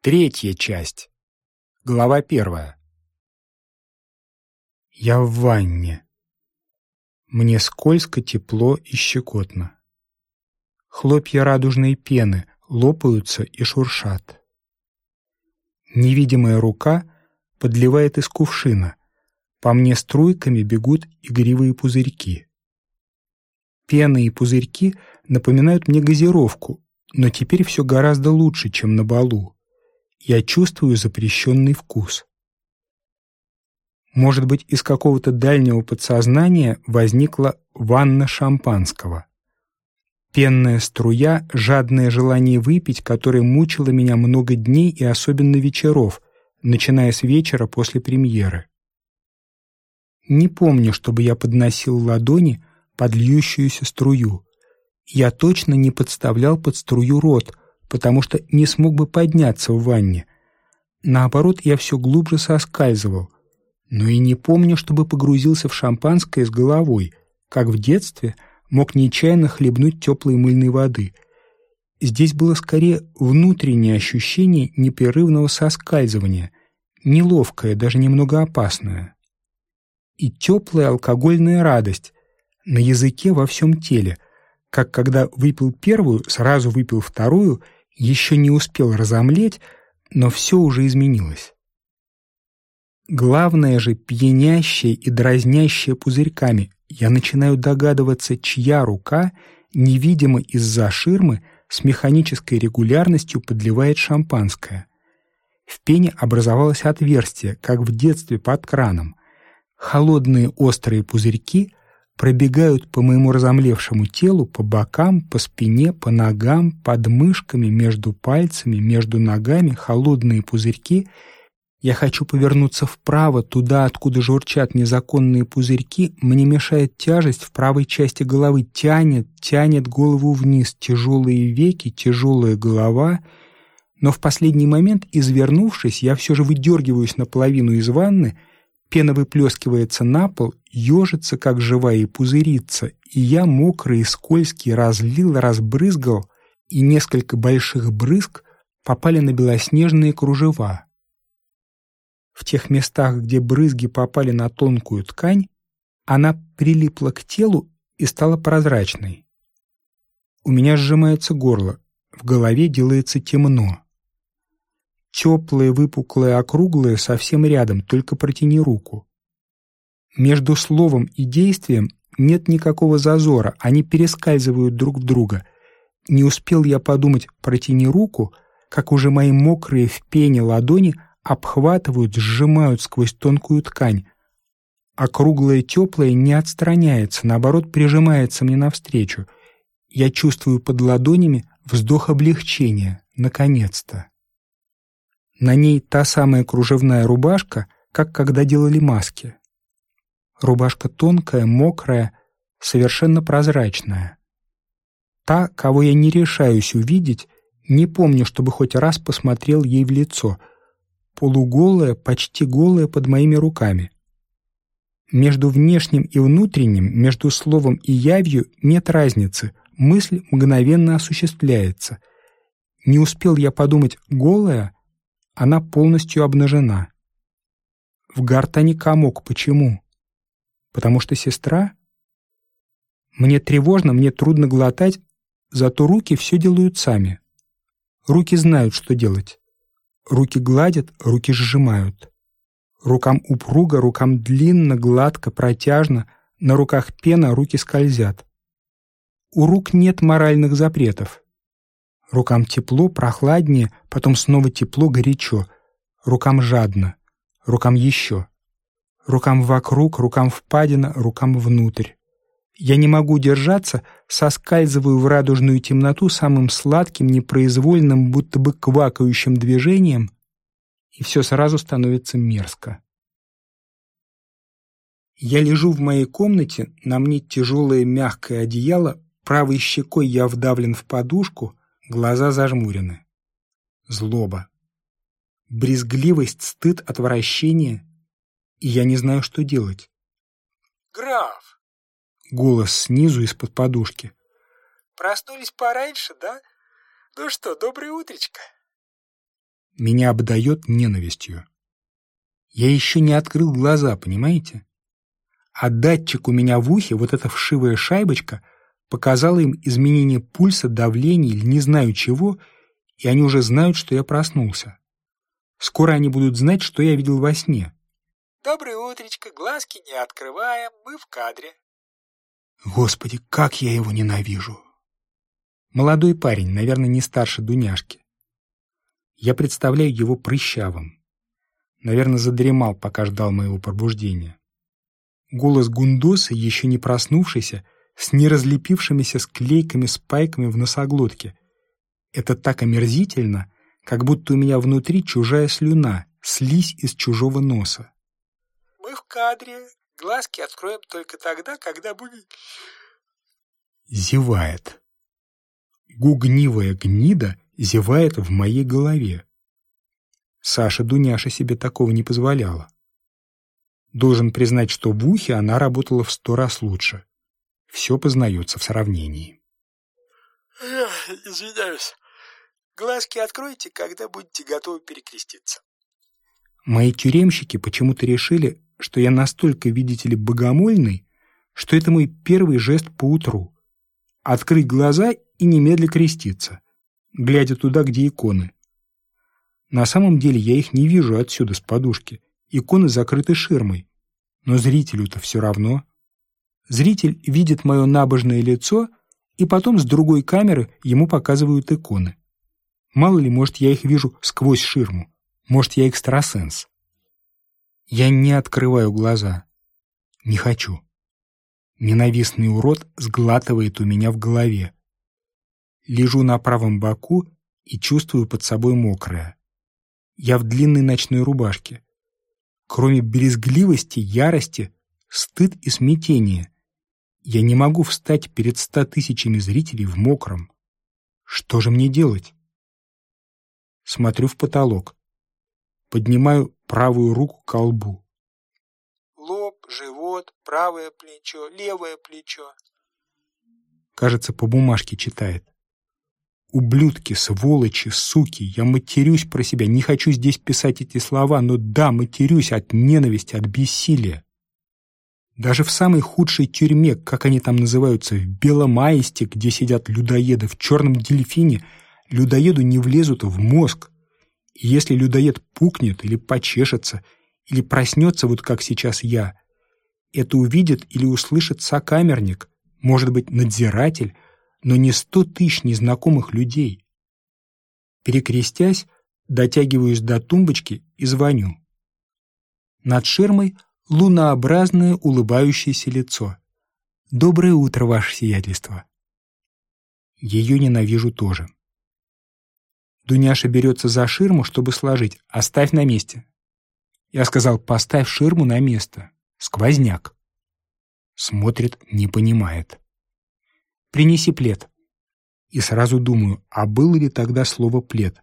Третья часть. Глава первая. Я в ванне. Мне скользко, тепло и щекотно. Хлопья радужной пены лопаются и шуршат. Невидимая рука подливает из кувшина. По мне струйками бегут игривые пузырьки. Пены и пузырьки напоминают мне газировку, но теперь все гораздо лучше, чем на балу я чувствую запрещенный вкус. Может быть, из какого-то дальнего подсознания возникла ванна шампанского. Пенная струя, жадное желание выпить, которое мучило меня много дней и особенно вечеров, начиная с вечера после премьеры. Не помню, чтобы я подносил ладони под льющуюся струю. Я точно не подставлял под струю рот — потому что не смог бы подняться в ванне. Наоборот, я все глубже соскальзывал, но и не помню, чтобы погрузился в шампанское с головой, как в детстве мог нечаянно хлебнуть теплой мыльной воды. Здесь было скорее внутреннее ощущение непрерывного соскальзывания, неловкое, даже немного опасное. И теплая алкогольная радость на языке во всем теле, как когда выпил первую, сразу выпил вторую — еще не успел разомлеть, но все уже изменилось. Главное же пьянящее и дразнящее пузырьками. Я начинаю догадываться, чья рука, невидимо из-за ширмы, с механической регулярностью подливает шампанское. В пене образовалось отверстие, как в детстве под краном. Холодные острые пузырьки пробегают по моему разомлевшему телу, по бокам, по спине, по ногам, под мышками, между пальцами, между ногами, холодные пузырьки. Я хочу повернуться вправо, туда, откуда журчат незаконные пузырьки. Мне мешает тяжесть в правой части головы, тянет, тянет голову вниз, тяжелые веки, тяжелая голова. Но в последний момент, извернувшись, я все же выдергиваюсь наполовину из ванны — Пена выплескивается на пол, ежится, как живая, и пузырится, и я мокрый и скользкий разлил, разбрызгал, и несколько больших брызг попали на белоснежные кружева. В тех местах, где брызги попали на тонкую ткань, она прилипла к телу и стала прозрачной. У меня сжимается горло, в голове делается темно. Теплые, выпуклые, округлые совсем рядом, только протяни руку. Между словом и действием нет никакого зазора, они перескальзывают друг в друга. Не успел я подумать «протяни руку», как уже мои мокрые в пене ладони обхватывают, сжимают сквозь тонкую ткань. Округлое теплое не отстраняется, наоборот, прижимается мне навстречу. Я чувствую под ладонями вздох облегчения, наконец-то. На ней та самая кружевная рубашка, как когда делали маски. Рубашка тонкая, мокрая, совершенно прозрачная. Та, кого я не решаюсь увидеть, не помню, чтобы хоть раз посмотрел ей в лицо. Полуголая, почти голая под моими руками. Между внешним и внутренним, между словом и явью нет разницы, мысль мгновенно осуществляется. Не успел я подумать «голая», она полностью обнажена. В гортани комок. Почему? Потому что сестра? Мне тревожно, мне трудно глотать, зато руки все делают сами. Руки знают, что делать. Руки гладят, руки сжимают. Рукам упруго, рукам длинно, гладко, протяжно, на руках пена, руки скользят. У рук нет моральных запретов. Рукам тепло, прохладнее, потом снова тепло, горячо. Рукам жадно. Рукам еще. Рукам вокруг, рукам впадина, рукам внутрь. Я не могу держаться, соскальзываю в радужную темноту самым сладким, непроизвольным, будто бы квакающим движением, и все сразу становится мерзко. Я лежу в моей комнате, на мне тяжелое мягкое одеяло, правой щекой я вдавлен в подушку, Глаза зажмурены. Злоба. Брезгливость, стыд, отвращение. И я не знаю, что делать. «Граф!» Голос снизу из-под подушки. «Проснулись пораньше, да? Ну что, доброе утречко?» меня обдает ненавистью. Я еще не открыл глаза, понимаете? А датчик у меня в ухе, вот эта вшивая шайбочка, показала им изменение пульса, давления или не знаю чего, и они уже знают, что я проснулся. Скоро они будут знать, что я видел во сне. Доброе утречко, глазки не открываем, мы в кадре. Господи, как я его ненавижу! Молодой парень, наверное, не старше Дуняшки. Я представляю его прыщавым. Наверное, задремал, пока ждал моего пробуждения. Голос Гундоса, еще не проснувшийся, с неразлепившимися склейками-спайками в носоглотке. Это так омерзительно, как будто у меня внутри чужая слюна, слизь из чужого носа. Мы в кадре, глазки откроем только тогда, когда будет... Зевает. Гугнивая гнида зевает в моей голове. Саша Дуняша себе такого не позволяла. Должен признать, что в ухе она работала в сто раз лучше. Все познается в сравнении. Извиняюсь. Глазки откройте, когда будете готовы перекреститься. Мои тюремщики почему-то решили, что я настолько, видите ли, богомольный, что это мой первый жест по утру. Открыть глаза и немедля креститься, глядя туда, где иконы. На самом деле я их не вижу отсюда, с подушки. Иконы закрыты ширмой. Но зрителю-то все равно. Зритель видит мое набожное лицо, и потом с другой камеры ему показывают иконы. Мало ли, может, я их вижу сквозь ширму. Может, я экстрасенс. Я не открываю глаза. Не хочу. Ненавистный урод сглатывает у меня в голове. Лежу на правом боку и чувствую под собой мокрое. Я в длинной ночной рубашке. Кроме брезгливости, ярости, стыд и смятения, я не могу встать перед ста тысячами зрителей в мокром. Что же мне делать? Смотрю в потолок. Поднимаю правую руку к колбу. Лоб, живот, правое плечо, левое плечо. Кажется, по бумажке читает. Ублюдки, сволочи, суки, я матерюсь про себя, не хочу здесь писать эти слова, но да, матерюсь от ненависти, от бессилия. Даже в самой худшей тюрьме, как они там называются, в Беломаисте, где сидят людоеды, в черном дельфине, людоеду не влезут в мозг. И если людоед пукнет или почешется, или проснется, вот как сейчас я, это увидит или услышит сокамерник, может быть, надзиратель, но не сто тысяч незнакомых людей. Перекрестясь, дотягиваюсь до тумбочки и звоню. Над ширмой лунообразное улыбающееся лицо. «Доброе утро, ваше сиятельство!» Ее ненавижу тоже. Дуняша берется за ширму, чтобы сложить. «Оставь на месте». Я сказал, поставь ширму на место. Сквозняк. Смотрит, не понимает. Принеси плед. И сразу думаю, а было ли тогда слово плед?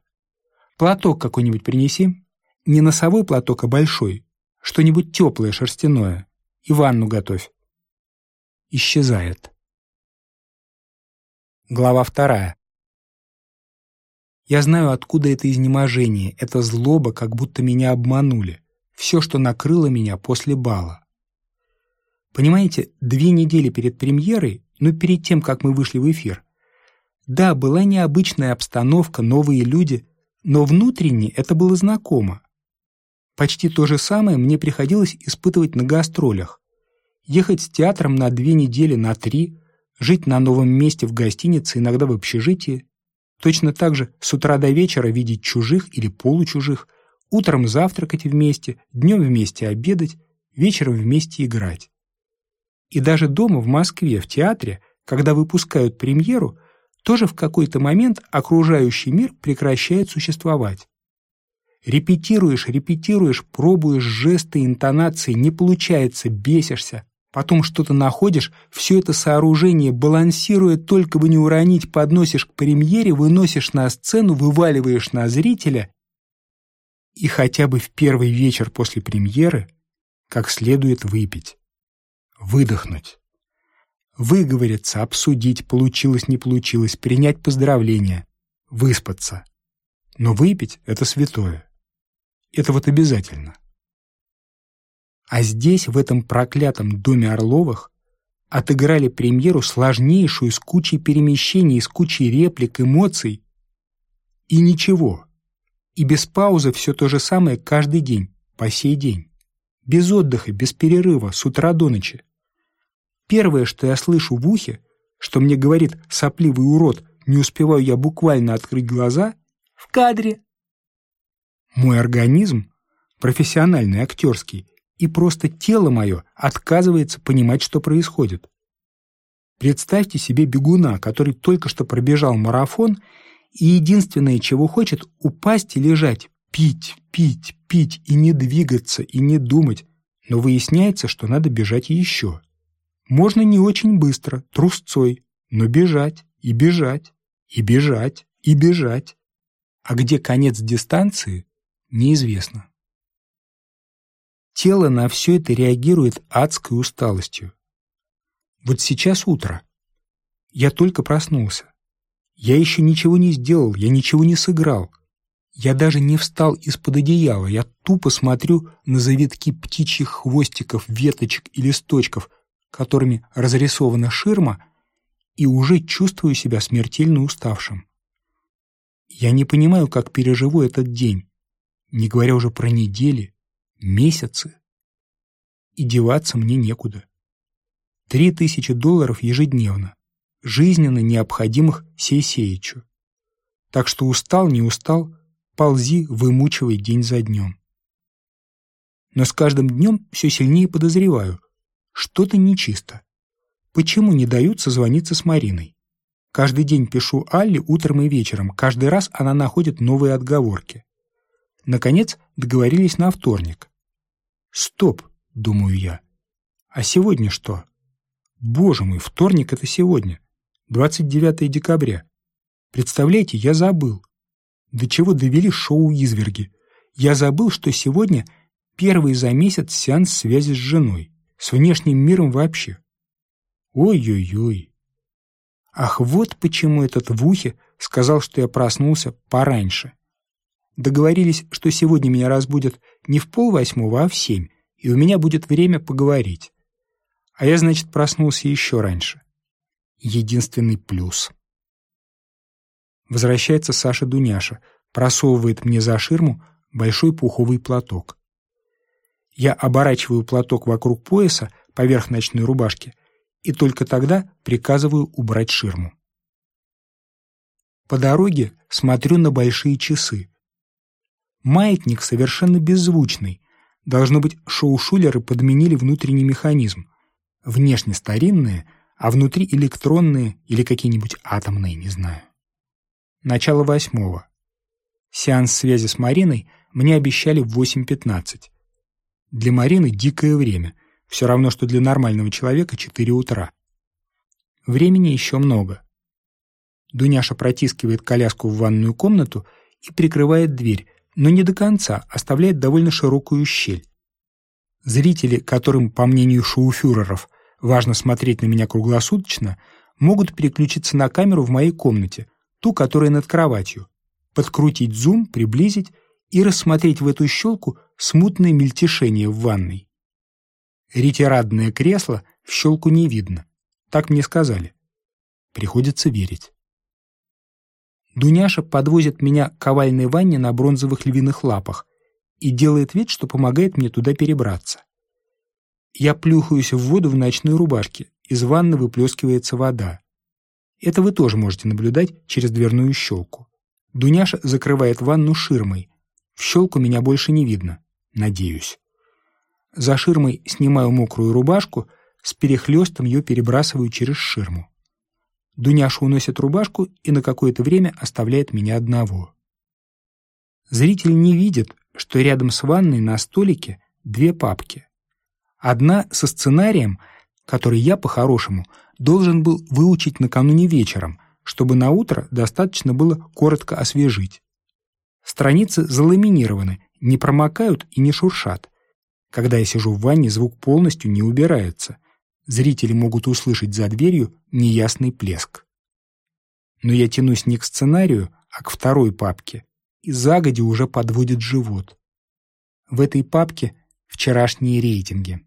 Платок какой-нибудь принеси. Не носовой платок, а большой. Что-нибудь теплое, шерстяное. И ванну готовь. Исчезает. Глава вторая. Я знаю, откуда это изнеможение, это злоба, как будто меня обманули. Все, что накрыло меня после бала. Понимаете, две недели перед премьерой, ну перед тем, как мы вышли в эфир, да, была необычная обстановка, новые люди, но внутренне это было знакомо. Почти то же самое мне приходилось испытывать на гастролях. Ехать с театром на две недели, на три, жить на новом месте в гостинице, иногда в общежитии, Точно так же с утра до вечера видеть чужих или получужих, утром завтракать вместе, днем вместе обедать, вечером вместе играть. И даже дома в Москве, в театре, когда выпускают премьеру, тоже в какой-то момент окружающий мир прекращает существовать. Репетируешь, репетируешь, пробуешь жесты, интонации, не получается, бесишься, Потом что-то находишь, все это сооружение, балансируя, только бы не уронить, подносишь к премьере, выносишь на сцену, вываливаешь на зрителя. И хотя бы в первый вечер после премьеры как следует выпить. Выдохнуть. Выговориться, обсудить, получилось, не получилось, принять поздравления. Выспаться. но выпить — это святое. Это вот обязательно. А здесь, в этом проклятом доме Орловых, отыграли премьеру сложнейшую с кучей перемещений, с кучей реплик, эмоций. И ничего. И без паузы все то же самое каждый день, по сей день. Без отдыха, без перерыва, с утра до ночи. Первое, что я слышу в ухе, что мне говорит сопливый урод, не успеваю я буквально открыть глаза, в кадре. Мой организм, профессиональный, актерский, и просто тело мое отказывается понимать, что происходит. Представьте себе бегуна, который только что пробежал марафон, и единственное, чего хочет, упасть и лежать, пить, пить, пить, и не двигаться, и не думать, но выясняется, что надо бежать еще. Можно не очень быстро, трусцой, но бежать, и бежать, и бежать, и бежать. А где конец дистанции, неизвестно. Тело на все это реагирует адской усталостью. Вот сейчас утро. Я только проснулся. Я еще ничего не сделал, я ничего не сыграл. Я даже не встал из-под одеяла, я тупо смотрю на завитки птичьих хвостиков, веточек и листочков, которыми разрисована ширма, и уже чувствую себя смертельно уставшим. Я не понимаю, как переживу этот день, не говоря уже про недели, месяцы. И деваться мне некуда. Три тысячи долларов ежедневно, жизненно необходимых Сейсеичу. Так что устал, не устал, ползи, вымучивай день за днем. Но с каждым днем все сильнее подозреваю, что-то нечисто. Почему не дают созвониться с Мариной? Каждый день пишу Алле утром и вечером, каждый раз она находит новые отговорки. Наконец, договорились на вторник. «Стоп», — думаю я. «А сегодня что?» «Боже мой, вторник — это сегодня, 29 декабря. Представляете, я забыл. До чего довели шоу-изверги. Я забыл, что сегодня первый за месяц сеанс связи с женой, с внешним миром вообще. Ой-ой-ой. Ах, вот почему этот в ухе сказал, что я проснулся пораньше. Договорились, что сегодня меня разбудят не в полвосьмого, а в семь, и у меня будет время поговорить. А я, значит, проснулся еще раньше. Единственный плюс. Возвращается Саша Дуняша, просовывает мне за ширму большой пуховый платок. Я оборачиваю платок вокруг пояса поверх ночной рубашки и только тогда приказываю убрать ширму. По дороге смотрю на большие часы. Маятник совершенно беззвучный. Должно быть, шоу-шулеры подменили внутренний механизм. Внешне старинные, а внутри электронные или какие-нибудь атомные, не знаю. Начало восьмого. Сеанс связи с Мариной мне обещали в 8.15. Для Марины дикое время, все равно, что для нормального человека 4 утра. Времени еще много. Дуняша протискивает коляску в ванную комнату и прикрывает дверь, но не до конца, оставляет довольно широкую щель. Зрители, которым, по мнению шоуфюреров, важно смотреть на меня круглосуточно, могут переключиться на камеру в моей комнате, ту, которая над кроватью, подкрутить зум, приблизить и рассмотреть в эту щелку смутное мельтешение в ванной. Ретирадное кресло в щелку не видно. Так мне сказали. Приходится верить. Дуняша подвозит меня к овальной ванне на бронзовых львиных лапах и делает вид, что помогает мне туда перебраться. Я плюхаюсь в воду в ночной рубашке, из ванны выплескивается вода. Это вы тоже можете наблюдать через дверную щелку. Дуняша закрывает ванну ширмой. В щелку меня больше не видно, надеюсь. За ширмой снимаю мокрую рубашку, с перехлестом ее перебрасываю через ширму. Дуняша уносит рубашку и на какое-то время оставляет меня одного. Зритель не видит, что рядом с ванной на столике две папки. Одна со сценарием, который я, по-хорошему, должен был выучить накануне вечером, чтобы на утро достаточно было коротко освежить. Страницы заламинированы, не промокают и не шуршат. Когда я сижу в ванне, звук полностью не убирается. Зрители могут услышать за дверью неясный плеск. Но я тянусь не к сценарию, а к второй папке и загоди уже подводит живот. В этой папке вчерашние рейтинги.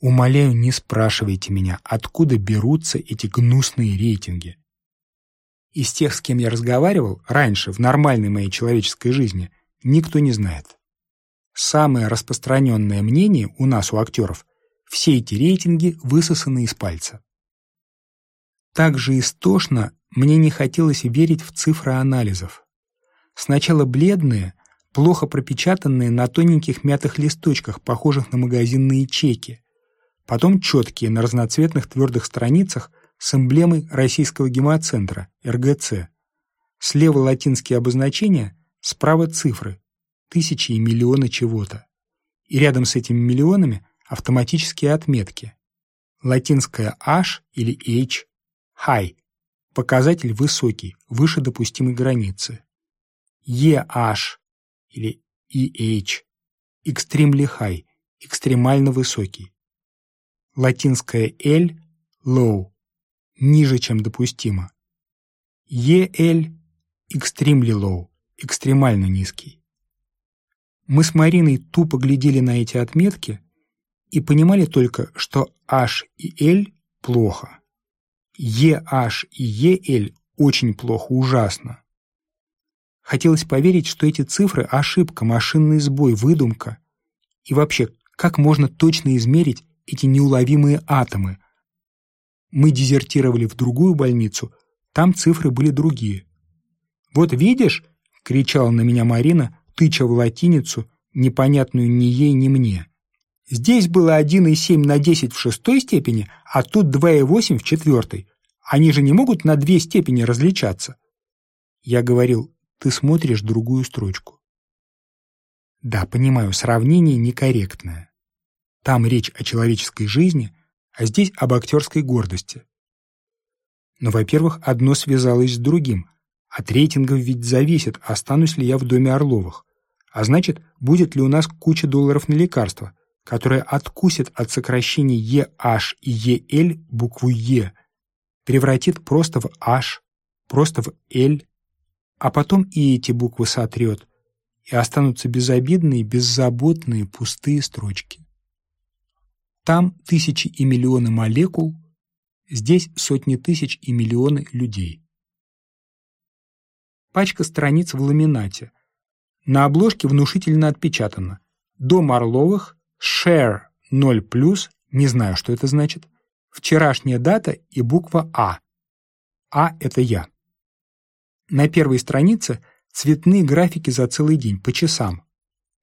Умоляю, не спрашивайте меня, откуда берутся эти гнусные рейтинги. Из тех, с кем я разговаривал раньше, в нормальной моей человеческой жизни, никто не знает. Самое распространенное мнение у нас, у актеров, все эти рейтинги высосаны из пальца. Так же истошно мне не хотелось верить в цифры анализов. Сначала бледные, плохо пропечатанные на тоненьких мятых листочках, похожих на магазинные чеки, потом четкие на разноцветных твердых страницах с эмблемой Российского гемоцентра, РГЦ. Слева латинские обозначения, справа цифры, тысячи и миллионы чего-то. И рядом с этими миллионами автоматические отметки. Латинская H или H, high, показатель высокий, выше допустимой границы. EH или EH, extremely high, экстремально высокий. Латинская L, low, ниже, чем допустимо. EL, extremely low, экстремально низкий. Мы с Мариной тупо глядели на эти отметки и понимали только, что H и L плохо. EH и EL очень плохо, ужасно. Хотелось поверить, что эти цифры — ошибка, машинный сбой, выдумка. И вообще, как можно точно измерить эти неуловимые атомы? Мы дезертировали в другую больницу, там цифры были другие. «Вот видишь?» — кричала на меня Марина, тыча в латиницу, непонятную ни ей, ни мне. Здесь было 1,7 на 10 в шестой степени, а тут 2,8 в четвертой. Они же не могут на две степени различаться. Я говорил, ты смотришь другую строчку. Да, понимаю, сравнение некорректное. Там речь о человеческой жизни, а здесь об актерской гордости. Но, во-первых, одно связалось с другим. От рейтингов ведь зависит, останусь ли я в доме Орловых. А значит, будет ли у нас куча долларов на лекарства, которые откусят от сокращений EH и EL букву E, превратит просто в H, просто в L, а потом и эти буквы сотрет, и останутся безобидные, беззаботные, пустые строчки. Там тысячи и миллионы молекул, здесь сотни тысяч и миллионы людей. Пачка страниц в ламинате. На обложке внушительно отпечатано «Дом Орловых, share 0+, не знаю, что это значит, вчерашняя дата и буква А. А — это я. На первой странице цветные графики за целый день по часам.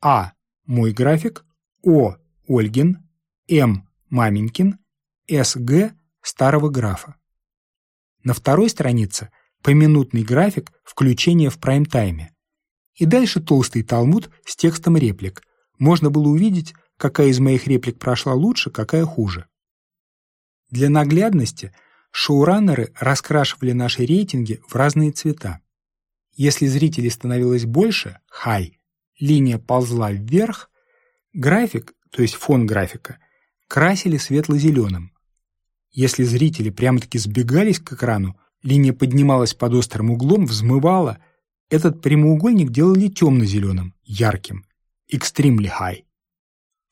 А – мой график, О – Ольгин, М – маменькин, СГ – старого графа. На второй странице поминутный график включения в прайм-тайме. И дальше толстый талмуд с текстом реплик. Можно было увидеть, какая из моих реплик прошла лучше, какая хуже. Для наглядности – Шоураннеры раскрашивали наши рейтинги в разные цвета. Если зрителей становилось больше, high, линия ползла вверх, график, то есть фон графика, красили светло-зеленым. Если зрители прямо-таки сбегались к экрану, линия поднималась под острым углом, взмывала, этот прямоугольник делали темно-зеленым, ярким, extremely high.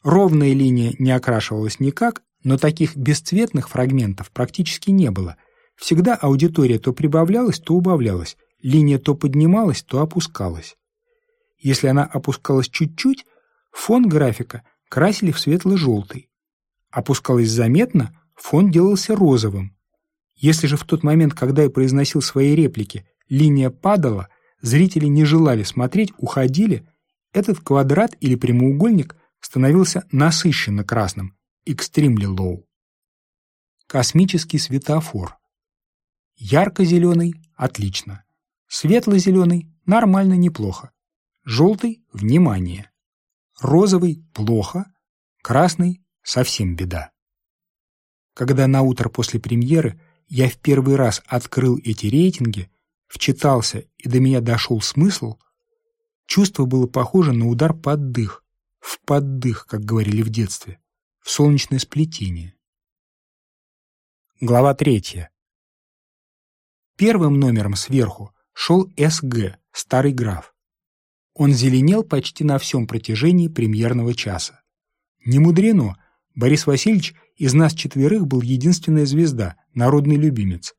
Ровная линия не окрашивалась никак, но таких бесцветных фрагментов практически не было. Всегда аудитория то прибавлялась, то убавлялась, линия то поднималась, то опускалась. Если она опускалась чуть-чуть, фон графика красили в светло-желтый. Опускалась заметно, фон делался розовым. Если же в тот момент, когда я произносил свои реплики, линия падала, зрители не желали смотреть, уходили, этот квадрат или прямоугольник становился насыщенно красным, extremely low. Космический светофор. Ярко-зеленый – отлично. Светло-зеленый – нормально, неплохо. Желтый – внимание. Розовый – плохо. Красный – совсем беда. Когда на утро после премьеры я в первый раз открыл эти рейтинги, вчитался и до меня дошел смысл, чувство было похоже на удар под дых, в поддых, как говорили в детстве в солнечное сплетение. Глава третья. Первым номером сверху шел СГ, старый граф. Он зеленел почти на всем протяжении премьерного часа. Не мудрено, Борис Васильевич из нас четверых был единственная звезда, народный любимец.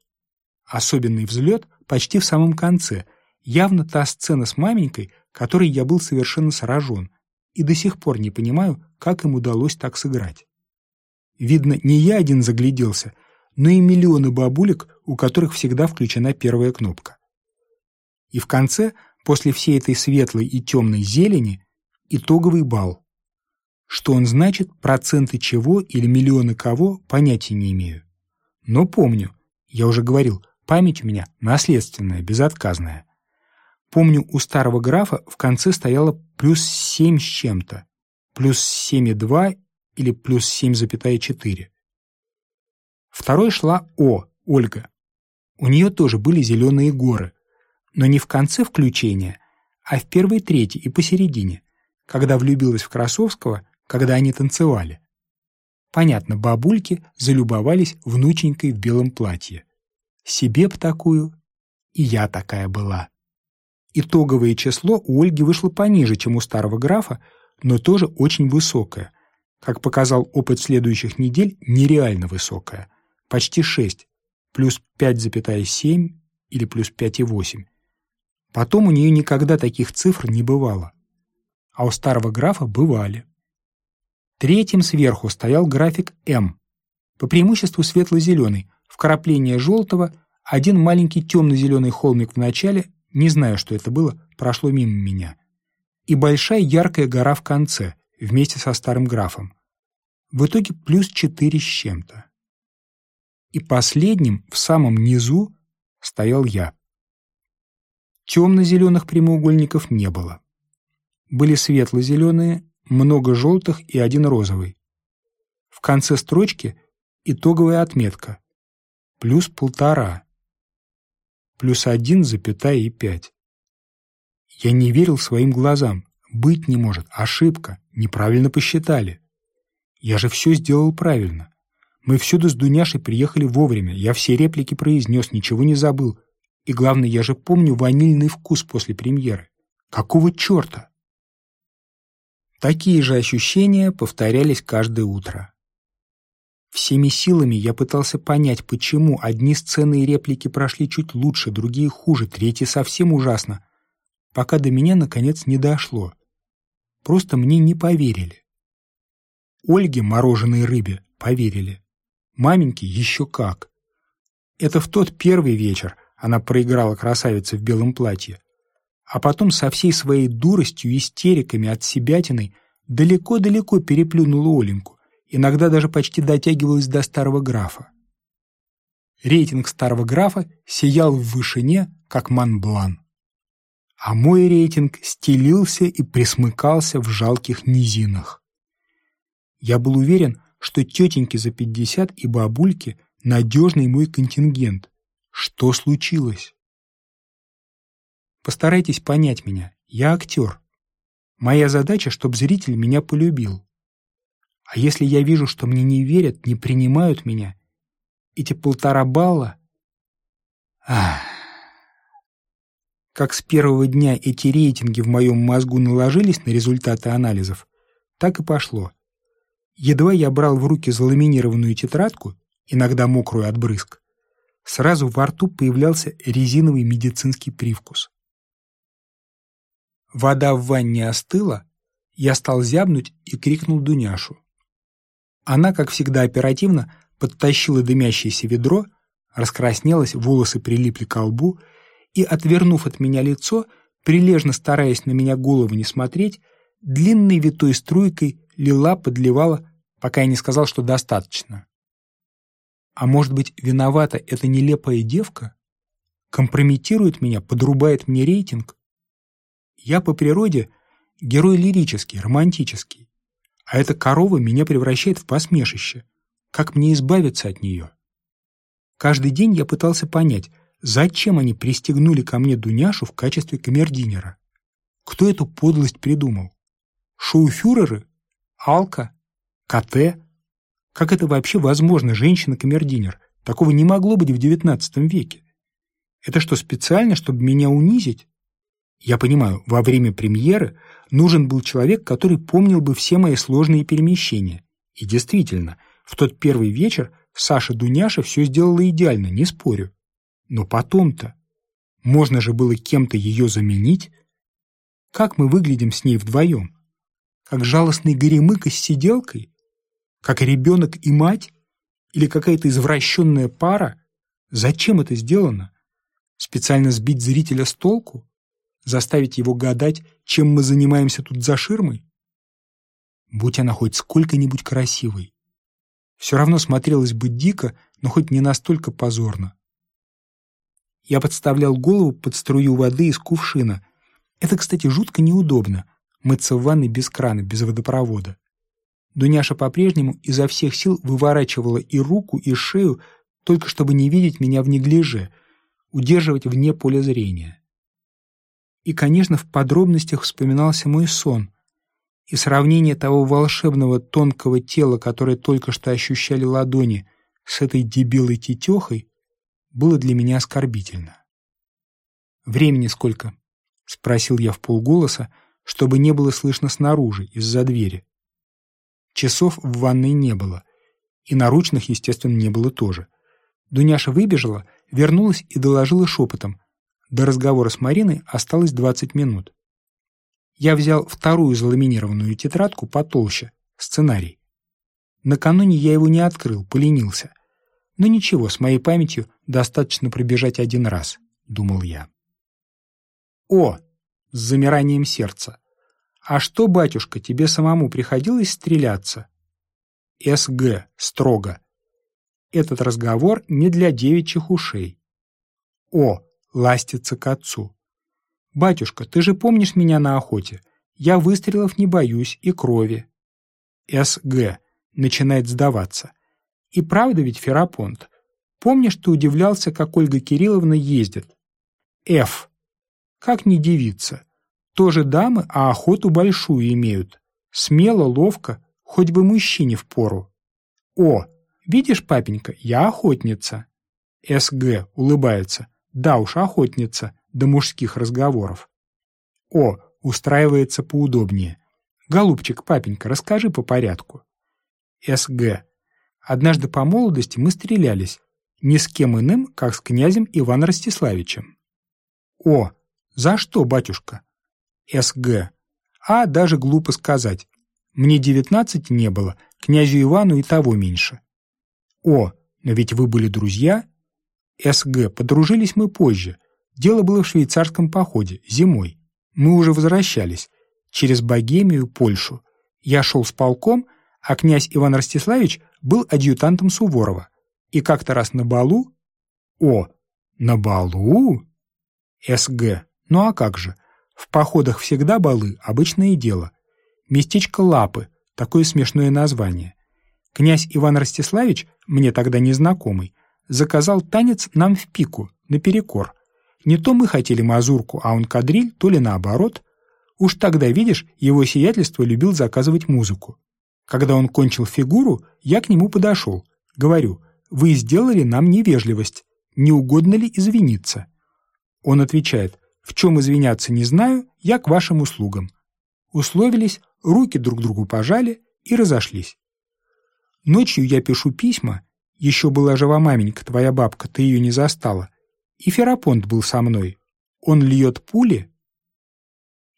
Особенный взлет почти в самом конце, явно та сцена с маменькой, которой я был совершенно сражен, и до сих пор не понимаю, как им удалось так сыграть. Видно, не я один загляделся, но и миллионы бабулек, у которых всегда включена первая кнопка. И в конце, после всей этой светлой и темной зелени, итоговый бал. Что он значит, проценты чего или миллионы кого, понятия не имею. Но помню, я уже говорил, память у меня наследственная, безотказная. Помню, у старого графа в конце стояло плюс 7 с чем-то, плюс 7,2 или плюс 7,4. Второй шла О, Ольга. У нее тоже были зеленые горы, но не в конце включения, а в первой трети и посередине, когда влюбилась в Красовского, когда они танцевали. Понятно, бабульки залюбовались внученькой в белом платье. Себе б такую, и я такая была. Итоговое число у Ольги вышло пониже, чем у старого графа, но тоже очень высокое. Как показал опыт следующих недель, нереально высокое. Почти 6, плюс 5,7 или плюс 5,8. Потом у нее никогда таких цифр не бывало. А у старого графа бывали. Третьим сверху стоял график М. По преимуществу светло-зеленый, вкрапление желтого, один маленький темно-зеленый холмик в начале не знаю, что это было, прошло мимо меня. И большая яркая гора в конце, вместе со старым графом. В итоге плюс четыре с чем-то. И последним, в самом низу, стоял я. Темно-зеленых прямоугольников не было. Были светло-зеленые, много желтых и один розовый. В конце строчки итоговая отметка. Плюс полтора плюс один запятая и пять. Я не верил своим глазам. Быть не может. Ошибка. Неправильно посчитали. Я же все сделал правильно. Мы всюду с Дуняшей приехали вовремя. Я все реплики произнес, ничего не забыл. И главное, я же помню ванильный вкус после премьеры. Какого черта? Такие же ощущения повторялись каждое утро. Всеми силами я пытался понять, почему одни сцены и реплики прошли чуть лучше, другие хуже, третьи совсем ужасно, пока до меня, наконец, не дошло. Просто мне не поверили. Ольге, мороженой рыбе, поверили. Маменьке еще как. Это в тот первый вечер она проиграла красавице в белом платье. А потом со всей своей дуростью, истериками от себятиной далеко-далеко переплюнула Оленьку иногда даже почти дотягивалась до старого графа. Рейтинг старого графа сиял в вышине, как Монблан. А мой рейтинг стелился и присмыкался в жалких низинах. Я был уверен, что тетеньки за пятьдесят и бабульки — надежный мой контингент. Что случилось? Постарайтесь понять меня. Я актер. Моя задача, чтобы зритель меня полюбил. А если я вижу, что мне не верят, не принимают меня, эти полтора балла... Ах. Как с первого дня эти рейтинги в моем мозгу наложились на результаты анализов, так и пошло. Едва я брал в руки заламинированную тетрадку, иногда мокрую от брызг, сразу во рту появлялся резиновый медицинский привкус. Вода в ванне остыла, я стал зябнуть и крикнул Дуняшу. Она, как всегда оперативно, подтащила дымящееся ведро, раскраснелась, волосы прилипли к лбу и, отвернув от меня лицо, прилежно стараясь на меня голову не смотреть, длинной витой струйкой лила, подливала, пока я не сказал, что достаточно. А может быть, виновата эта нелепая девка? Компрометирует меня, подрубает мне рейтинг? Я по природе герой лирический, романтический. А эта корова меня превращает в посмешище. Как мне избавиться от нее? Каждый день я пытался понять, зачем они пристегнули ко мне Дуняшу в качестве камердинера. Кто эту подлость придумал? Шоуфюреры? Алка? КТ? Как это вообще возможно, женщина-камердинер? Такого не могло быть в XIX веке. Это что, специально, чтобы меня унизить? Я понимаю, во время премьеры нужен был человек, который помнил бы все мои сложные перемещения. И действительно, в тот первый вечер Саша Дуняша все сделала идеально, не спорю. Но потом-то можно же было кем-то ее заменить. Как мы выглядим с ней вдвоем? Как жалостный горемыка с сиделкой? Как ребенок и мать? Или какая-то извращенная пара? Зачем это сделано? Специально сбить зрителя с толку? Заставить его гадать, чем мы занимаемся тут за ширмой? Будь она хоть сколько-нибудь красивой. Все равно смотрелось бы дико, но хоть не настолько позорно. Я подставлял голову под струю воды из кувшина. Это, кстати, жутко неудобно — мыться в ванной без крана, без водопровода. Дуняша по-прежнему изо всех сил выворачивала и руку, и шею, только чтобы не видеть меня в неглиже, удерживать вне поля зрения. И, конечно, в подробностях вспоминался мой сон, и сравнение того волшебного тонкого тела, которое только что ощущали ладони, с этой дебилой тетехой, было для меня оскорбительно. «Времени сколько?» — спросил я в полголоса, чтобы не было слышно снаружи, из-за двери. Часов в ванной не было, и наручных, естественно, не было тоже. Дуняша выбежала, вернулась и доложила шепотом. До разговора с Мариной осталось 20 минут. Я взял вторую заламинированную тетрадку потолще, сценарий. Накануне я его не открыл, поленился. Но ничего, с моей памятью достаточно пробежать один раз, думал я. О, с замиранием сердца. А что, батюшка, тебе самому приходилось стреляться? СГ, строго. Этот разговор не для девичьих ушей. О, ластится к отцу. «Батюшка, ты же помнишь меня на охоте? Я выстрелов не боюсь и крови». СГ начинает сдаваться. И правда ведь Ферапонт? Помнишь, ты удивлялся, как Ольга Кирилловна ездит? Ф. Как не дивиться? Тоже дамы, а охоту большую имеют. Смело, ловко, хоть бы мужчине пору. О. Видишь, папенька, я охотница. СГ улыбается. Да уж, охотница, до мужских разговоров. О. Устраивается поудобнее. Голубчик, папенька, расскажи по порядку. СГ. Однажды по молодости мы стрелялись, ни с кем иным, как с князем Иваном Ростиславичем. О, за что, батюшка? СГ. А даже глупо сказать. Мне девятнадцати не было, князю Ивану и того меньше. О, но ведь вы были друзья? СГ. Подружились мы позже. Дело было в швейцарском походе, зимой. Мы уже возвращались. Через Богемию, Польшу. Я шел с полком, а князь Иван Ростиславич был адъютантом Суворова. И как-то раз на балу... О, на балу? СГ. Ну а как же? В походах всегда балы, обычное дело. Местечко Лапы, такое смешное название. Князь Иван Ростиславич, мне тогда незнакомый, заказал танец нам в пику, наперекор. Не то мы хотели мазурку, а он кадриль, то ли наоборот. Уж тогда, видишь, его сиятельство любил заказывать музыку. Когда он кончил фигуру, я к нему подошел. Говорю, вы сделали нам невежливость. Не угодно ли извиниться? Он отвечает, в чем извиняться не знаю, я к вашим услугам. Условились, руки друг другу пожали и разошлись. Ночью я пишу письма, еще была жива маменька, твоя бабка, ты ее не застала. И Ферапонт был со мной. Он льет пули?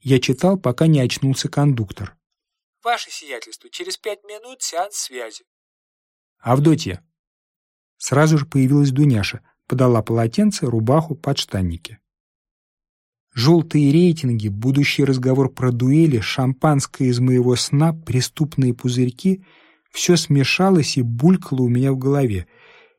Я читал, пока не очнулся кондуктор. Ваше сиятельство, через пять минут сеанс связи. Авдотья. Сразу же появилась Дуняша, подала полотенце, рубаху, подштанники. Желтые рейтинги, будущий разговор про дуэли, шампанское из моего сна, преступные пузырьки — все смешалось и булькало у меня в голове.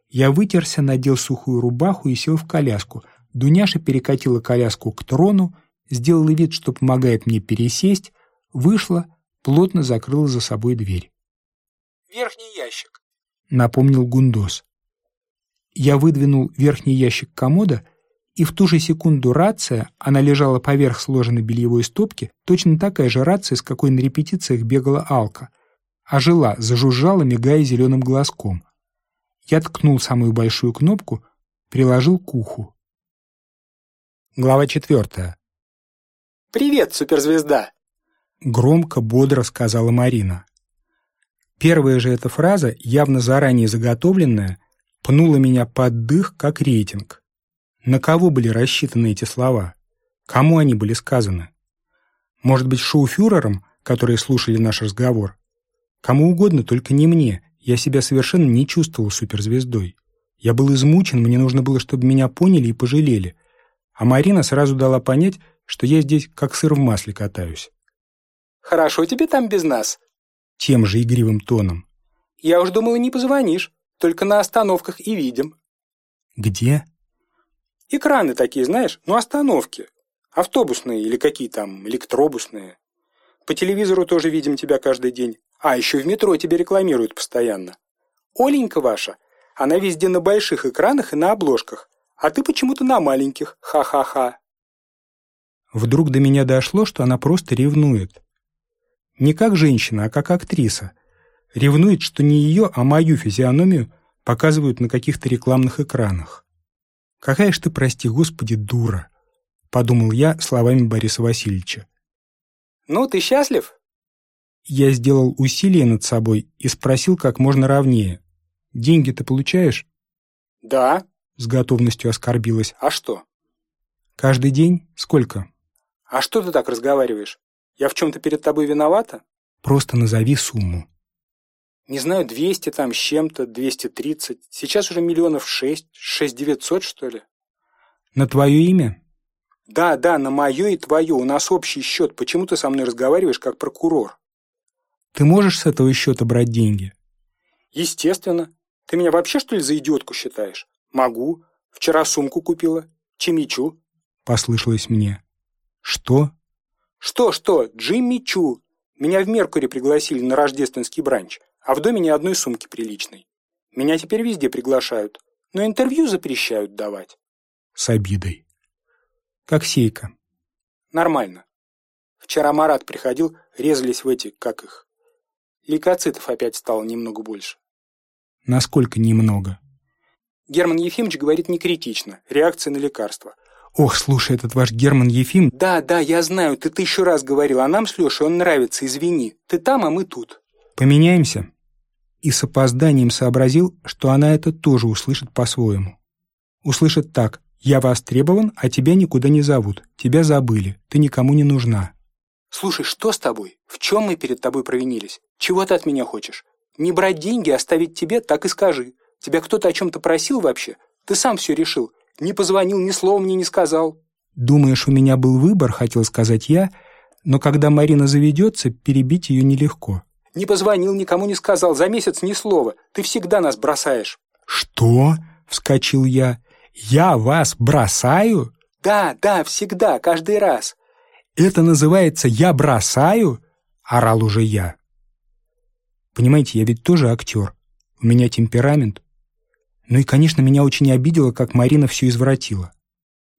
Я вытерся, надел сухую рубаху и сел в коляску. Дуняша перекатила коляску к трону, сделала вид, что помогает мне пересесть, вышла, плотно закрыла за собой дверь. «Верхний ящик», — напомнил Гундос. Я выдвинул верхний ящик комода, и в ту же секунду рация, она лежала поверх сложенной бельевой стопки, точно такая же рация, с какой на репетициях бегала Алка, ожила, зажужжала, мигая зеленым глазком. Я ткнул самую большую кнопку, приложил к уху. Глава четвертая. «Привет, суперзвезда!» Громко, бодро сказала Марина. Первая же эта фраза, явно заранее заготовленная, пнула меня под дых, как рейтинг. На кого были рассчитаны эти слова? Кому они были сказаны? Может быть, шоу-фюрерам, которые слушали наш разговор? Кому угодно, только не мне. Я себя совершенно не чувствовал суперзвездой. Я был измучен, мне нужно было, чтобы меня поняли и пожалели. А Марина сразу дала понять, что я здесь как сыр в масле катаюсь. «Хорошо тебе там без нас?» Тем же игривым тоном. «Я уж думала, не позвонишь. Только на остановках и видим». «Где?» «Экраны такие, знаешь, ну остановки. Автобусные или какие там, электробусные. По телевизору тоже видим тебя каждый день. А еще в метро тебя рекламируют постоянно. Оленька ваша, она везде на больших экранах и на обложках, а ты почему-то на маленьких. Ха-ха-ха. Вдруг до меня дошло, что она просто ревнует. Не как женщина, а как актриса. Ревнует, что не ее, а мою физиономию показывают на каких-то рекламных экранах. «Какая ж ты, прости господи, дура!» — подумал я словами Бориса Васильевича. «Ну, ты счастлив?» Я сделал усилие над собой и спросил как можно ровнее. «Деньги ты получаешь?» «Да», — с готовностью оскорбилась. «А что?» «Каждый день? Сколько?» «А что ты так разговариваешь? Я в чем-то перед тобой виновата?» «Просто назови сумму». «Не знаю, 200 там с чем-то, 230. Сейчас уже миллионов шесть, шесть девятьсот, что ли?» «На твое имя?» «Да, да, на мое и твое. У нас общий счет. Почему ты со мной разговариваешь как прокурор?» «Ты можешь с этого счета брать деньги?» «Естественно. Ты меня вообще, что ли, за идиотку считаешь? Могу. Вчера сумку купила. Чимичу. Послышалось мне. Что? Что-что? Джимми Чу. Меня в Меркури пригласили на рождественский бранч, а в доме ни одной сумки приличной. Меня теперь везде приглашают, но интервью запрещают давать. С обидой. Как сейка. Нормально. Вчера Марат приходил, резались в эти, как их. Лейкоцитов опять стало немного больше. Насколько немного? Герман Ефимович говорит не критично. Реакция на лекарства. Ох, слушай, этот ваш Герман Ефим... Да, да, я знаю, ты тысячу раз говорил, а нам с Лешей он нравится, извини. Ты там, а мы тут. Поменяемся? И с опозданием сообразил, что она это тоже услышит по-своему. Услышит так. Я востребован, а тебя никуда не зовут. Тебя забыли. Ты никому не нужна. Слушай, что с тобой? В чем мы перед тобой провинились? Чего ты от меня хочешь? Не брать деньги, оставить тебе, так и скажи. Тебя кто-то о чем-то просил вообще? Ты сам все решил. Не позвонил, ни слова мне не сказал. Думаешь, у меня был выбор, хотел сказать я, но когда Марина заведется, перебить ее нелегко. Не позвонил, никому не сказал, за месяц ни слова. Ты всегда нас бросаешь. Что? Вскочил я. Я вас бросаю? Да, да, всегда, каждый раз. Это называется «я бросаю»? Орал уже я. Понимаете, я ведь тоже актер. У меня темперамент. Ну и, конечно, меня очень обидело, как Марина все извратила.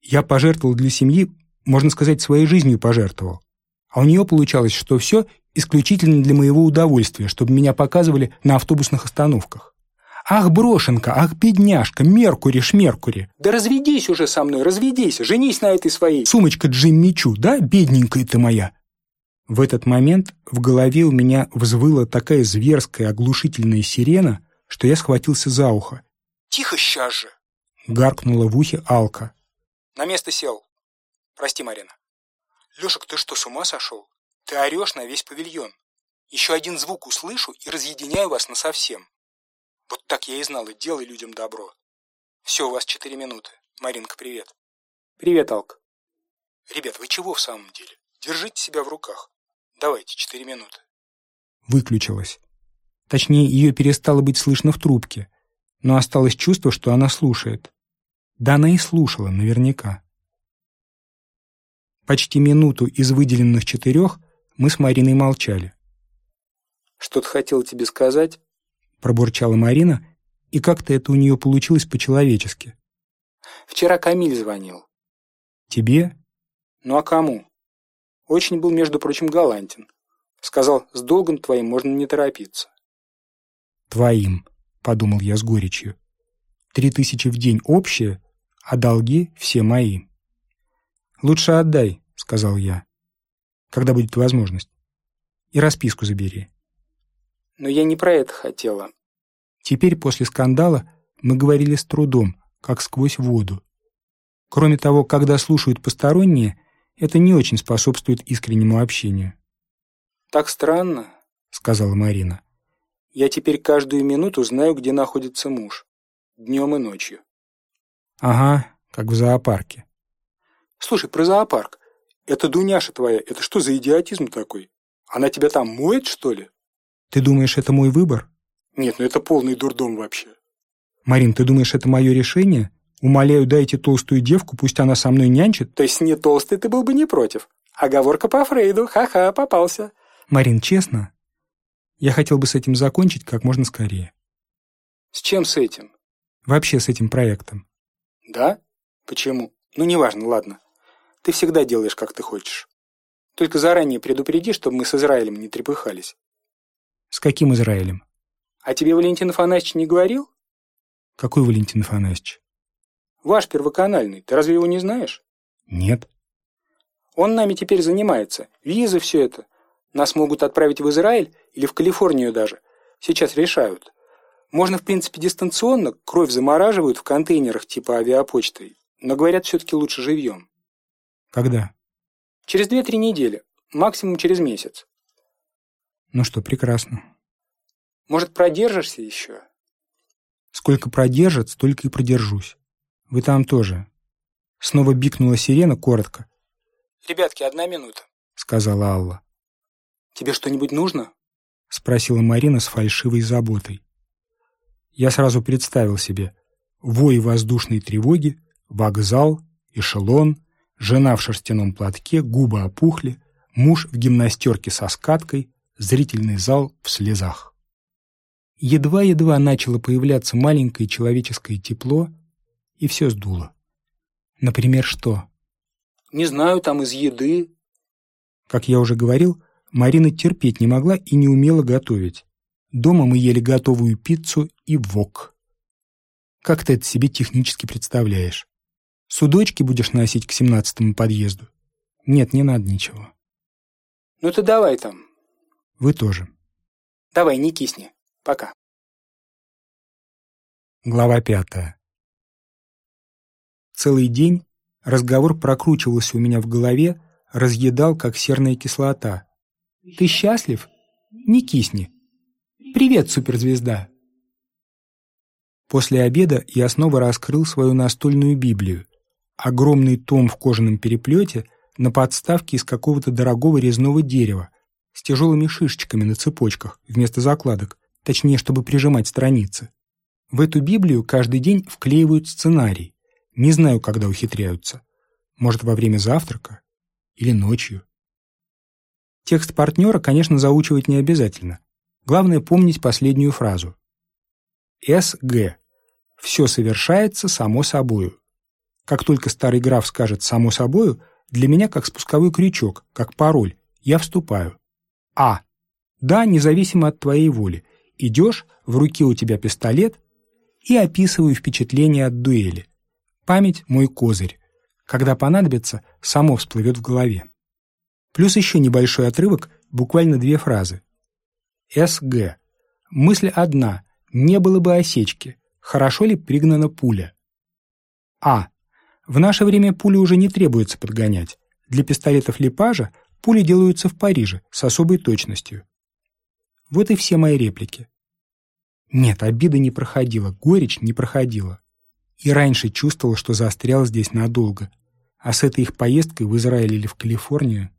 Я пожертвовал для семьи, можно сказать, своей жизнью пожертвовал. А у нее получалось, что все исключительно для моего удовольствия, чтобы меня показывали на автобусных остановках. «Ах, брошенка, ах, бедняжка, Меркури, шмеркури!» «Да разведись уже со мной, разведись, женись на этой своей!» «Сумочка Джимми Чу, да, бедненькая ты моя?» В этот момент в голове у меня взвыла такая зверская оглушительная сирена, что я схватился за ухо. «Тихо сейчас же!» — гаркнула в ухе Алка. «На место сел. Прости, Марина». «Лешек, ты что, с ума сошел? Ты орешь на весь павильон. Еще один звук услышу и разъединяю вас насовсем. Вот так я и знал, и делай людям добро. Все, у вас четыре минуты. Маринка, привет». «Привет, Алка». «Ребят, вы чего в самом деле? Держите себя в руках. Давайте, четыре минуты. Выключилась. Точнее, ее перестало быть слышно в трубке, но осталось чувство, что она слушает. Да она и слушала, наверняка. Почти минуту из выделенных четырех мы с Мариной молчали. «Что-то хотела тебе сказать?» Пробурчала Марина, и как-то это у нее получилось по-человечески. «Вчера Камиль звонил». «Тебе?» «Ну а кому?» Очень был, между прочим, галантен. Сказал, с долгом твоим можно не торопиться. «Твоим», — подумал я с горечью. «Три тысячи в день общее, а долги все мои». «Лучше отдай», — сказал я. когда будет возможность. И расписку забери. Но я не про это хотела. Теперь, после скандала, мы говорили с трудом, как сквозь воду. Кроме того, когда слушают посторонние, это не очень способствует искреннему общению. «Так странно», — сказала Марина. «Я теперь каждую минуту знаю, где находится муж. Днем и ночью». «Ага, как в зоопарке». «Слушай, про зоопарк. Это Дуняша твоя, это что за идиотизм такой? Она тебя там моет, что ли?» «Ты думаешь, это мой выбор?» «Нет, ну это полный дурдом вообще». «Марин, ты думаешь, это мое решение? Умоляю, дайте толстую девку, пусть она со мной нянчит?» «То есть не толстый ты был бы не против? Оговорка по Фрейду, ха-ха, попался». «Марин, честно, я хотел бы с этим закончить как можно скорее». «С чем с этим?» «Вообще с этим проектом». «Да? Почему? Ну, неважно, ладно. Ты всегда делаешь, как ты хочешь. Только заранее предупреди, чтобы мы с Израилем не трепыхались». «С каким Израилем?» «А тебе Валентин Афанасьевич не говорил?» «Какой Валентин Афанасьевич?» «Ваш первоканальный. Ты разве его не знаешь?» «Нет». «Он нами теперь занимается. Визы, все это. Нас могут отправить в Израиль или в Калифорнию даже. Сейчас решают. Можно, в принципе, дистанционно, кровь замораживают в контейнерах типа авиапочты, но говорят, все-таки лучше живьем. Когда? Через две-три недели, максимум через месяц. Ну что, прекрасно. Может, продержишься еще? Сколько продержат, столько и продержусь. Вы там тоже. Снова бикнула сирена коротко. «Ребятки, одна минута», — сказала Алла. «Тебе что-нибудь нужно?» — спросила Марина с фальшивой заботой. Я сразу представил себе вой воздушной тревоги, вокзал, эшелон, жена в шерстяном платке, губы опухли, муж в гимнастерке со скаткой, зрительный зал в слезах. Едва-едва начало появляться маленькое человеческое тепло, и все сдуло. Например, что? Не знаю, там из еды. Как я уже говорил, Марина терпеть не могла и не умела готовить. Дома мы ели готовую пиццу и вок. Как ты это себе технически представляешь? Судочки будешь носить к семнадцатому подъезду? Нет, не надо ничего. Ну ты давай там. Вы тоже. Давай, не кисни. Пока. Глава пятая. Целый день разговор прокручивался у меня в голове, разъедал, как серная кислота. «Ты счастлив? Не кисни. Привет, суперзвезда!» После обеда я снова раскрыл свою настольную Библию. Огромный том в кожаном переплете на подставке из какого-то дорогого резного дерева с тяжелыми шишечками на цепочках вместо закладок, точнее, чтобы прижимать страницы. В эту Библию каждый день вклеивают сценарий. Не знаю, когда ухитряются. Может, во время завтрака? Или ночью? Текст партнера, конечно, заучивать не обязательно. Главное помнить последнюю фразу. СГ. Все совершается само собою. Как только старый граф скажет «само собою», для меня как спусковой крючок, как пароль. Я вступаю. А. Да, независимо от твоей воли. Идешь, в руке у тебя пистолет, и описываю впечатление от дуэли. Память – мой козырь. Когда понадобится, само всплывет в голове. Плюс еще небольшой отрывок, буквально две фразы. СГ. Мысль одна. Не было бы осечки. Хорошо ли пригнана пуля? А. В наше время пули уже не требуется подгонять. Для пистолетов Лепажа пули делаются в Париже с особой точностью. Вот и все мои реплики. Нет, обида не проходила, горечь не проходила. И раньше чувствовал, что застрял здесь надолго. А с этой их поездкой в Израиль или в Калифорнию...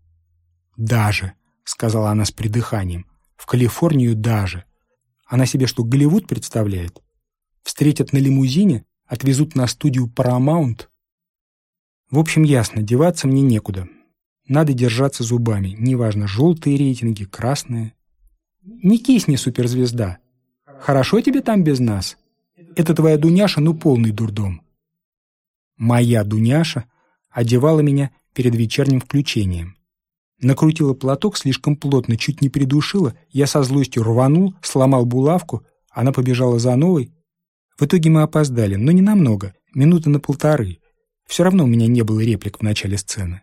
«Даже», — сказала она с придыханием, — «в Калифорнию даже. Она себе что, Голливуд представляет? Встретят на лимузине, отвезут на студию Paramount?» В общем, ясно, деваться мне некуда. Надо держаться зубами, неважно, желтые рейтинги, красные. Не кисни, суперзвезда. Хорошо тебе там без нас? Это твоя Дуняша, ну полный дурдом. Моя Дуняша одевала меня перед вечерним включением. Накрутила платок слишком плотно, чуть не придушила, я со злостью рванул, сломал булавку, она побежала за новой. В итоге мы опоздали, но не намного, минуты на полторы. Все равно у меня не было реплик в начале сцены.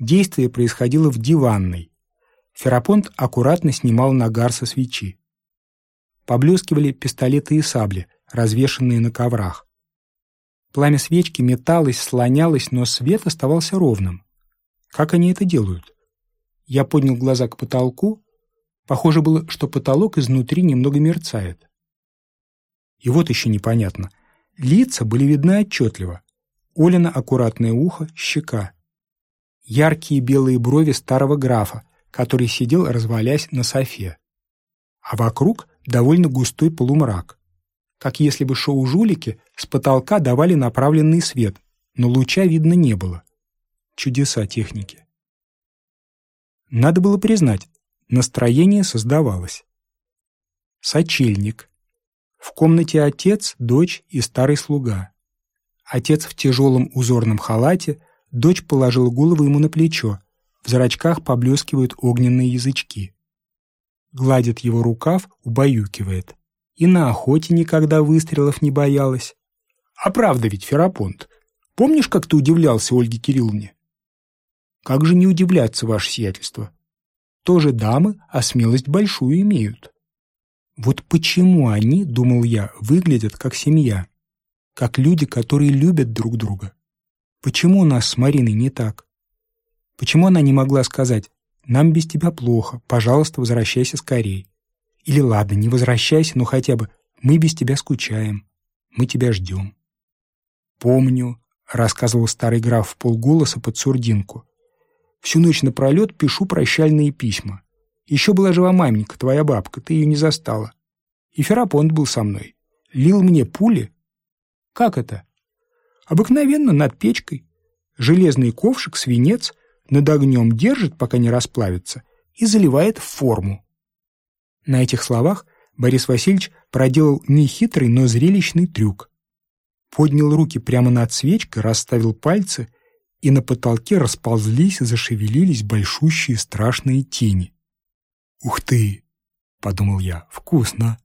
Действие происходило в диванной. Ферапонт аккуратно снимал нагар со свечи. Поблескивали пистолеты и сабли, развешанные на коврах. Пламя свечки металось, слонялось, но свет оставался ровным. Как они это делают? Я поднял глаза к потолку. Похоже было, что потолок изнутри немного мерцает. И вот еще непонятно. Лица были видны отчетливо. Олина аккуратное ухо, щека. Яркие белые брови старого графа, который сидел, развалясь на софе. А вокруг довольно густой полумрак. Как если бы шоу-жулики с потолка давали направленный свет, но луча видно не было. Чудеса техники. Надо было признать, настроение создавалось. Сочельник. В комнате отец, дочь и старый слуга. Отец в тяжелом узорном халате, дочь положила голову ему на плечо, в зрачках поблескивают огненные язычки. Гладит его рукав, убаюкивает. И на охоте никогда выстрелов не боялась. А правда ведь, Ферапонт, помнишь, как ты удивлялся Ольге Кирилловне? Как же не удивляться, ваше сиятельство? Тоже дамы, а смелость большую имеют. Вот почему они, думал я, выглядят как семья, как люди, которые любят друг друга. Почему у нас с Мариной не так? Почему она не могла сказать «нам без тебя плохо, пожалуйста, возвращайся скорее»? Или «ладно, не возвращайся, но хотя бы мы без тебя скучаем, мы тебя ждем». «Помню», — рассказывал старый граф в полголоса под сурдинку, Всю ночь напролет пишу прощальные письма. Еще была жива маменька, твоя бабка, ты ее не застала. И Ферапонт был со мной. Лил мне пули. Как это? Обыкновенно над печкой. Железный ковшик, свинец, над огнем держит, пока не расплавится, и заливает в форму. На этих словах Борис Васильевич проделал нехитрый, но зрелищный трюк. Поднял руки прямо над свечкой, расставил пальцы и на потолке расползлись и зашевелились большущие страшные тени. «Ух ты!» — подумал я. «Вкусно!»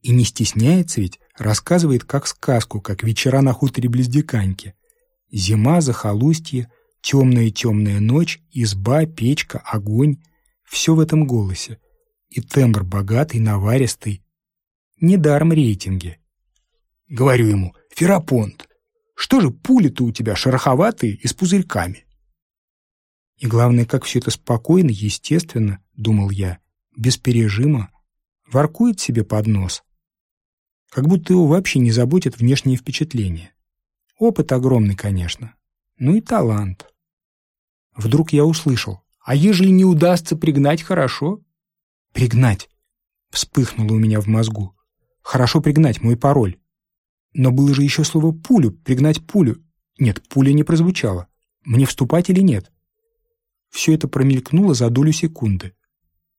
И не стесняется ведь, рассказывает как сказку, как вечера на хуторе Близдеканьки. Зима, захолустье, темная-темная ночь, изба, печка, огонь — все в этом голосе. И тембр богатый, наваристый. Недаром рейтинги. Говорю ему, Ферапонт, что же пули-то у тебя шероховатые и с пузырьками? И главное, как все это спокойно, естественно, думал я, без пережима, воркует себе под нос. Как будто его вообще не заботят внешние впечатления. Опыт огромный, конечно, ну и талант. Вдруг я услышал, а ежели не удастся пригнать, хорошо? Пригнать. Вспыхнуло у меня в мозгу. Хорошо пригнать, мой пароль. Но было же еще слово «пулю», «пригнать пулю». Нет, пуля не прозвучала. Мне вступать или нет? Все это промелькнуло за долю секунды.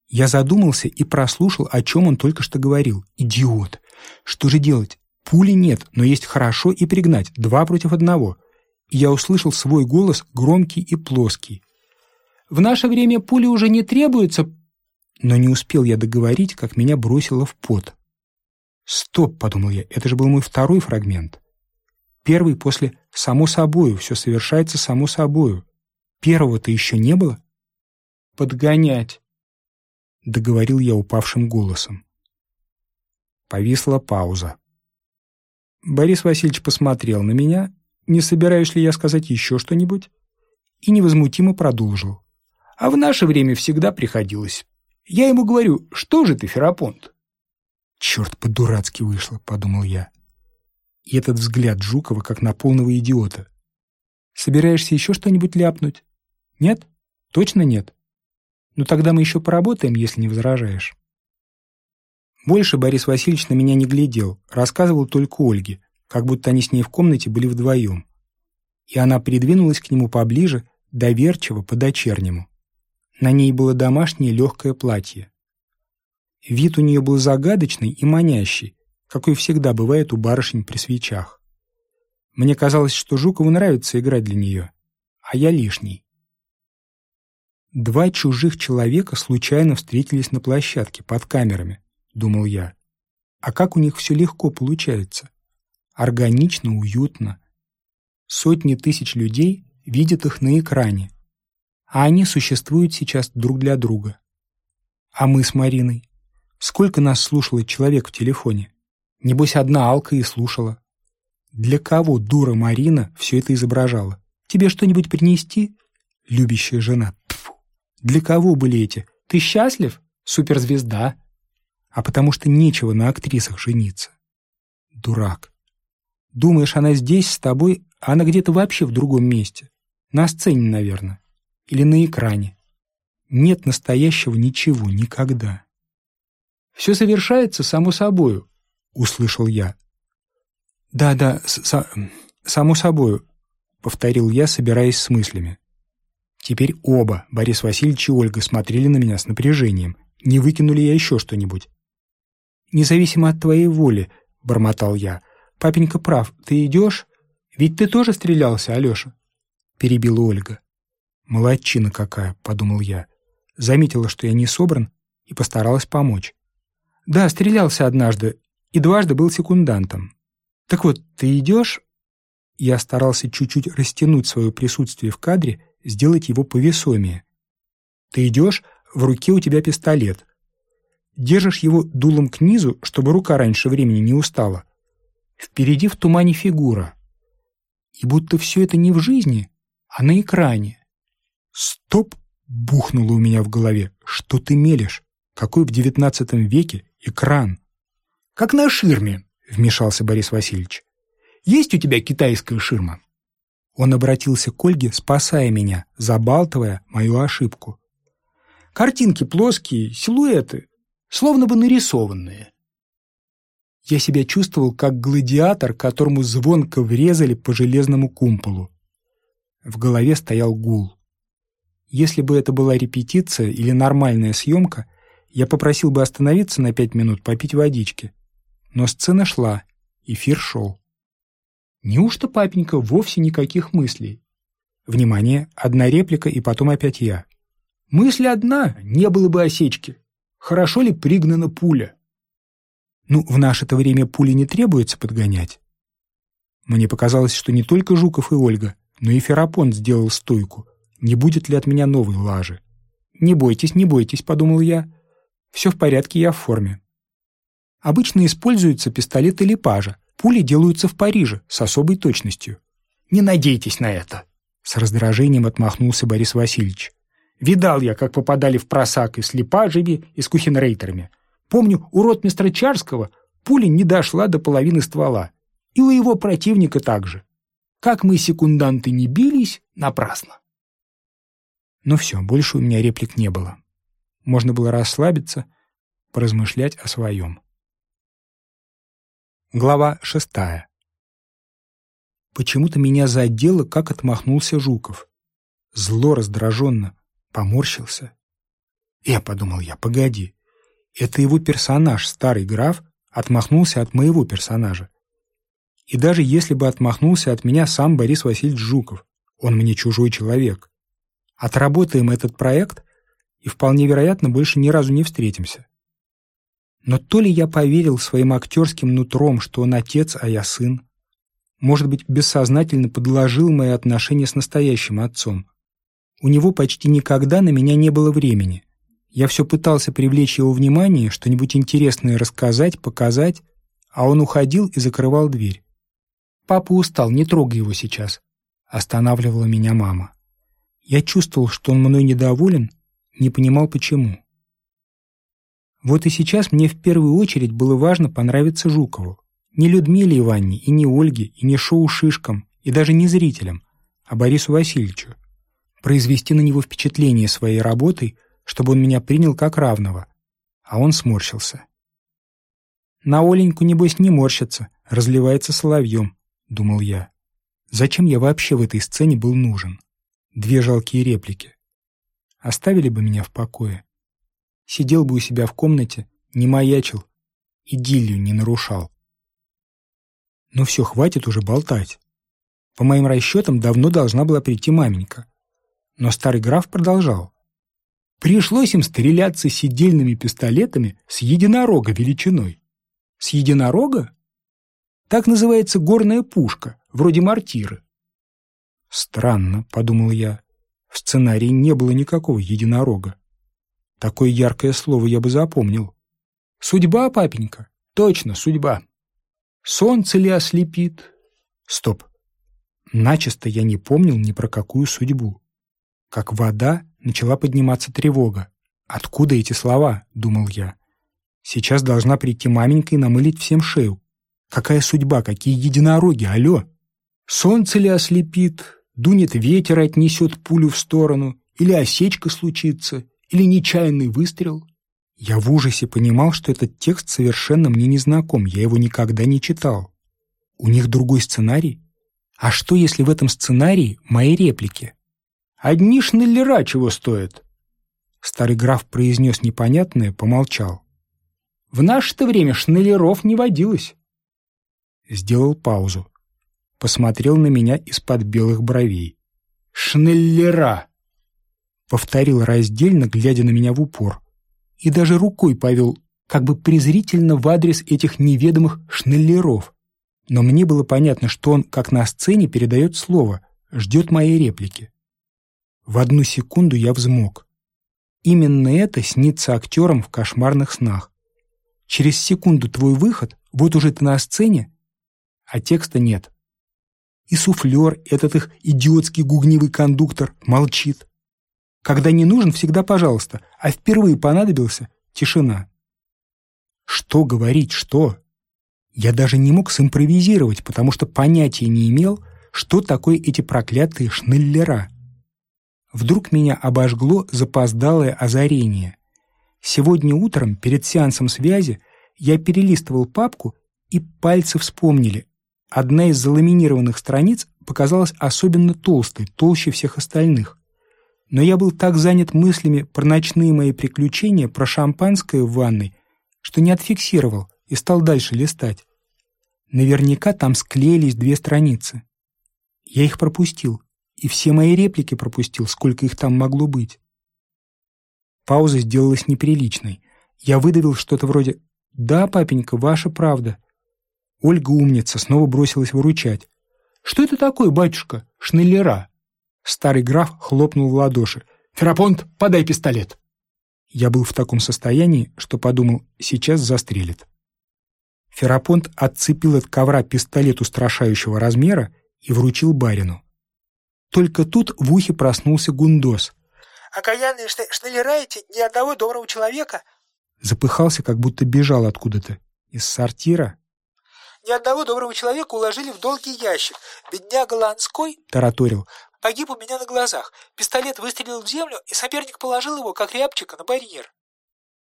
Я задумался и прослушал, о чем он только что говорил. Идиот! Что же делать? Пули нет, но есть хорошо и пригнать, два против одного. Я услышал свой голос, громкий и плоский. «В наше время пули уже не требуются...» Но не успел я договорить, как меня бросило в пот. «Стоп», — подумал я, — «это же был мой второй фрагмент. Первый после «само собою», все совершается само собою. Первого-то еще не было?» «Подгонять», — договорил я упавшим голосом. Повисла пауза. Борис Васильевич посмотрел на меня, не собираюсь ли я сказать еще что-нибудь, и невозмутимо продолжил. «А в наше время всегда приходилось. Я ему говорю, что же ты, Ферапонт?» «Черт, по-дурацки вышло», — подумал я. И этот взгляд Жукова как на полного идиота. «Собираешься еще что-нибудь ляпнуть? Нет? Точно нет? Ну тогда мы еще поработаем, если не возражаешь». Больше Борис Васильевич на меня не глядел, рассказывал только Ольге, как будто они с ней в комнате были вдвоем. И она придвинулась к нему поближе, доверчиво, по-дочернему. На ней было домашнее легкое платье. Вид у нее был загадочный и манящий, какой всегда бывает у барышень при свечах. Мне казалось, что Жукову нравится играть для нее, а я лишний. Два чужих человека случайно встретились на площадке под камерами, думал я. А как у них все легко получается? Органично, уютно. Сотни тысяч людей видят их на экране. а они существуют сейчас друг для друга. А мы с Мариной? Сколько нас слушало человек в телефоне? Небось, одна Алка и слушала. Для кого дура Марина все это изображала? Тебе что-нибудь принести? Любящая жена. Тьфу. Для кого были эти? Ты счастлив? Суперзвезда. А потому что нечего на актрисах жениться. Дурак. Думаешь, она здесь с тобой, а она где-то вообще в другом месте. На сцене, наверное. Или на экране. Нет настоящего ничего никогда. «Все совершается само собою», — услышал я. «Да-да, само собою», — повторил я, собираясь с мыслями. Теперь оба, Борис Васильевич и Ольга, смотрели на меня с напряжением. Не выкинули я еще что-нибудь. «Независимо от твоей воли», — бормотал я. «Папенька прав. Ты идешь? Ведь ты тоже стрелялся, Алеша?» Перебила Ольга. «Молодчина какая», — подумал я. Заметила, что я не собран, и постаралась помочь. «Да, стрелялся однажды, и дважды был секундантом. Так вот, ты идешь?» Я старался чуть-чуть растянуть свое присутствие в кадре, сделать его повесомее. «Ты идешь, в руке у тебя пистолет. Держишь его дулом к низу, чтобы рука раньше времени не устала. Впереди в тумане фигура. И будто все это не в жизни, а на экране. «Стоп!» — бухнуло у меня в голове. «Что ты мелешь? Какой в девятнадцатом веке экран?» «Как на ширме», — вмешался Борис Васильевич. «Есть у тебя китайская ширма?» Он обратился к Ольге, спасая меня, забалтывая мою ошибку. «Картинки плоские, силуэты, словно бы нарисованные». Я себя чувствовал как гладиатор, которому звонко врезали по железному кумполу. В голове стоял гул. Если бы это была репетиция или нормальная съемка, я попросил бы остановиться на пять минут попить водички. Но сцена шла, эфир шел. Неужто папенька вовсе никаких мыслей? Внимание, одна реплика и потом опять я. Мысль одна, не было бы осечки. Хорошо ли пригнана пуля? Ну, в наше-то время пули не требуется подгонять. Мне показалось, что не только Жуков и Ольга, но и Ферапонт сделал стойку — не будет ли от меня новой лажи. «Не бойтесь, не бойтесь», — подумал я. «Все в порядке, я в форме». Обычно используются пистолеты Лепажа. Пули делаются в Париже с особой точностью. «Не надейтесь на это», — с раздражением отмахнулся Борис Васильевич. «Видал я, как попадали в просак и с Лепажами, и с Кухенрейтерами. Помню, у ротмистра Чарского пуля не дошла до половины ствола. И у его противника также. Как мы, секунданты, не бились, напрасно. Но все, больше у меня реплик не было. Можно было расслабиться, поразмышлять о своем. Глава шестая. Почему-то меня задело, как отмахнулся Жуков. Зло раздраженно, поморщился. «Э, — подумал я, — погоди, это его персонаж, старый граф, отмахнулся от моего персонажа. И даже если бы отмахнулся от меня сам Борис Васильевич Жуков, он мне чужой человек. Отработаем этот проект, и вполне вероятно, больше ни разу не встретимся. Но то ли я поверил своим актерским нутром, что он отец, а я сын, может быть, бессознательно подложил мои отношения с настоящим отцом. У него почти никогда на меня не было времени. Я все пытался привлечь его внимание, что-нибудь интересное рассказать, показать, а он уходил и закрывал дверь. «Папа устал, не трогай его сейчас», — останавливала меня мама. Я чувствовал, что он мной недоволен, не понимал почему. Вот и сейчас мне в первую очередь было важно понравиться Жукову. Не Людмиле Ивановне, и не Ольге, и не шоу-шишкам, и даже не зрителям, а Борису Васильевичу. Произвести на него впечатление своей работой, чтобы он меня принял как равного. А он сморщился. «На Оленьку, небось, не морщится, разливается соловьем», — думал я. «Зачем я вообще в этой сцене был нужен?» Две жалкие реплики. Оставили бы меня в покое. Сидел бы у себя в комнате, не маячил, идиллию не нарушал. Ну все, хватит уже болтать. По моим расчетам, давно должна была прийти маменька. Но старый граф продолжал. Пришлось им стреляться сидельными пистолетами с единорога величиной. С единорога? Так называется горная пушка, вроде мортиры. «Странно», — подумал я. В сценарии не было никакого единорога. Такое яркое слово я бы запомнил. Судьба, папенька? Точно, судьба. Солнце ли ослепит? Стоп. Начисто я не помнил ни про какую судьбу. Как вода, начала подниматься тревога. «Откуда эти слова?» — думал я. «Сейчас должна прийти маменька и намылить всем шею. Какая судьба, какие единороги, алло! Солнце ли ослепит, дунет ветер и отнесет пулю в сторону, или осечка случится, или нечаянный выстрел?» Я в ужасе понимал, что этот текст совершенно мне не знаком, я его никогда не читал. У них другой сценарий? А что, если в этом сценарии мои реплики? Одни шнеллера чего стоят? Старый граф произнес непонятное, помолчал. В наше-то время шнеллеров не водилось. Сделал паузу. Посмотрел на меня из-под белых бровей. «Шнеллера!» Повторил раздельно, глядя на меня в упор. И даже рукой повел, как бы презрительно в адрес этих неведомых шнеллеров. Но мне было понятно, что он, как на сцене, передает слово, ждет моей реплики. В одну секунду я взмок. Именно это снится актерам в кошмарных снах. Через секунду твой выход, вот уже ты на сцене, а текста нет. И суфлер, этот их идиотский гугнивый кондуктор, молчит. Когда не нужен, всегда пожалуйста, а впервые понадобился — тишина. Что говорить, что? Я даже не мог симпровизировать, потому что понятия не имел, что такое эти проклятые шнеллера. Вдруг меня обожгло запоздалое озарение. Сегодня утром, перед сеансом связи, я перелистывал папку, и пальцы вспомнили. Одна из заламинированных страниц показалась особенно толстой, толще всех остальных. Но я был так занят мыслями про ночные мои приключения, про шампанское в ванной, что не отфиксировал, и стал дальше листать. Наверняка там склеились две страницы. Я их пропустил, и все мои реплики пропустил, сколько их там могло быть. Пауза сделалась неприличной. Я выдавил что-то вроде «Да, папенька, ваша правда». Ольга умница, снова бросилась выручать. «Что это такое, батюшка? Шнеллера?» Старый граф хлопнул в ладоши. «Ферапонт, подай пистолет!» Я был в таком состоянии, что подумал, сейчас застрелит. Ферапонт отцепил от ковра пистолет устрашающего размера и вручил барину. Только тут в ухе проснулся Гундос. «Окаянные шнеллера эти ни одного доброго человека?» Запыхался, как будто бежал откуда-то. Из сортира. «Ни одного доброго человека уложили в долгий ящик. Бедняга Ланской...» — тараторил. Погиб у меня на глазах. Пистолет выстрелил в землю, и соперник положил его, как рябчика, на барьер.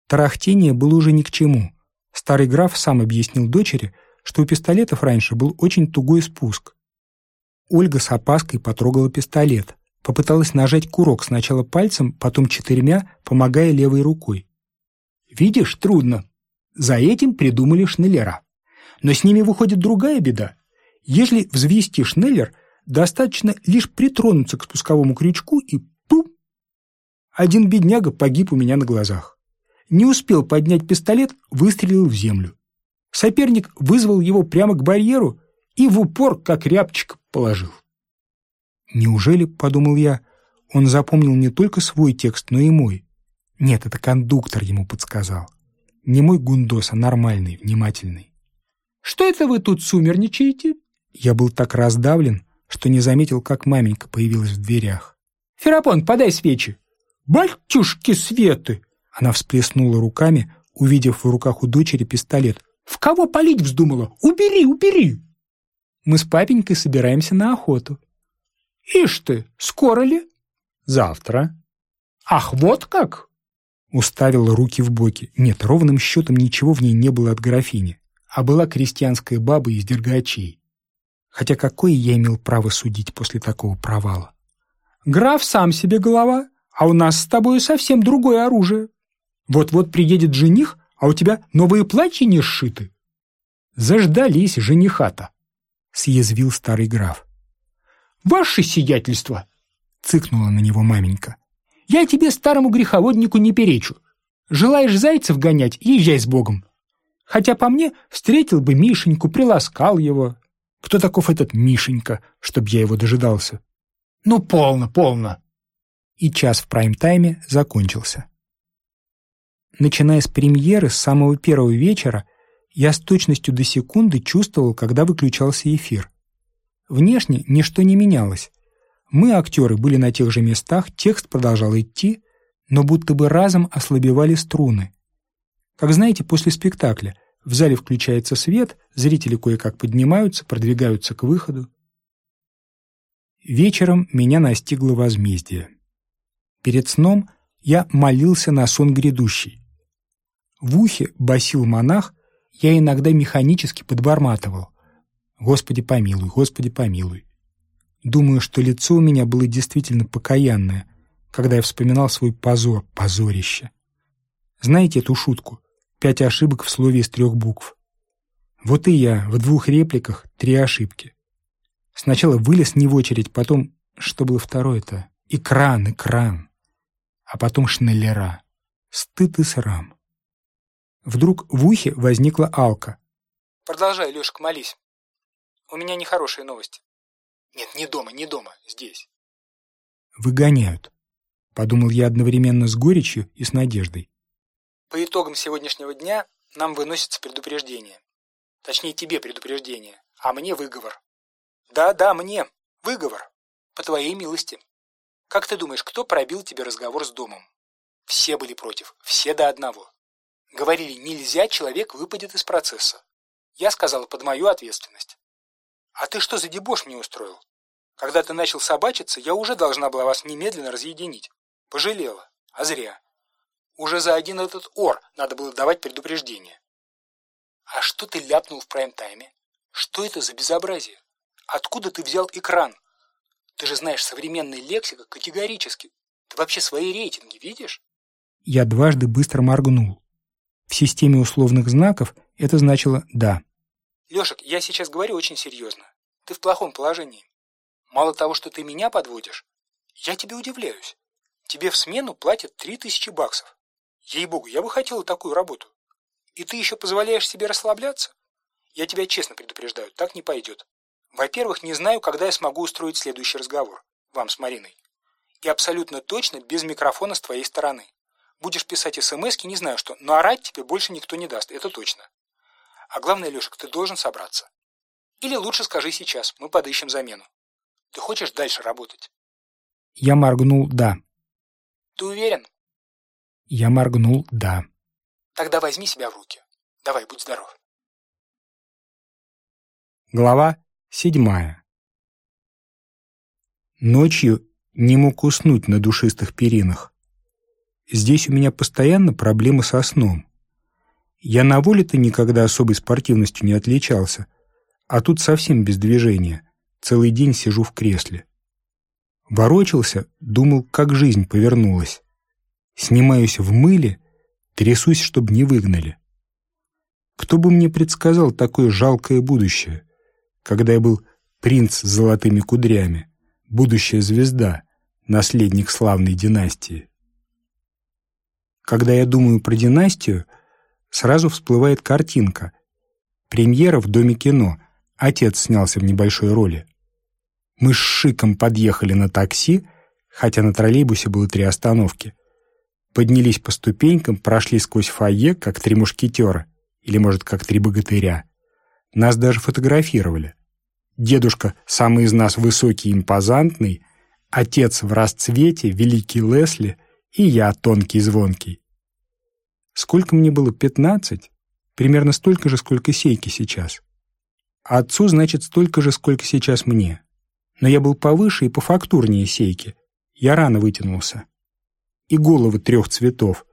Тарахтение было уже ни к чему. Старый граф сам объяснил дочери, что у пистолетов раньше был очень тугой спуск. Ольга с опаской потрогала пистолет, попыталась нажать курок сначала пальцем, потом четырьмя, помогая левой рукой. «Видишь, трудно. За этим придумали шнеллера. Но с ними выходит другая беда. Если взвести шнеллер — Достаточно лишь притронуться к спусковому крючку и пум! Один бедняга погиб у меня на глазах. Не успел поднять пистолет, выстрелил в землю. Соперник вызвал его прямо к барьеру и в упор, как рябчик, положил. Неужели, — подумал я, — он запомнил не только свой текст, но и мой? Нет, это кондуктор ему подсказал. Не мой гундос, а нормальный, внимательный. «Что это вы тут сумерничаете?» Я был так раздавлен, что не заметил, как маменька появилась в дверях. «Ферапон, подай свечи!» «Батюшки Светы!» Она всплеснула руками, увидев в руках у дочери пистолет. «В кого палить вздумала? Убери, убери!» «Мы с папенькой собираемся на охоту». «Ишь ты, скоро ли?» «Завтра». «Ах, вот как!» Уставила руки в боки. Нет, ровным счетом ничего в ней не было от графини, а была крестьянская баба из дергачей. Хотя какое я имел право судить после такого провала? Граф сам себе голова, а у нас с тобой совсем другое оружие. Вот-вот приедет жених, а у тебя новые платья не сшиты. Заждались жениха-то, съязвил старый граф. Ваше сиятельство, цыкнула на него маменька. Я тебе, старому греховоднику, не перечу. Желаешь зайцев гонять, езжай с Богом. Хотя по мне встретил бы Мишеньку, приласкал его, кто таков этот Мишенька, чтоб я его дожидался? Ну, полно, полно. И час в прайм-тайме закончился. Начиная с премьеры, с самого первого вечера, я с точностью до секунды чувствовал, когда выключался эфир. Внешне ничто не менялось. Мы, актеры, были на тех же местах, текст продолжал идти, но будто бы разом ослабевали струны. Как знаете, после спектакля в зале включается свет, зрители кое-как поднимаются, продвигаются к выходу. Вечером меня настигло возмездие. Перед сном я молился на сон грядущий. В ухе басил монах, я иногда механически подборматывал. «Господи помилуй, Господи помилуй». Думаю, что лицо у меня было действительно покаянное, когда я вспоминал свой позор, позорище. Знаете эту шутку? Пять ошибок в слове из трех букв. Вот и я, в двух репликах, три ошибки. Сначала вылез не в очередь, потом, что было второе-то? Экран, экран. А потом шнеллера. Стыд и срам. Вдруг в ухе возникла Алка. Продолжай, Лешка, молись. У меня нехорошие новости. Нет, не дома, не дома, здесь. Выгоняют. Подумал я одновременно с горечью и с надеждой. По итогам сегодняшнего дня нам выносится предупреждение. Точнее, тебе предупреждение, а мне выговор. Да-да, мне. Выговор. По твоей милости. Как ты думаешь, кто пробил тебе разговор с домом? Все были против. Все до одного. Говорили, нельзя, человек выпадет из процесса. Я сказала, под мою ответственность. А ты что за дебош мне устроил? Когда ты начал собачиться, я уже должна была вас немедленно разъединить. Пожалела. А зря. Уже за один этот ор надо было давать предупреждение. А что ты ляпнул в прайм-тайме? Что это за безобразие? Откуда ты взял экран? Ты же знаешь, современная лексика категорически. Ты вообще свои рейтинги видишь? Я дважды быстро моргнул. В системе условных знаков это значило «да». Лешек, я сейчас говорю очень серьезно. Ты в плохом положении. Мало того, что ты меня подводишь, я тебе удивляюсь. Тебе в смену платят три тысячи баксов. Ей-богу, я бы хотела такую работу. И ты еще позволяешь себе расслабляться? Я тебя честно предупреждаю, так не пойдет. Во-первых, не знаю, когда я смогу устроить следующий разговор. Вам с Мариной. И абсолютно точно без микрофона с твоей стороны. Будешь писать смс не знаю что, но орать тебе больше никто не даст, это точно. А главное, Лешек, ты должен собраться. Или лучше скажи сейчас, мы подыщем замену. Ты хочешь дальше работать? Я моргнул «да». Ты уверен? Я моргнул «да». Тогда возьми себя в руки. Давай, будь здоров. Глава седьмая. Ночью не мог уснуть на душистых перинах. Здесь у меня постоянно проблемы со сном. Я на воле-то никогда особой спортивностью не отличался, а тут совсем без движения. Целый день сижу в кресле. Ворочался, думал, как жизнь повернулась. Снимаюсь в мыле, трясусь, чтобы не выгнали. Кто бы мне предсказал такое жалкое будущее, когда я был принц с золотыми кудрями, будущая звезда, наследник славной династии? Когда я думаю про династию, сразу всплывает картинка. Премьера в Доме кино. Отец снялся в небольшой роли. Мы с Шиком подъехали на такси, хотя на троллейбусе было три остановки. Поднялись по ступенькам, прошли сквозь фойе, как три мушкетера, или, может, как три богатыря. Нас даже фотографировали. Дедушка, самый из нас высокий и импозантный, отец в расцвете, великий Лесли — и я тонкий и звонкий. Сколько мне было, пятнадцать? Примерно столько же, сколько Сейки сейчас. А отцу, значит, столько же, сколько сейчас мне. Но я был повыше и пофактурнее Сейки. Я рано вытянулся. И головы трех цветов.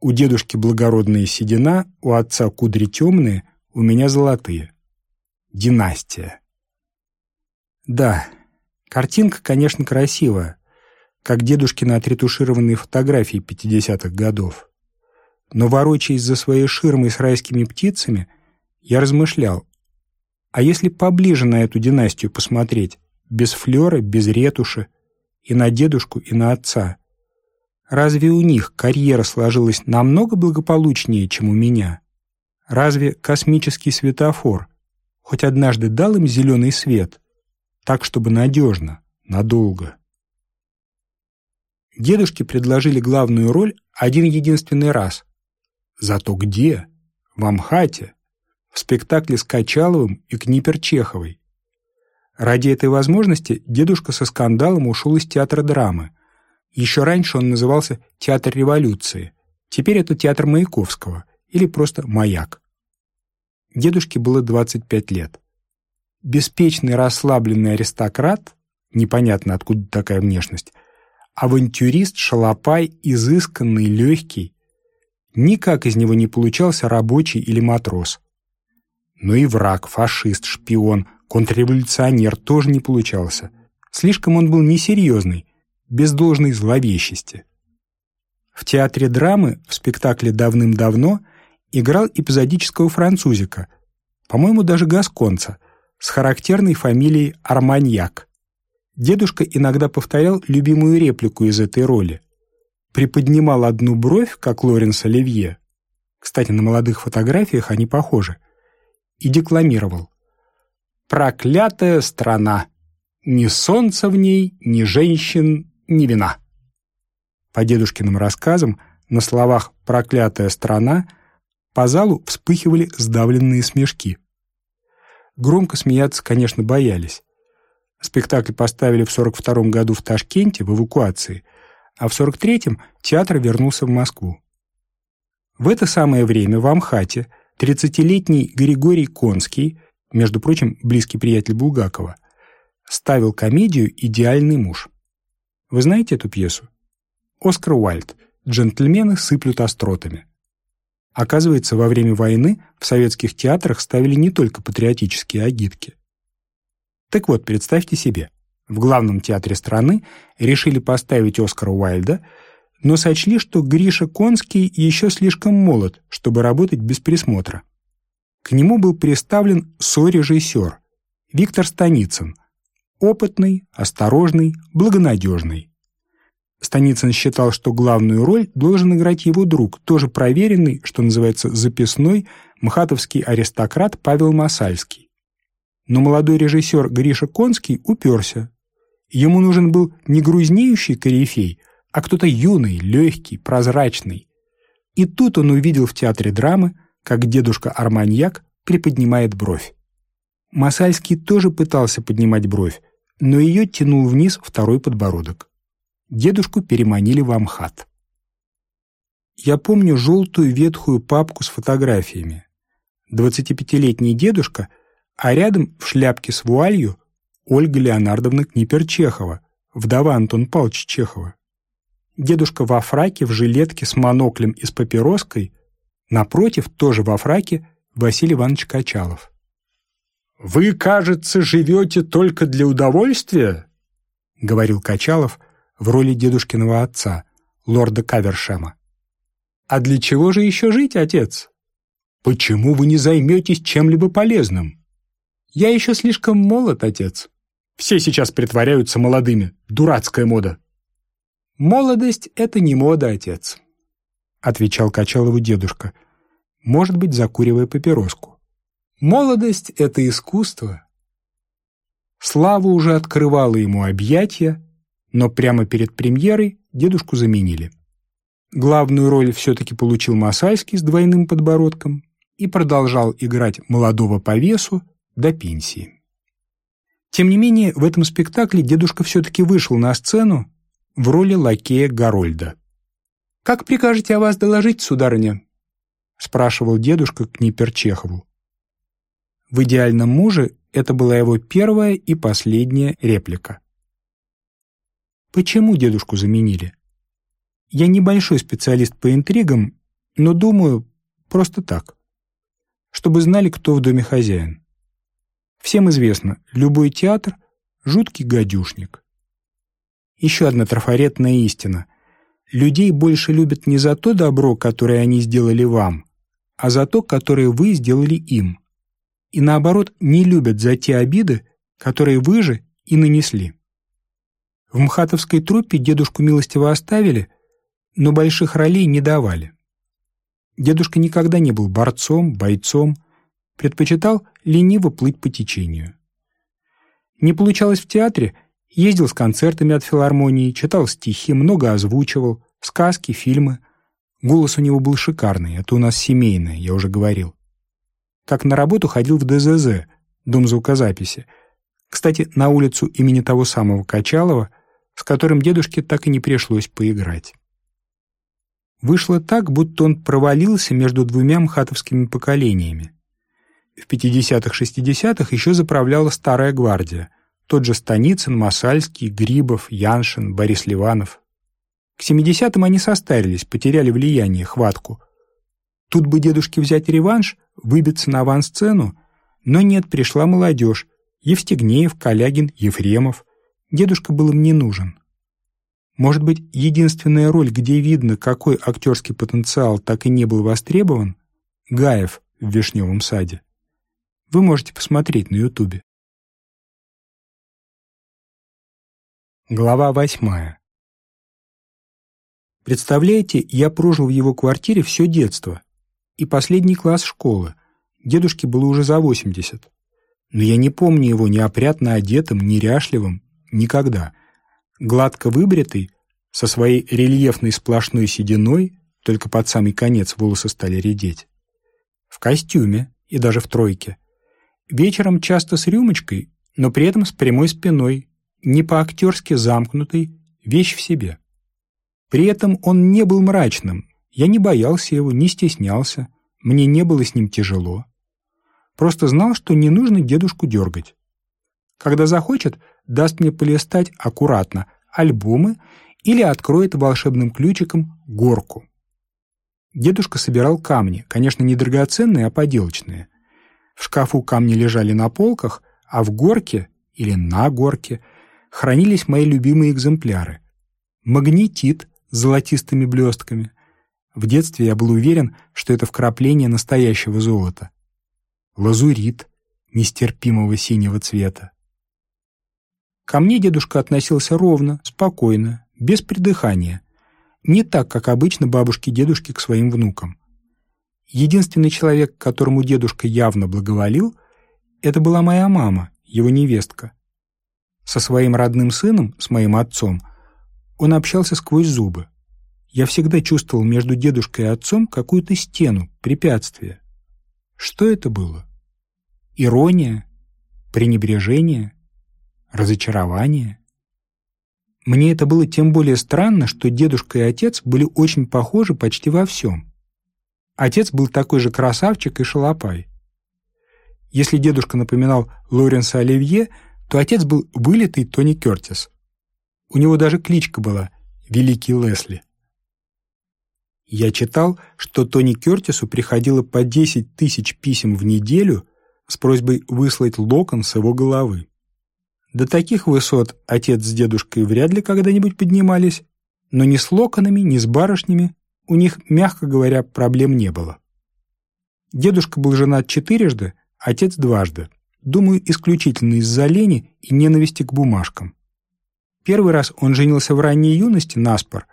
У дедушки благородная седина, у отца кудри темные, у меня золотые. Династия. Да, картинка, конечно, красивая, как дедушкины отретушированные фотографии 50-х годов. Но, ворочаясь за своей ширмой с райскими птицами, я размышлял, а если поближе на эту династию посмотреть, без флера, без ретуши, и на дедушку, и на отца, разве у них карьера сложилась намного благополучнее, чем у меня? Разве космический светофор хоть однажды дал им зеленый свет, так, чтобы надежно, надолго? Дедушке предложили главную роль один единственный раз. Зато где? В Амхате, в спектакле с Качаловым и Книпер Чеховой. Ради этой возможности дедушка со скандалом ушел из театра драмы. Еще раньше он назывался «Театр революции», теперь это театр Маяковского или просто «Маяк». Дедушке было 25 лет. Беспечный расслабленный аристократ, непонятно откуда такая внешность, авантюрист, шалопай, изысканный, легкий. Никак из него не получался рабочий или матрос. Но и враг, фашист, шпион, контрреволюционер тоже не получался. Слишком он был несерьезный, без должной зловещести. В театре драмы в спектакле «Давным-давно» играл эпизодического французика, по-моему, даже гасконца, с характерной фамилией Арманьяк. Дедушка иногда повторял любимую реплику из этой роли. Приподнимал одну бровь, как Лоренс Оливье. Кстати, на молодых фотографиях они похожи. И декламировал. «Проклятая страна! Ни солнца в ней, ни женщин, ни вина!» По дедушкиным рассказам, на словах «проклятая страна» по залу вспыхивали сдавленные смешки. Громко смеяться, конечно, боялись. Спектакль поставили в 42 году в Ташкенте в эвакуации, а в 43-м театр вернулся в Москву. В это самое время в Амхате 30-летний Григорий Конский, между прочим, близкий приятель Булгакова, ставил комедию «Идеальный муж». Вы знаете эту пьесу? Оскар Уальд «Джентльмены сыплют остротами». Оказывается, во время войны в советских театрах ставили не только патриотические агитки. Так вот, представьте себе, в главном театре страны решили поставить Оскара Уайльда, но сочли, что Гриша Конский еще слишком молод, чтобы работать без присмотра. К нему был представлен сорежиссер Виктор Станицын, опытный, осторожный, благонадежный. Станицын считал, что главную роль должен играть его друг, тоже проверенный, что называется, записной, мхатовский аристократ Павел Масальский. Но молодой режиссер Гриша Конский уперся. Ему нужен был не грузнеющий корифей, а кто-то юный, легкий, прозрачный. И тут он увидел в театре драмы, как дедушка Арманьяк приподнимает бровь. Масальский тоже пытался поднимать бровь, но ее тянул вниз второй подбородок. Дедушку переманили в Амхат. Я помню желтую ветхую папку с фотографиями. 25-летний дедушка — а рядом в шляпке с вуалью Ольга Леонардовна Книпер-Чехова, вдова Антон Павловича Чехова. Дедушка во фраке, в жилетке с моноклем и с папироской, напротив, тоже во фраке, Василий Иванович Качалов. «Вы, кажется, живете только для удовольствия?» — говорил Качалов в роли дедушкиного отца, лорда Кавершема. «А для чего же еще жить, отец? Почему вы не займетесь чем-либо полезным?» «Я еще слишком молод, отец. Все сейчас притворяются молодыми. Дурацкая мода». «Молодость — это не мода, отец», — отвечал Качалову дедушка, может быть, закуривая папироску. «Молодость — это искусство». Слава уже открывала ему объятия, но прямо перед премьерой дедушку заменили. Главную роль все-таки получил Масальский с двойным подбородком и продолжал играть молодого по весу, до пенсии. Тем не менее, в этом спектакле дедушка все-таки вышел на сцену в роли лакея Гарольда. «Как прикажете о вас доложить, сударыня?» — спрашивал дедушка Книпер Чехову. В «Идеальном муже» это была его первая и последняя реплика. Почему дедушку заменили? Я небольшой специалист по интригам, но думаю, просто так. Чтобы знали, кто в доме хозяин. Всем известно, любой театр — жуткий гадюшник. Еще одна трафаретная истина. Людей больше любят не за то добро, которое они сделали вам, а за то, которое вы сделали им. И наоборот, не любят за те обиды, которые вы же и нанесли. В мхатовской труппе дедушку милостиво оставили, но больших ролей не давали. Дедушка никогда не был борцом, бойцом, предпочитал лениво плыть по течению. Не получалось в театре, Ездил с концертами от филармонии, читал стихи, много озвучивал, сказки, фильмы. Голос у него был шикарный, это у нас семейное, я уже говорил. Как на работу ходил в ДЗЗ, дом звукозаписи. Кстати, на улицу имени того самого Качалова, с которым дедушке так и не пришлось поиграть. Вышло так, будто он провалился между двумя мхатовскими поколениями. В 50-х-60-х еще заправляла старая гвардия. Тот же Станицын, Масальский, Грибов, Яншин, Борис Ливанов. К 70-м они состарились, потеряли влияние, хватку. Тут бы дедушке взять реванш, выбиться на авансцену, но нет, пришла молодежь. Евстигнеев, Калягин, Ефремов. Дедушка был им не нужен. Может быть, единственная роль, где видно, какой актерский потенциал так и не был востребован — Гаев в «Вишневом саде». Вы можете посмотреть на Ютубе. Глава восьмая. Представляете, я прожил в его квартире все детство и последний класс школы. Дедушке было уже за 80. Но я не помню его ни опрятно одетым, ни ряшливым, никогда. Гладко выбритый, со своей рельефной сплошной сединой, только под самый конец волосы стали редеть. В костюме и даже в тройке. Вечером часто с рюмочкой, но при этом с прямой спиной, не по-актерски замкнутой, вещь в себе. При этом он не был мрачным, я не боялся его, не стеснялся, мне не было с ним тяжело. Просто знал, что не нужно дедушку дергать. Когда захочет, даст мне полистать аккуратно альбомы или откроет волшебным ключиком горку. Дедушка собирал камни, конечно, не драгоценные, а поделочные. В шкафу камни лежали на полках, а в горке или на горке хранились мои любимые экземпляры. Магнетит с золотистыми блестками. В детстве я был уверен, что это вкрапление настоящего золота. Лазурит нестерпимого синего цвета. Ко мне дедушка относился ровно, спокойно, без придыхания. Не так, как обычно бабушки-дедушки к своим внукам. Единственный человек, которому дедушка явно благоволил, это была моя мама, его невестка. Со своим родным сыном, с моим отцом, он общался сквозь зубы. Я всегда чувствовал между дедушкой и отцом какую-то стену, препятствие. Что это было? Ирония? Пренебрежение? Разочарование? Мне это было тем более странно, что дедушка и отец были очень похожи почти во всем. Отец был такой же красавчик и шалопай. Если дедушка напоминал Лоренса Оливье, то отец был вылитый Тони Кертис. У него даже кличка была «Великий Лесли». Я читал, что Тони Кертису приходило по 10 тысяч писем в неделю с просьбой выслать локон с его головы. До таких высот отец с дедушкой вряд ли когда-нибудь поднимались, но ни с локонами, ни с барышнями у них, мягко говоря, проблем не было. Дедушка был женат четырежды, отец дважды. Думаю, исключительно из-за лени и ненависти к бумажкам. Первый раз он женился в ранней юности на спор,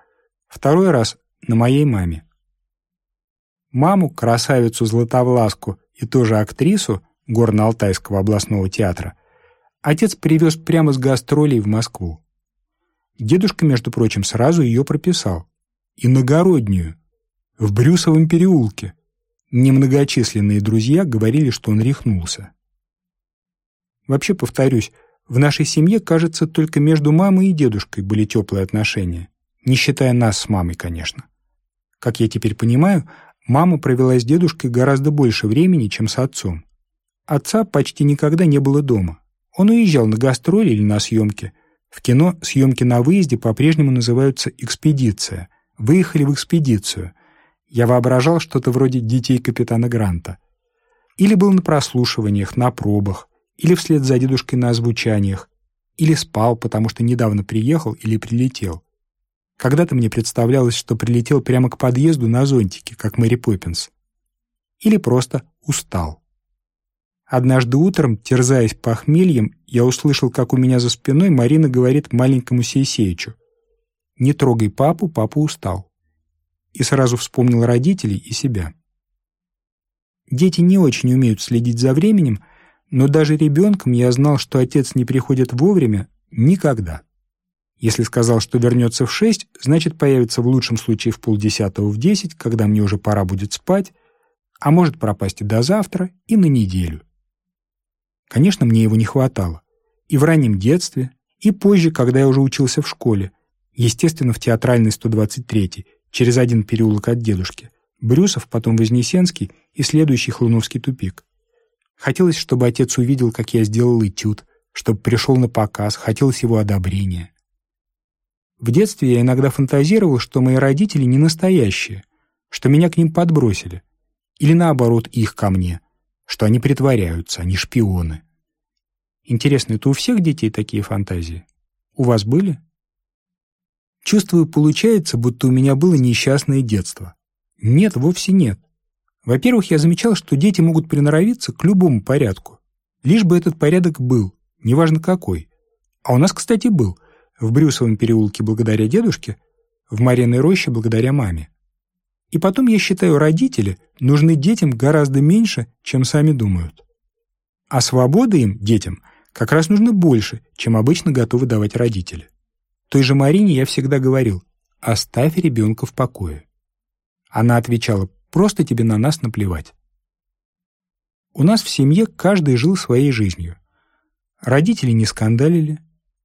второй раз на моей маме. Маму, красавицу Златовласку и тоже актрису Горно-Алтайского областного театра, отец привез прямо с гастролей в Москву. Дедушка, между прочим, сразу ее прописал иногороднюю, в Брюсовом переулке. Немногочисленные друзья говорили, что он рехнулся. Вообще, повторюсь, в нашей семье, кажется, только между мамой и дедушкой были теплые отношения, не считая нас с мамой, конечно. Как я теперь понимаю, мама провела с дедушкой гораздо больше времени, чем с отцом. Отца почти никогда не было дома. Он уезжал на гастроли или на съемки. В кино съемки на выезде по-прежнему называются «экспедиция», выехали в экспедицию. Я воображал что-то вроде детей капитана Гранта. Или был на прослушиваниях, на пробах, или вслед за дедушкой на озвучаниях, или спал, потому что недавно приехал или прилетел. Когда-то мне представлялось, что прилетел прямо к подъезду на зонтике, как Мэри Поппинс. Или просто устал. Однажды утром, терзаясь похмельем, я услышал, как у меня за спиной Марина говорит маленькому Сейсеичу — «Не трогай папу, папа устал». И сразу вспомнил родителей и себя. Дети не очень умеют следить за временем, но даже ребенком я знал, что отец не приходит вовремя, Никогда. Если сказал, что вернется в шесть, значит, появится в лучшем случае в полдесятого в десять, когда мне уже пора будет спать, а может пропасть и до завтра, и на неделю. Конечно, мне его не хватало. И в раннем детстве, и позже, когда я уже учился в школе, естественно, в театральной 123 через один переулок от дедушки, Брюсов, потом Вознесенский и следующий Хлуновский тупик. Хотелось, чтобы отец увидел, как я сделал этюд, чтобы пришел на показ, хотелось его одобрения. В детстве я иногда фантазировал, что мои родители не настоящие, что меня к ним подбросили, или наоборот, их ко мне, что они притворяются, они шпионы. Интересно, это у всех детей такие фантазии? У вас были? Чувствую, получается, будто у меня было несчастное детство. Нет, вовсе нет. Во-первых, я замечал, что дети могут приноровиться к любому порядку. Лишь бы этот порядок был, неважно какой. А у нас, кстати, был. В Брюсовом переулке благодаря дедушке, в Мариной роще благодаря маме. И потом, я считаю, родители нужны детям гораздо меньше, чем сами думают. А свободы им, детям, как раз нужно больше, чем обычно готовы давать родители. Той же Марине я всегда говорил «оставь ребенка в покое». Она отвечала Просто тебе на нас наплевать. У нас в семье каждый жил своей жизнью. Родители не скандалили,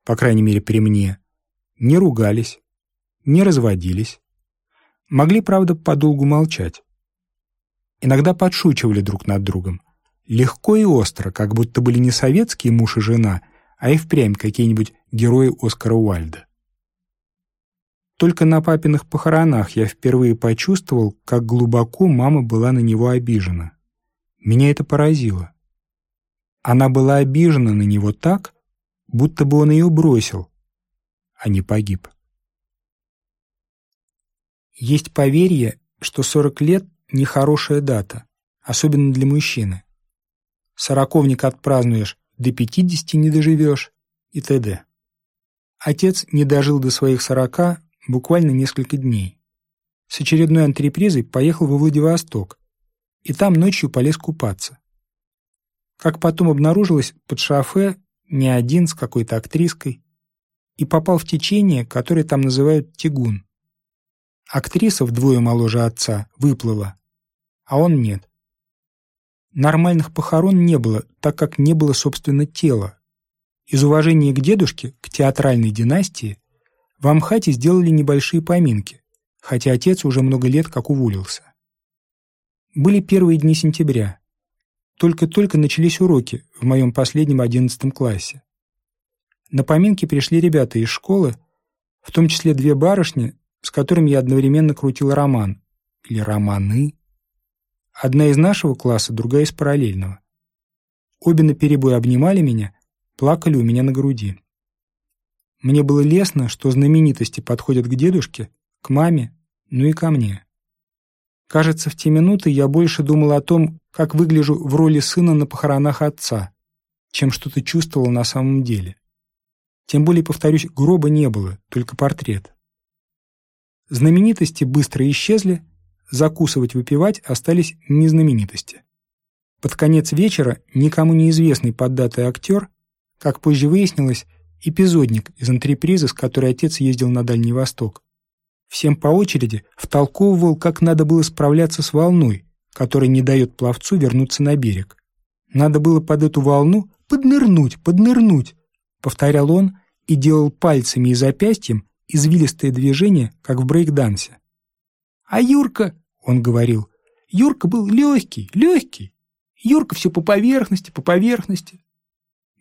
по крайней мере при мне, не ругались, не разводились. Могли, правда, подолгу молчать. Иногда подшучивали друг над другом. Легко и остро, как будто были не советские муж и жена, а и впрямь какие-нибудь герои Оскара Уальда. Только на папиных похоронах я впервые почувствовал, как глубоко мама была на него обижена. Меня это поразило. Она была обижена на него так, будто бы он ее бросил, а не погиб. Есть поверье, что 40 лет — нехорошая дата, особенно для мужчины. Сороковник отпразднуешь, до 50 не доживешь и т.д. Отец не дожил до своих сорока, буквально несколько дней. С очередной антрепризой поехал во Владивосток, и там ночью полез купаться. Как потом обнаружилось, под шофе не один с какой-то актриской, и попал в течение, которое там называют тягун. Актриса вдвое моложе отца выплыла, а он нет. Нормальных похорон не было, так как не было, собственно, тела. Из уважения к дедушке, к театральной династии, в Амхате сделали небольшие поминки, хотя отец уже много лет как уволился. Были первые дни сентября. Только-только начались уроки в моем последнем одиннадцатом классе. На поминки пришли ребята из школы, в том числе две барышни, с которыми я одновременно крутил роман. Или романы. Одна из нашего класса, другая из параллельного. Обе наперебой обнимали меня, плакали у меня на груди. Мне было лестно, что знаменитости подходят к дедушке, к маме, ну и ко мне. Кажется, в те минуты я больше думал о том, как выгляжу в роли сына на похоронах отца, чем что-то чувствовал на самом деле. Тем более, повторюсь, гроба не было, только портрет. Знаменитости быстро исчезли, закусывать, выпивать остались незнаменитости. Под конец вечера никому неизвестный поддатый актер, как позже выяснилось, эпизодник из антрепризы, с которой отец ездил на Дальний Восток. Всем по очереди втолковывал, как надо было справляться с волной, которая не дает пловцу вернуться на берег. Надо было под эту волну поднырнуть, поднырнуть, повторял он и делал пальцами и запястьем извилистые движения, как в брейк-дансе. «А Юрка», — он говорил, — «Юрка был легкий, легкий. Юрка все по поверхности, по поверхности.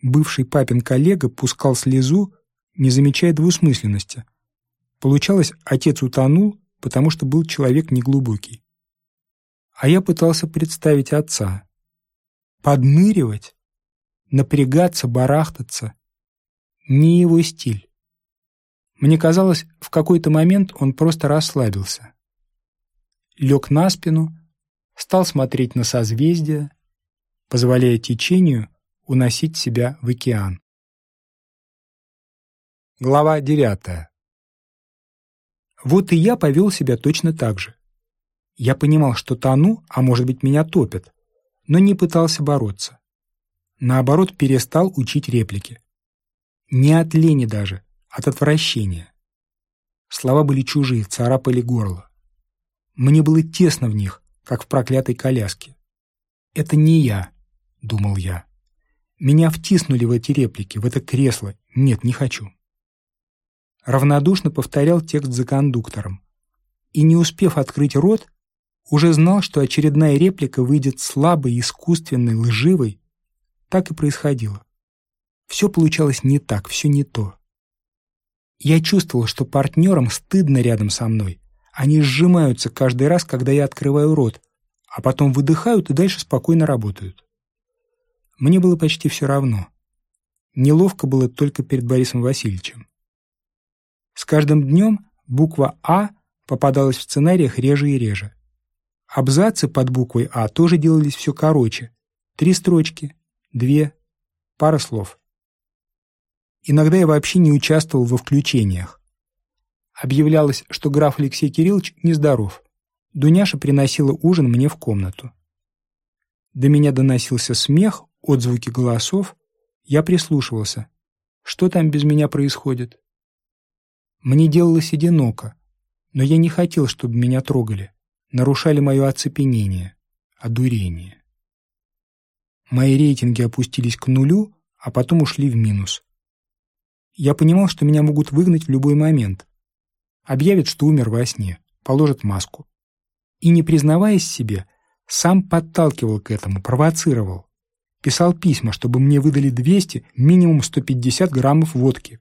Бывший папин коллега пускал слезу, не замечая двусмысленности. Получалось, отец утонул, потому что был человек неглубокий. А я пытался представить отца. Подныривать, напрягаться, барахтаться — не его стиль. Мне казалось, в какой-то момент он просто расслабился. Лег на спину, стал смотреть на созвездия, позволяя течению уносить себя в океан. Глава девятая. Вот и я повел себя точно так же. Я понимал, что тону, а может быть меня топят, но не пытался бороться. Наоборот, перестал учить реплики. Не от лени даже, от отвращения. Слова были чужие, царапали горло. Мне было тесно в них, как в проклятой коляске. «Это не я», — думал я. «Меня втиснули в эти реплики, в это кресло. Нет, не хочу». Равнодушно повторял текст за кондуктором. И, не успев открыть рот, уже знал, что очередная реплика выйдет слабой, искусственной, лживой. Так и происходило. Все получалось не так, все не то. Я чувствовал, что партнерам стыдно рядом со мной. Они сжимаются каждый раз, когда я открываю рот, а потом выдыхают и дальше спокойно работают. Мне было почти все равно. Неловко было только перед Борисом Васильевичем. С каждым днем буква «А» попадалась в сценариях реже и реже. Абзацы под буквой «А» тоже делались все короче. Три строчки, две, пара слов. Иногда я вообще не участвовал во включениях. Объявлялось, что граф Алексей Кириллович нездоров. Дуняша приносила ужин мне в комнату. До меня доносился смех, отзвуки голосов. Я прислушивался. Что там без меня происходит? Мне делалось одиноко, но я не хотел, чтобы меня трогали, нарушали мое оцепенение, одурение. Мои рейтинги опустились к нулю, а потом ушли в минус. Я понимал, что меня могут выгнать в любой момент. Объявят, что умер во сне, положат маску. И, не признаваясь себе, сам подталкивал к этому, провоцировал. Писал письма, чтобы мне выдали 200, минимум 150 граммов водки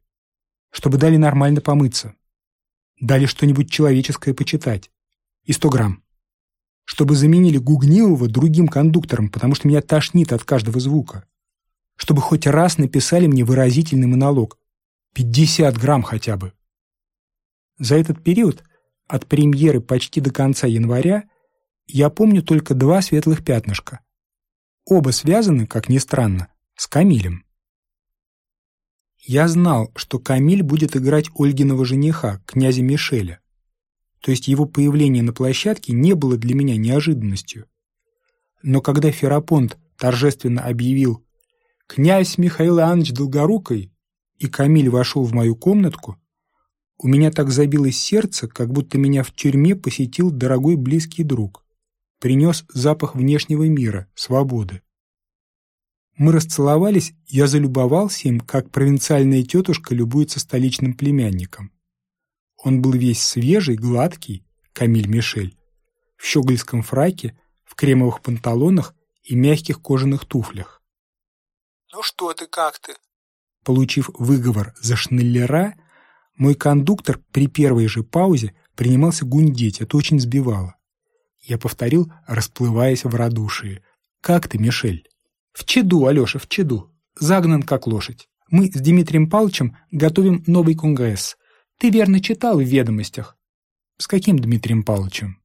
чтобы дали нормально помыться. Дали что-нибудь человеческое почитать. И сто грамм. Чтобы заменили Гугнилова другим кондуктором, потому что меня тошнит от каждого звука. Чтобы хоть раз написали мне выразительный монолог. 50 грамм хотя бы. За этот период, от премьеры почти до конца января, я помню только два светлых пятнышка. Оба связаны, как ни странно, с Камилем. Я знал, что Камиль будет играть Ольгиного жениха, князя Мишеля. То есть его появление на площадке не было для меня неожиданностью. Но когда Ферапонт торжественно объявил «Князь Михаил Иванович Долгорукой» и Камиль вошел в мою комнатку, у меня так забилось сердце, как будто меня в тюрьме посетил дорогой близкий друг. Принес запах внешнего мира, свободы. Мы расцеловались, я залюбовался им, как провинциальная тетушка любуется столичным племянником. Он был весь свежий, гладкий, Камиль Мишель, в щегольском фраке, в кремовых панталонах и мягких кожаных туфлях. «Ну что ты, как ты?» Получив выговор за шнеллера, мой кондуктор при первой же паузе принимался гундеть, это очень сбивало. Я повторил, расплываясь в радушии. «Как ты, Мишель?» В чаду, Алеша, в чаду. Загнан как лошадь. Мы с Дмитрием Павловичем готовим новый конгресс. Ты верно читал в ведомостях. С каким Дмитрием Павловичем?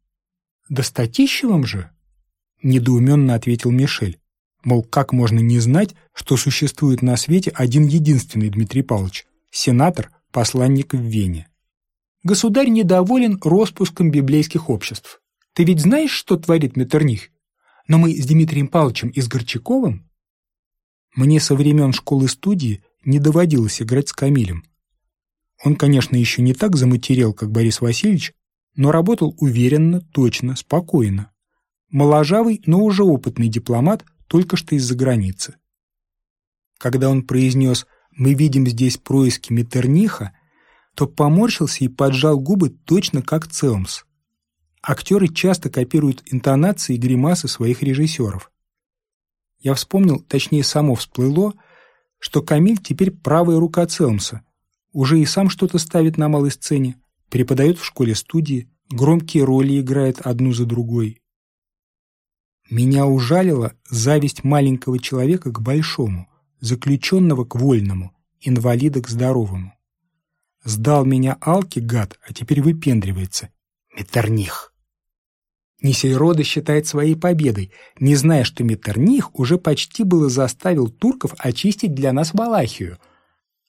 Да с Татищевым же? Недоуменно ответил Мишель. Мол, как можно не знать, что существует на свете один единственный Дмитрий Павлович, сенатор, посланник в Вене. Государь недоволен распуском библейских обществ. Ты ведь знаешь, что творит Меттерних? Но мы с Дмитрием Павловичем и с Горчаковым... Мне со времен школы-студии не доводилось играть с Камилем. Он, конечно, еще не так заматерел, как Борис Васильевич, но работал уверенно, точно, спокойно. Моложавый, но уже опытный дипломат, только что из-за границы. Когда он произнес «Мы видим здесь происки Меттерниха», то поморщился и поджал губы точно как Целмс. Актеры часто копируют интонации и гримасы своих режиссеров. Я вспомнил, точнее само всплыло, что Камиль теперь правая рука Целмса, уже и сам что-то ставит на малой сцене, преподает в школе-студии, громкие роли играет одну за другой. Меня ужалила зависть маленького человека к большому, заключенного к вольному, инвалида к здоровому. Сдал меня Алки, гад, а теперь выпендривается. Метерних. Несельрода считает своей победой, не зная, что Меттерних уже почти было заставил турков очистить для нас Валахию.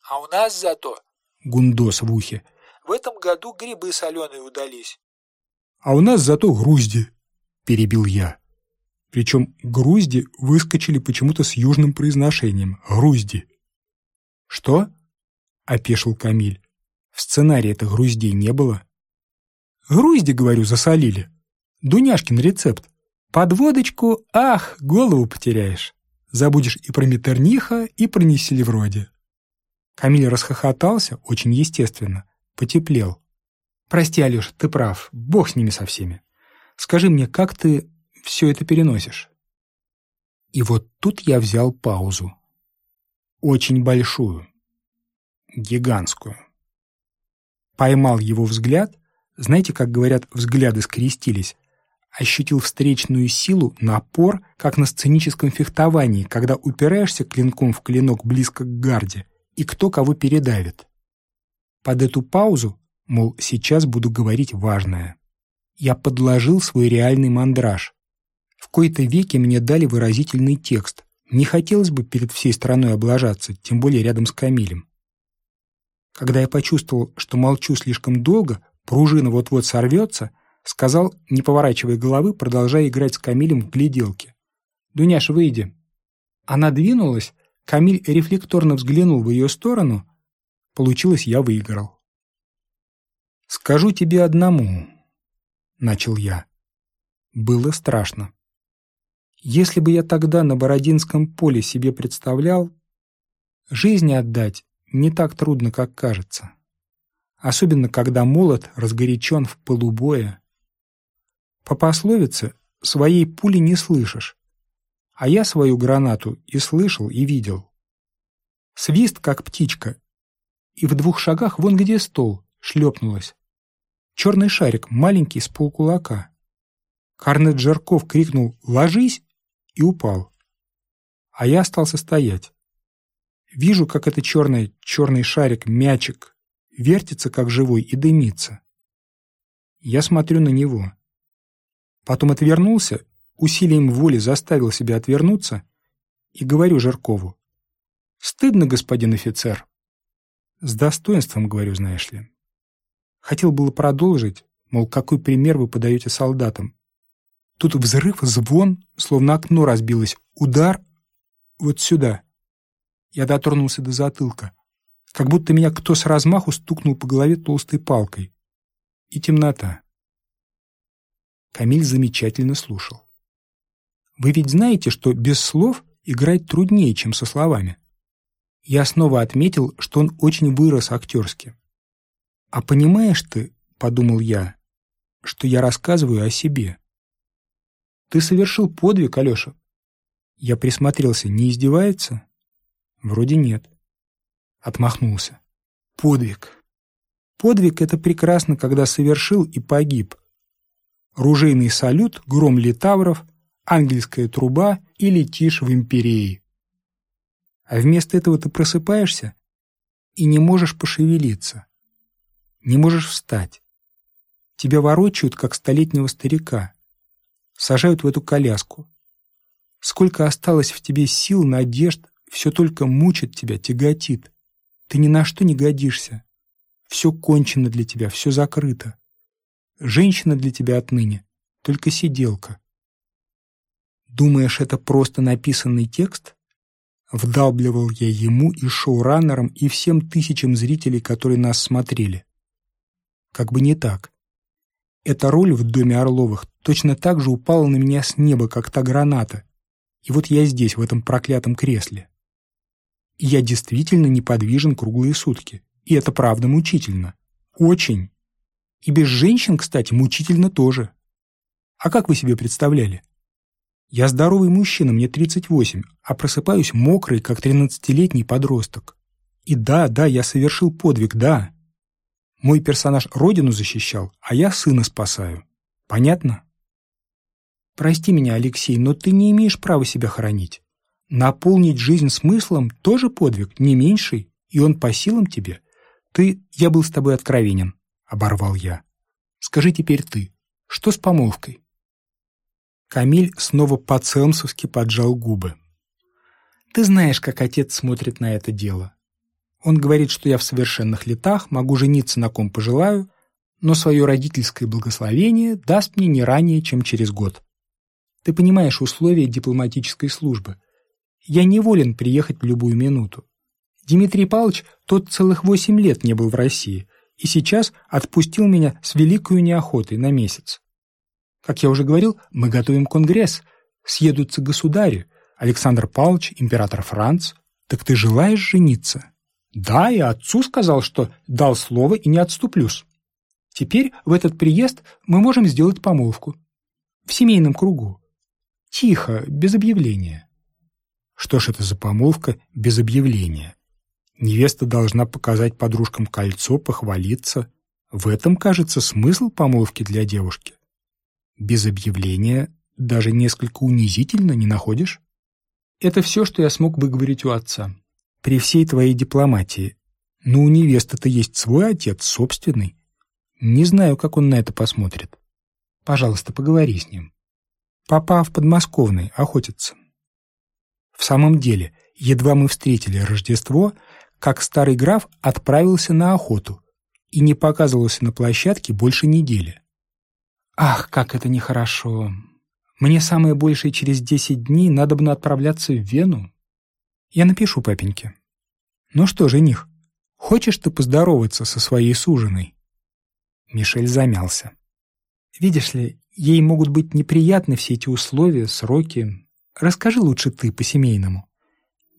А у нас зато... Гундос в ухе. В этом году грибы соленые удались. А у нас зато грузди, перебил я. Причем грузди выскочили почему-то с южным произношением. Грузди. Что? опешил Камиль. В сценарии это груздей не было. Грузди, говорю, засолили. Дуняшкин рецепт. Под водочку, ах, голову потеряешь. Забудешь и про Метерниха, и про Неселевроде. Камиль расхохотался, очень естественно, потеплел. «Прости, Алёша, ты прав, бог с ними со всеми. Скажи мне, как ты все это переносишь?» И вот тут я взял паузу. Очень большую. Гигантскую. Поймал его взгляд, знаете, как говорят, взгляды скрестились, ощутил встречную силу, напор, как на сценическом фехтовании, когда упираешься клинком в клинок близко к гарде, и кто кого передавит. Под эту паузу, мол, сейчас буду говорить важное, я подложил свой реальный мандраж. В кои-то веке мне дали выразительный текст. Не хотелось бы перед всей страной облажаться, тем более рядом с Камилем. Когда я почувствовал, что молчу слишком долго, пружина вот-вот сорвется, сказал, не поворачивая головы, продолжая играть с Камилем в гляделки. «Дуняш, выйди». Она двинулась, Камиль рефлекторно взглянул в ее сторону. Получилось, я выиграл. «Скажу тебе одному», — начал я. Было страшно. Если бы я тогда на Бородинском поле себе представлял, жизни отдать не так трудно, как кажется. Особенно, когда молот разгорячен в полубоя. По пословице «своей пули не слышишь», а я свою гранату и слышал, и видел. Свист, как птичка, и в двух шагах вон где стол шлепнулась. Черный шарик, маленький, с полкулака. Карнет Жарков крикнул «Ложись!» и упал. А я остался стоять. Вижу, как этот черный, черный шарик, мячик, вертится как живой и дымится. Я смотрю на него. Потом отвернулся, усилием воли заставил себя отвернуться и говорю Жаркову. «Стыдно, господин офицер». С достоинством, говорю, знаешь ли. Хотел было продолжить, мол, какой пример вы подаете солдатам. Тут взрыв, звон, словно окно разбилось, удар вот сюда. Я дотронулся до затылка. Как будто меня кто с размаху стукнул по голове толстой палкой. И темнота. Камиль замечательно слушал. Вы ведь знаете, что без слов играть труднее, чем со словами. Я снова отметил, что он очень вырос актерски. «А понимаешь ты, — подумал я, — что я рассказываю о себе. Ты совершил подвиг, Алеша». Я присмотрелся, не издевается? Вроде нет. Отмахнулся. Подвиг. Подвиг — это прекрасно, когда совершил и погиб. Ружейный салют, гром литавров, ангельская труба и летишь в империи. А вместо этого ты просыпаешься и не можешь пошевелиться. Не можешь встать. Тебя ворочают, как столетнего старика. Сажают в эту коляску. Сколько осталось в тебе сил, надежд, все только мучит тебя, тяготит. Ты ни на что не годишься. Все кончено для тебя, все закрыто. Женщина для тебя отныне — только сиделка. Думаешь, это просто написанный текст? Вдалбливал я ему и шоураннерам, и всем тысячам зрителей, которые нас смотрели. Как бы не так. Эта роль в доме Орловых точно так же упала на меня с неба, как та граната. И вот я здесь, в этом проклятом кресле. Я действительно неподвижен круглые сутки. И это правда мучительно. Очень. И без женщин, кстати, мучительно тоже. А как вы себе представляли? Я здоровый мужчина, мне 38, а просыпаюсь мокрый, как 13-летний подросток. И да, да, я совершил подвиг, да. Мой персонаж родину защищал, а я сына спасаю. Понятно? Прости меня, Алексей, но ты не имеешь права себя хоронить. Наполнить жизнь смыслом — тоже подвиг, не меньший, и он по силам тебе. Ты, я был с тобой откровенен, — оборвал я. Скажи теперь ты, что с помолвкой? Камиль снова по-целмсовски поджал губы. Ты знаешь, как отец смотрит на это дело. Он говорит, что я в совершенных летах, могу жениться на ком пожелаю, но свое родительское благословение даст мне не ранее, чем через год. Ты понимаешь условия дипломатической службы — я не волен приехать в любую минуту. Дмитрий Павлович тот целых восемь лет не был в России и сейчас отпустил меня с великой неохотой на месяц. Как я уже говорил, мы готовим конгресс, съедутся государи, Александр Павлович, император Франц. Так ты желаешь жениться? Да, и отцу сказал, что дал слово и не отступлюсь. Теперь в этот приезд мы можем сделать помолвку. В семейном кругу. Тихо, без объявления. Что ж это за помолвка без объявления? Невеста должна показать подружкам кольцо, похвалиться. В этом, кажется, смысл помолвки для девушки. Без объявления даже несколько унизительно, не находишь? Это все, что я смог выговорить у отца. При всей твоей дипломатии. Но у невесты-то есть свой отец, собственный. Не знаю, как он на это посмотрит. Пожалуйста, поговори с ним. Папа в подмосковной охотится. В самом деле, едва мы встретили Рождество, как старый граф отправился на охоту и не показывался на площадке больше недели. Ах, как это нехорошо. Мне самое большее через десять дней надо бы отправляться в Вену. Я напишу папеньке. Ну что, жених, хочешь ты поздороваться со своей суженой? Мишель замялся. Видишь ли, ей могут быть неприятны все эти условия, сроки. Расскажи лучше ты по-семейному.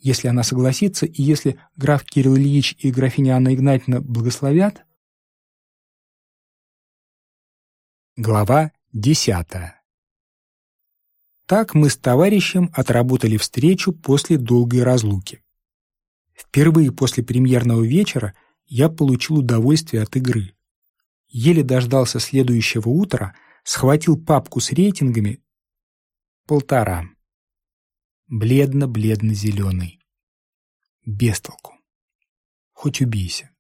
Если она согласится, и если граф Кирилл Ильич и графиня Анна Игнатьевна благословят... Глава десятая Так мы с товарищем отработали встречу после долгой разлуки. Впервые после премьерного вечера я получил удовольствие от игры. Еле дождался следующего утра, схватил папку с рейтингами. Полтора бледно-бледно-зеленый. Бестолку. Хоть убейся.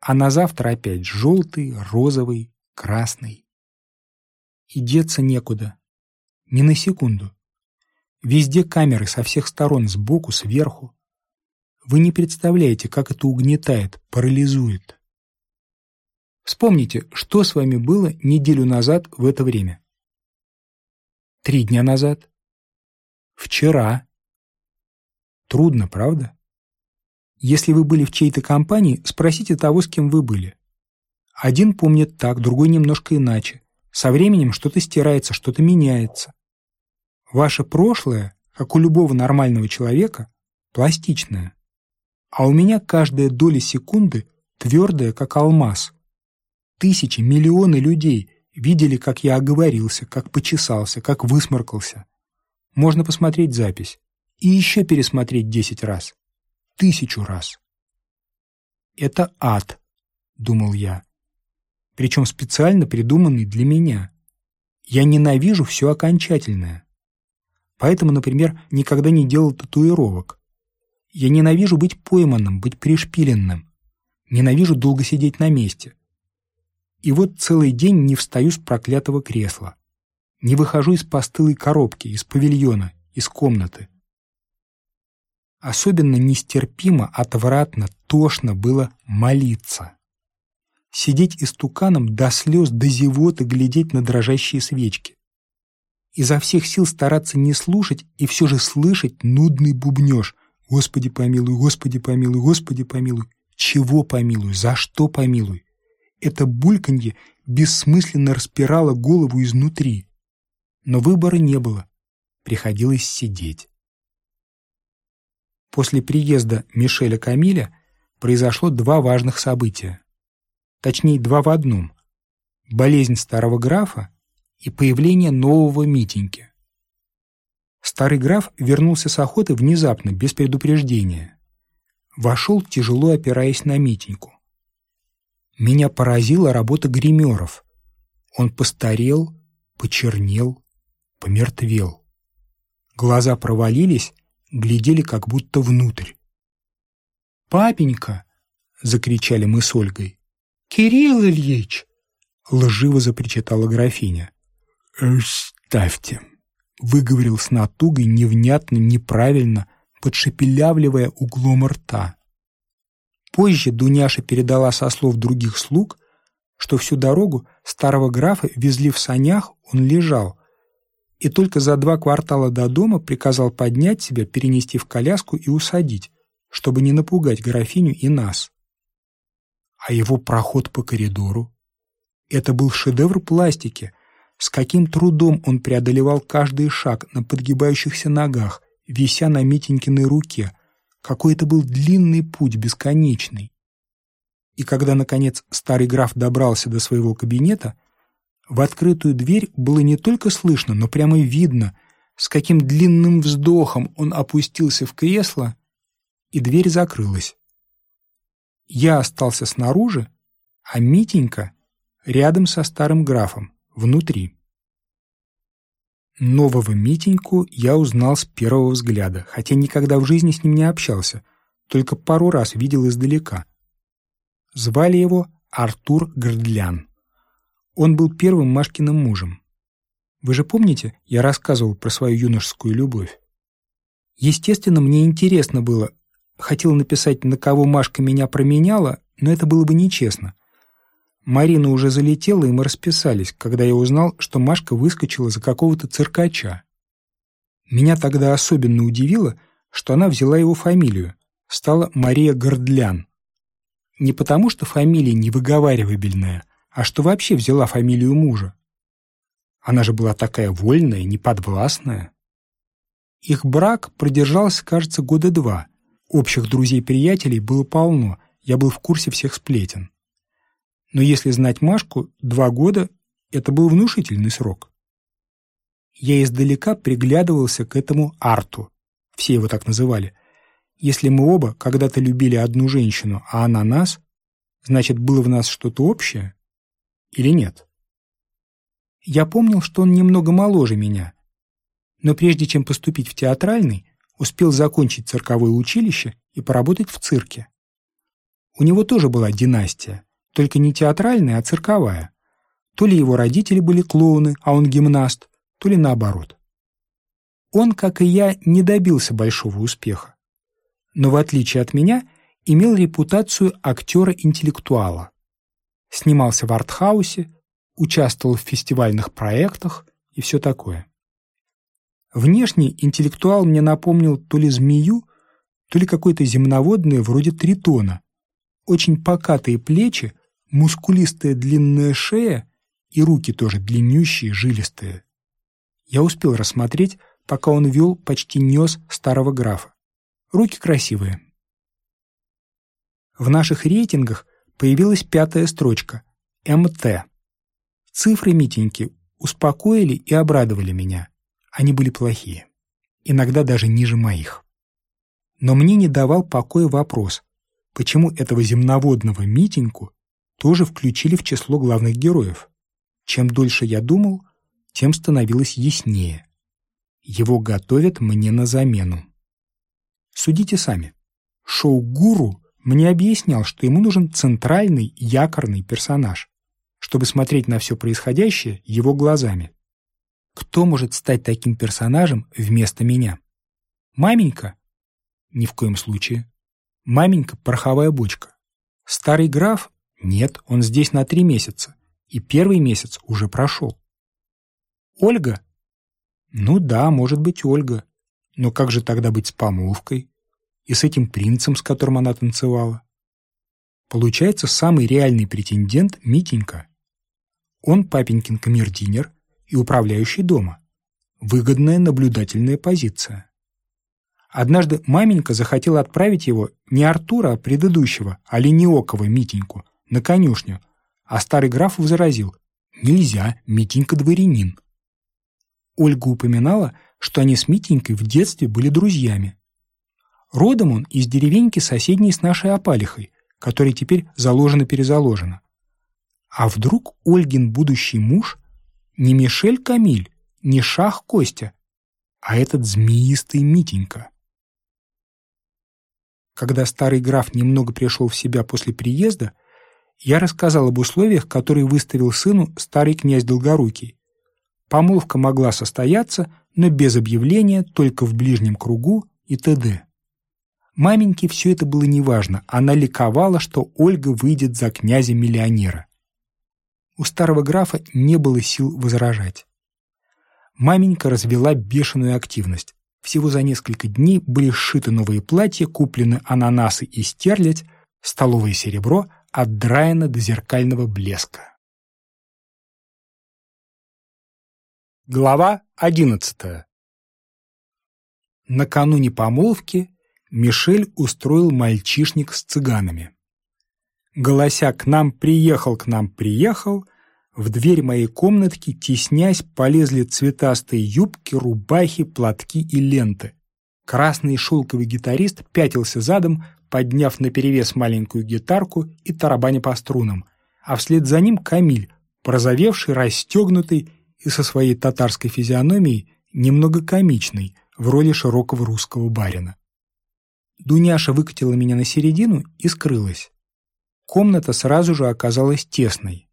А на завтра опять желтый, розовый, красный. И деться некуда. Ни на секунду. Везде камеры со всех сторон, сбоку, сверху. Вы не представляете, как это угнетает, парализует. Вспомните, что с вами было неделю назад в это время. Три дня назад, Вчера. Трудно, правда? Если вы были в чьей-то компании, спросите того, с кем вы были. Один помнит так, другой немножко иначе. Со временем что-то стирается, что-то меняется. Ваше прошлое, как у любого нормального человека, пластичное. А у меня каждая доля секунды твердая, как алмаз. Тысячи, миллионы людей видели, как я оговорился, как почесался, как высморкался. Можно посмотреть запись и еще пересмотреть десять раз, тысячу раз. «Это ад», — думал я, причем специально придуманный для меня. Я ненавижу все окончательное. Поэтому, например, никогда не делал татуировок. Я ненавижу быть пойманным, быть пришпиленным. Ненавижу долго сидеть на месте. И вот целый день не встаю с проклятого кресла. Не выхожу из постылой коробки, из павильона, из комнаты. Особенно нестерпимо, отвратно, тошно было молиться. Сидеть истуканом до слез, до зевоты, глядеть на дрожащие свечки. Изо всех сил стараться не слушать и все же слышать нудный бубнеж. «Господи помилуй, Господи помилуй, Господи помилуй». Чего помилуй, за что помилуй? Это бульканье бессмысленно распирало голову изнутри. Но выбора не было. Приходилось сидеть. После приезда Мишеля Камиля произошло два важных события. Точнее, два в одном. Болезнь старого графа и появление нового Митеньки. Старый граф вернулся с охоты внезапно, без предупреждения. Вошел, тяжело опираясь на Митеньку. Меня поразила работа гримеров. Он постарел, почернел, помертвел. Глаза провалились, глядели как будто внутрь. «Папенька!» — закричали мы с Ольгой. «Кирилл Ильич!» — лживо запричитала графиня. «Ставьте!» — выговорил с натугой невнятно, неправильно, подшепелявливая углом рта. Позже Дуняша передала со слов других слуг, что всю дорогу старого графа везли в санях, он лежал, и только за два квартала до дома приказал поднять себя, перенести в коляску и усадить. чтобы не напугать графиню и нас. А его проход по коридору? Это был шедевр пластики. С каким трудом он преодолевал каждый шаг на подгибающихся ногах, вися на Митенькиной руке. Какой это был длинный путь, бесконечный. И когда, наконец, старый граф добрался до своего кабинета, в открытую дверь было не только слышно, но прямо видно, с каким длинным вздохом он опустился в кресло, и дверь закрылась. Я остался снаружи, а Митенька рядом со старым графом, внутри. Нового Митеньку я узнал с первого взгляда, хотя никогда в жизни с ним не общался, только пару раз видел издалека. Звали его Артур Гордлян. Он был первым Машкиным мужем. Вы же помните, я рассказывал про свою юношескую любовь? Естественно, мне интересно было. Хотел написать, на кого Машка меня променяла, но это было бы нечестно. Марина уже залетела, и мы расписались, когда я узнал, что Машка выскочила за какого-то циркача. Меня тогда особенно удивило, что она взяла его фамилию, стала Мария Гордлян. Не потому, что фамилия невыговаривабельная, а что вообще взяла фамилию мужа. Она же была такая вольная, неподвластная. Их брак продержался, кажется, года два. Общих друзей-приятелей было полно, я был в курсе всех сплетен. Но если знать Машку, два года — это был внушительный срок. Я издалека приглядывался к этому Арту, все его так называли. Если мы оба когда-то любили одну женщину, а она нас, значит, было в нас что-то общее или нет? Я помнил, что он немного моложе меня, но прежде чем поступить в театральный, успел закончить цирковое училище и поработать в цирке. У него тоже была династия, только не театральная, а цирковая. То ли его родители были клоуны, а он гимнаст, то ли наоборот. Он, как и я, не добился большого успеха. Но в отличие от меня, имел репутацию актера-интеллектуала. Снимался в артхаусе, участвовал в фестивальных проектах и все такое. Внешне интеллектуал мне напомнил то ли змею, то ли какое-то земноводное вроде тритона. Очень покатые плечи, мускулистая длинная шея и руки тоже длиннющие, жилистые. Я успел рассмотреть, пока он вел, почти нес старого графа. Руки красивые. В наших рейтингах появилась пятая строчка — МТ. Цифры Митеньки успокоили и обрадовали меня. Они были плохие. Иногда даже ниже моих. Но мне не давал покоя вопрос, почему этого земноводного Митеньку тоже включили в число главных героев. Чем дольше я думал, тем становилось яснее. Его готовят мне на замену. Судите сами. Шоу-гуру мне объяснял, что ему нужен центральный якорный персонаж, чтобы смотреть на все происходящее его глазами. Кто может стать таким персонажем вместо меня? Маменька? Ни в коем случае. Маменька — пороховая бочка. Старый граф нет, он здесь на три месяца, и первый месяц уже прошел. Ольга? Ну да, может быть, Ольга. Но как же тогда быть с помолвкой? И с этим принцем, с которым она танцевала? Получается, самый реальный претендент — Митенька. Он папенькин камердинер и управляющий дома. Выгодная наблюдательная позиция. Однажды маменька захотела отправить его не Артура, а предыдущего, а Лениокова Митеньку, на конюшню, а старый граф возразил «Нельзя, Митенька дворянин». Ольга упоминала, что они с Митенькой в детстве были друзьями. Родом он из деревеньки соседней с нашей Опалихой, которая теперь заложена-перезаложена. А вдруг Ольгин будущий муж не Мишель Камиль, не Шах Костя, а этот змеистый Митенька? Когда старый граф немного пришел в себя после приезда, я рассказал об условиях, которые выставил сыну старый князь Долгорукий. Помолвка могла состояться, но без объявления, только в ближнем кругу и т.д. Маменьке все это было неважно, она ликовала, что Ольга выйдет за князя-миллионера. У старого графа не было сил возражать. Маменька развела бешеную активность. Всего за несколько дней были сшиты новые платья, куплены ананасы и стерлядь, столовое серебро отдраено до зеркального блеска. Глава одиннадцатая Накануне помолвки Мишель устроил мальчишник с цыганами. Голося «К нам приехал, к нам приехал», в дверь моей комнатки, теснясь, полезли цветастые юбки, рубахи, платки и ленты. Красный шелковый гитарист пятился задом, подняв наперевес маленькую гитарку и тарабаня по струнам, а вслед за ним Камиль, прозовевший, расстегнутый и со своей татарской физиономией немного комичный в роли широкого русского барина. Дуняша выкатила меня на середину и скрылась. Комната сразу же оказалась тесной.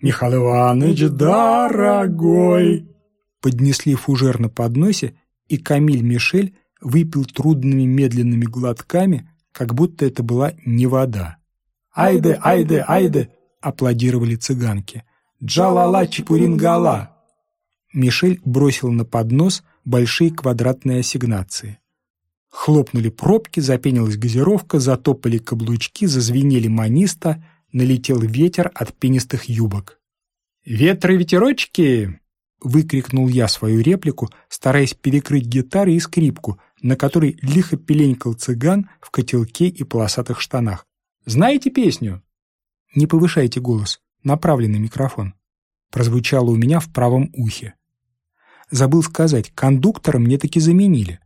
«Михаил Иванович, дорогой!» Поднесли фужер на подносе, и Камиль Мишель выпил трудными медленными глотками, как будто это была не вода. «Айде, айде, айде!» — аплодировали цыганки. «Джалала чепурингала!» Мишель бросил на поднос большие квадратные ассигнации. Хлопнули пробки, запенилась газировка, затопали каблучки, зазвенели маниста, налетел ветер от пенистых юбок. «Ветры ветерочки!» — выкрикнул я свою реплику, стараясь перекрыть гитары и скрипку, на которой лихо пеленькал цыган в котелке и полосатых штанах. «Знаете песню?» «Не повышайте голос, направленный микрофон», — прозвучало у меня в правом ухе. Забыл сказать, кондуктора мне таки заменили.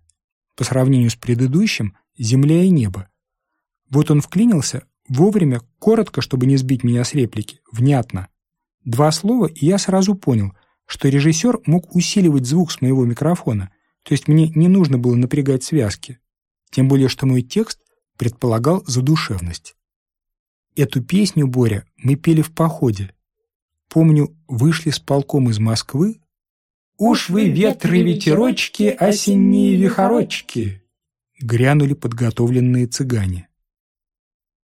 По сравнению с предыдущим — земля и небо. Вот он вклинился вовремя, коротко, чтобы не сбить меня с реплики, внятно. Два слова, и я сразу понял, что режиссер мог усиливать звук с моего микрофона, то есть мне не нужно было напрягать связки. Тем более, что мой текст предполагал задушевность. Эту песню, Боря, мы пели в походе. Помню, вышли с полком из Москвы, «Уж вы ветры ветерочки, осенние вихорочки!» Грянули подготовленные цыгане.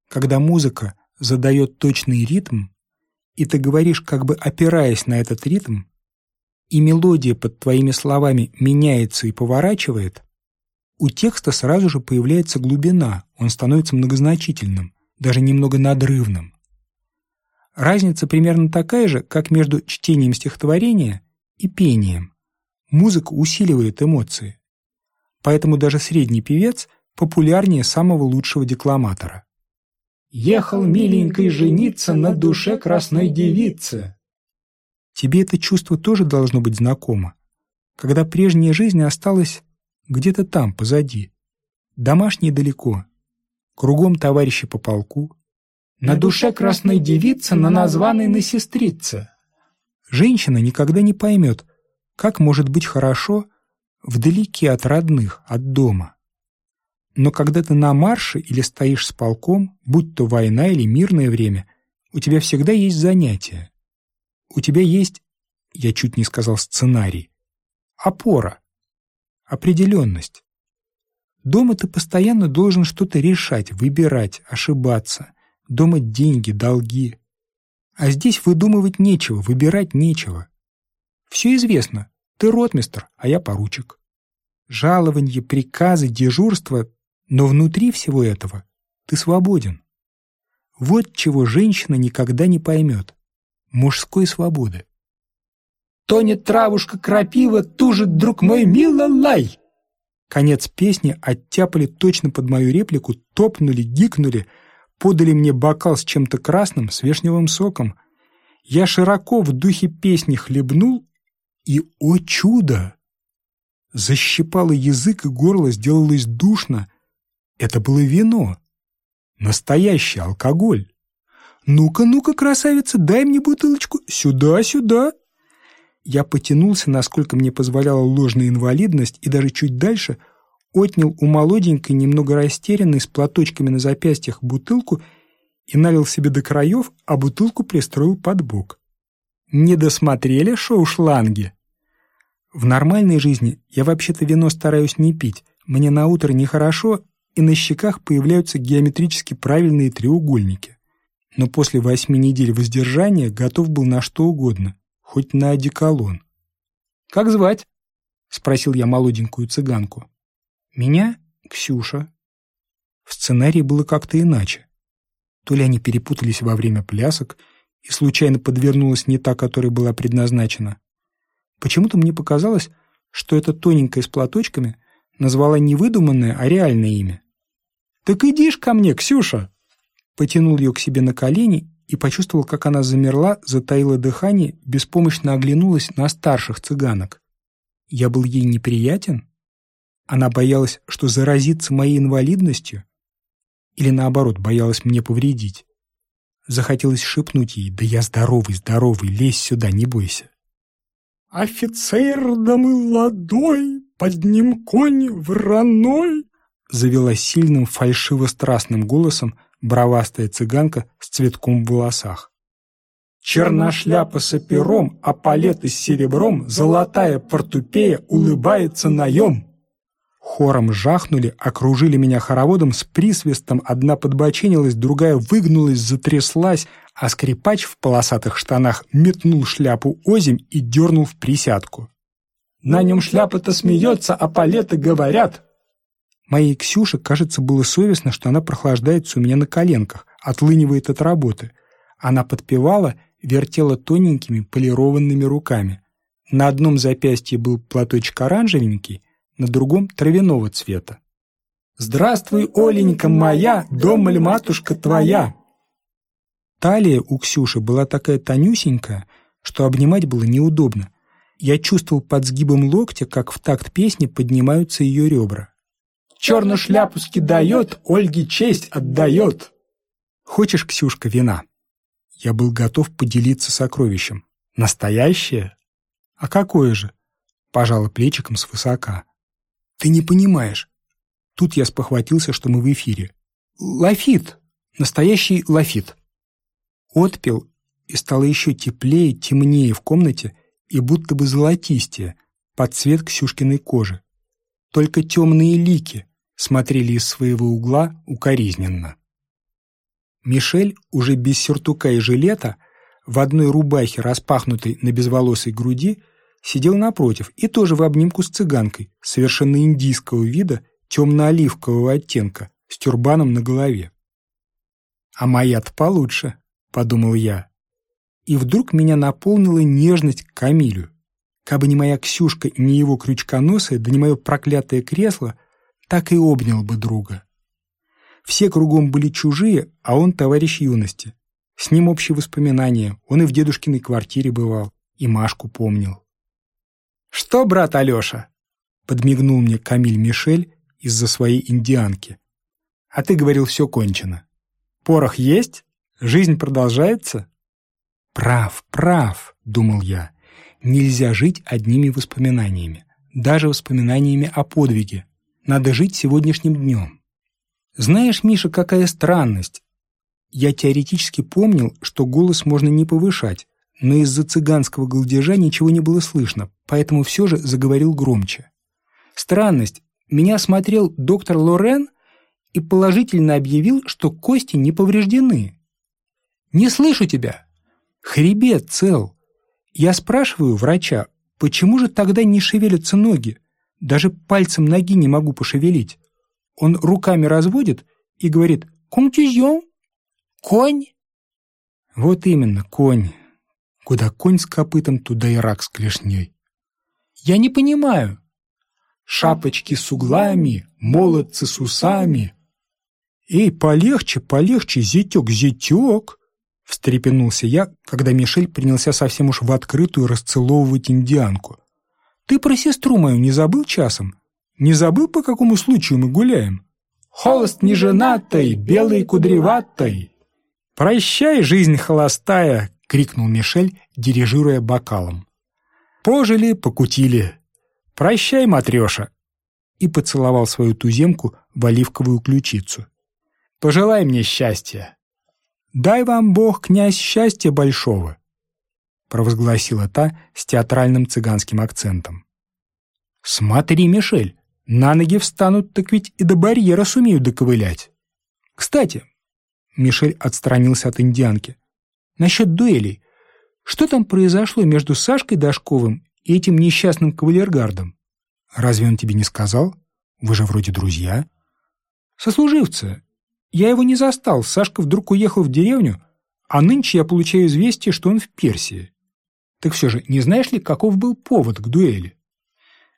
Когда музыка задает точный ритм, и ты говоришь, как бы опираясь на этот ритм, и мелодия под твоими словами меняется и поворачивает, у текста сразу же появляется глубина, он становится многозначительным, даже немного надрывным. Разница примерно такая же, как между чтением стихотворения и пением. Музыка усиливает эмоции. Поэтому даже средний певец популярнее самого лучшего декламатора. «Ехал миленькой жениться на душе красной девицы». Тебе это чувство тоже должно быть знакомо, когда прежняя жизнь осталась где-то там, позади. Домашние далеко, кругом товарищи по полку. На душе красной девицы, на названной на сестрице. Женщина никогда не поймет, как может быть хорошо вдалеке от родных, от дома. Но когда ты на марше или стоишь с полком, будь то война или мирное время, у тебя всегда есть занятие. У тебя есть, я чуть не сказал сценарий, опора, определенность. Дома ты постоянно должен что-то решать, выбирать, ошибаться. Дома деньги, долги. А здесь выдумывать нечего, выбирать нечего. Все известно. Ты ротмистр, а я поручик. Жалование, приказы, дежурство, но внутри всего этого ты свободен. Вот чего женщина никогда не поймет. Мужской свободы. «Тонет травушка крапива, тужит, друг мой, милолай!» Конец песни оттяпали точно под мою реплику, топнули, гикнули — подали мне бокал с чем-то красным, с вишневым соком. Я широко в духе песни хлебнул, и, о чудо! Защипало язык и горло, сделалось душно. Это было вино. Настоящий алкоголь. «Ну-ка, ну-ка, красавица, дай мне бутылочку. Сюда, сюда!» Я потянулся, насколько мне позволяла ложная инвалидность, и даже чуть дальше — отнял у молоденькой, немного растерянной, с платочками на запястьях бутылку и налил себе до краев, а бутылку пристроил под бок. Не досмотрели шоу-шланги? В нормальной жизни я вообще-то вино стараюсь не пить, мне на утро нехорошо, и на щеках появляются геометрически правильные треугольники. Но после восьми недель воздержания готов был на что угодно, хоть на одеколон. «Как звать?» — спросил я молоденькую цыганку. «Меня — Ксюша». В сценарии было как-то иначе. То ли они перепутались во время плясок, и случайно подвернулась не та, которая была предназначена. Почему-то мне показалось, что эта тоненькая с платочками назвала не выдуманное, а реальное имя. «Так иди ж ко мне, Ксюша!» Потянул ее к себе на колени и почувствовал, как она замерла, затаила дыхание, беспомощно оглянулась на старших цыганок. Я был ей неприятен? Она боялась, что заразится моей инвалидностью? Или наоборот, боялась мне повредить? Захотелось шепнуть ей, да я здоровый, здоровый, лезь сюда, не бойся. «Офицер да молодой, под ним конь враной!» Завела сильным фальшиво-страстным голосом бровастая цыганка с цветком в волосах. Черношляпа с опером, а палеты с серебром, золотая портупея улыбается наем. Хором жахнули, окружили меня хороводом с присвистом, одна подбоченилась, другая выгнулась, затряслась, а скрипач в полосатых штанах метнул шляпу озимь и дернул в присядку. «На нем шляпа-то смеется, а палеты говорят!» Моей Ксюше, кажется, было совестно, что она прохлаждается у меня на коленках, отлынивает от работы. Она подпевала, вертела тоненькими полированными руками. На одном запястье был платочек оранжевенький, на другом травяного цвета. «Здравствуй, Оленька моя, дома ли матушка твоя?» Талия у Ксюши была такая тонюсенькая, что обнимать было неудобно. Я чувствовал под сгибом локтя, как в такт песни поднимаются ее ребра. «Черную шляпу скидает, Ольге честь отдает!» «Хочешь, Ксюшка, вина?» Я был готов поделиться сокровищем. «Настоящее?» «А какое же?» Пожала плечиком свысока. «Ты не понимаешь». Тут я спохватился, что мы в эфире. «Лафит! Настоящий лафит!» Отпил, и стало еще теплее, темнее в комнате и будто бы золотистее, под цвет Ксюшкиной кожи. Только темные лики смотрели из своего угла укоризненно. Мишель, уже без сюртука и жилета, в одной рубахе, распахнутой на безволосой груди, сидел напротив и тоже в обнимку с цыганкой, совершенно индийского вида, темно-оливкового оттенка, с тюрбаном на голове. «А моя-то получше», — подумал я. И вдруг меня наполнила нежность к Камилю. Кабы не моя Ксюшка и не его крючконосая, да не мое проклятое кресло, так и обнял бы друга. Все кругом были чужие, а он товарищ юности. С ним общие воспоминания, он и в дедушкиной квартире бывал, и Машку помнил. «Что, брат Алеша?» — подмигнул мне Камиль Мишель из-за своей индианки. «А ты говорил, все кончено. Порох есть? Жизнь продолжается?» «Прав, прав», — думал я. «Нельзя жить одними воспоминаниями, даже воспоминаниями о подвиге. Надо жить сегодняшним днем». Знаешь, Миша, какая странность? Я теоретически помнил, что голос можно не повышать, но из-за цыганского голдежа ничего не было слышно, поэтому все же заговорил громче. Странность. Меня смотрел доктор Лорен и положительно объявил, что кости не повреждены. «Не слышу тебя!» «Хребет цел!» Я спрашиваю врача, почему же тогда не шевелятся ноги? Даже пальцем ноги не могу пошевелить. Он руками разводит и говорит «Контузион? Конь?» Вот именно, конь. Куда конь с копытом, туда и рак с клешней. Я не понимаю. Шапочки с углами, молодцы с усами. Эй, полегче, полегче, зятек, зятек. Встрепенулся я, когда Мишель принялся совсем уж в открытую расцеловывать индианку. «Ты про сестру мою не забыл часом? Не забыл, по какому случаю мы гуляем?» «Холост неженатый, белый кудреватый!» «Прощай, жизнь холостая!» — крикнул Мишель, дирижируя бокалом. «Пожили, покутили. Прощай, матреша!» И поцеловал свою туземку в оливковую ключицу. «Пожелай мне счастья!» «Дай вам Бог, князь, счастья большого!» провозгласила та с театральным цыганским акцентом. «Смотри, Мишель, на ноги встанут, так ведь и до барьера сумеют доковылять. Кстати, Мишель отстранился от индианки. «Насчет дуэлей. Что там произошло между Сашкой Дашковым и этим несчастным кавалергардом? Разве он тебе не сказал? Вы же вроде друзья. Сослуживцы. Я его не застал. Сашка вдруг уехал в деревню, а нынче я получаю известие, что он в Персии. Так все же, не знаешь ли, каков был повод к дуэли?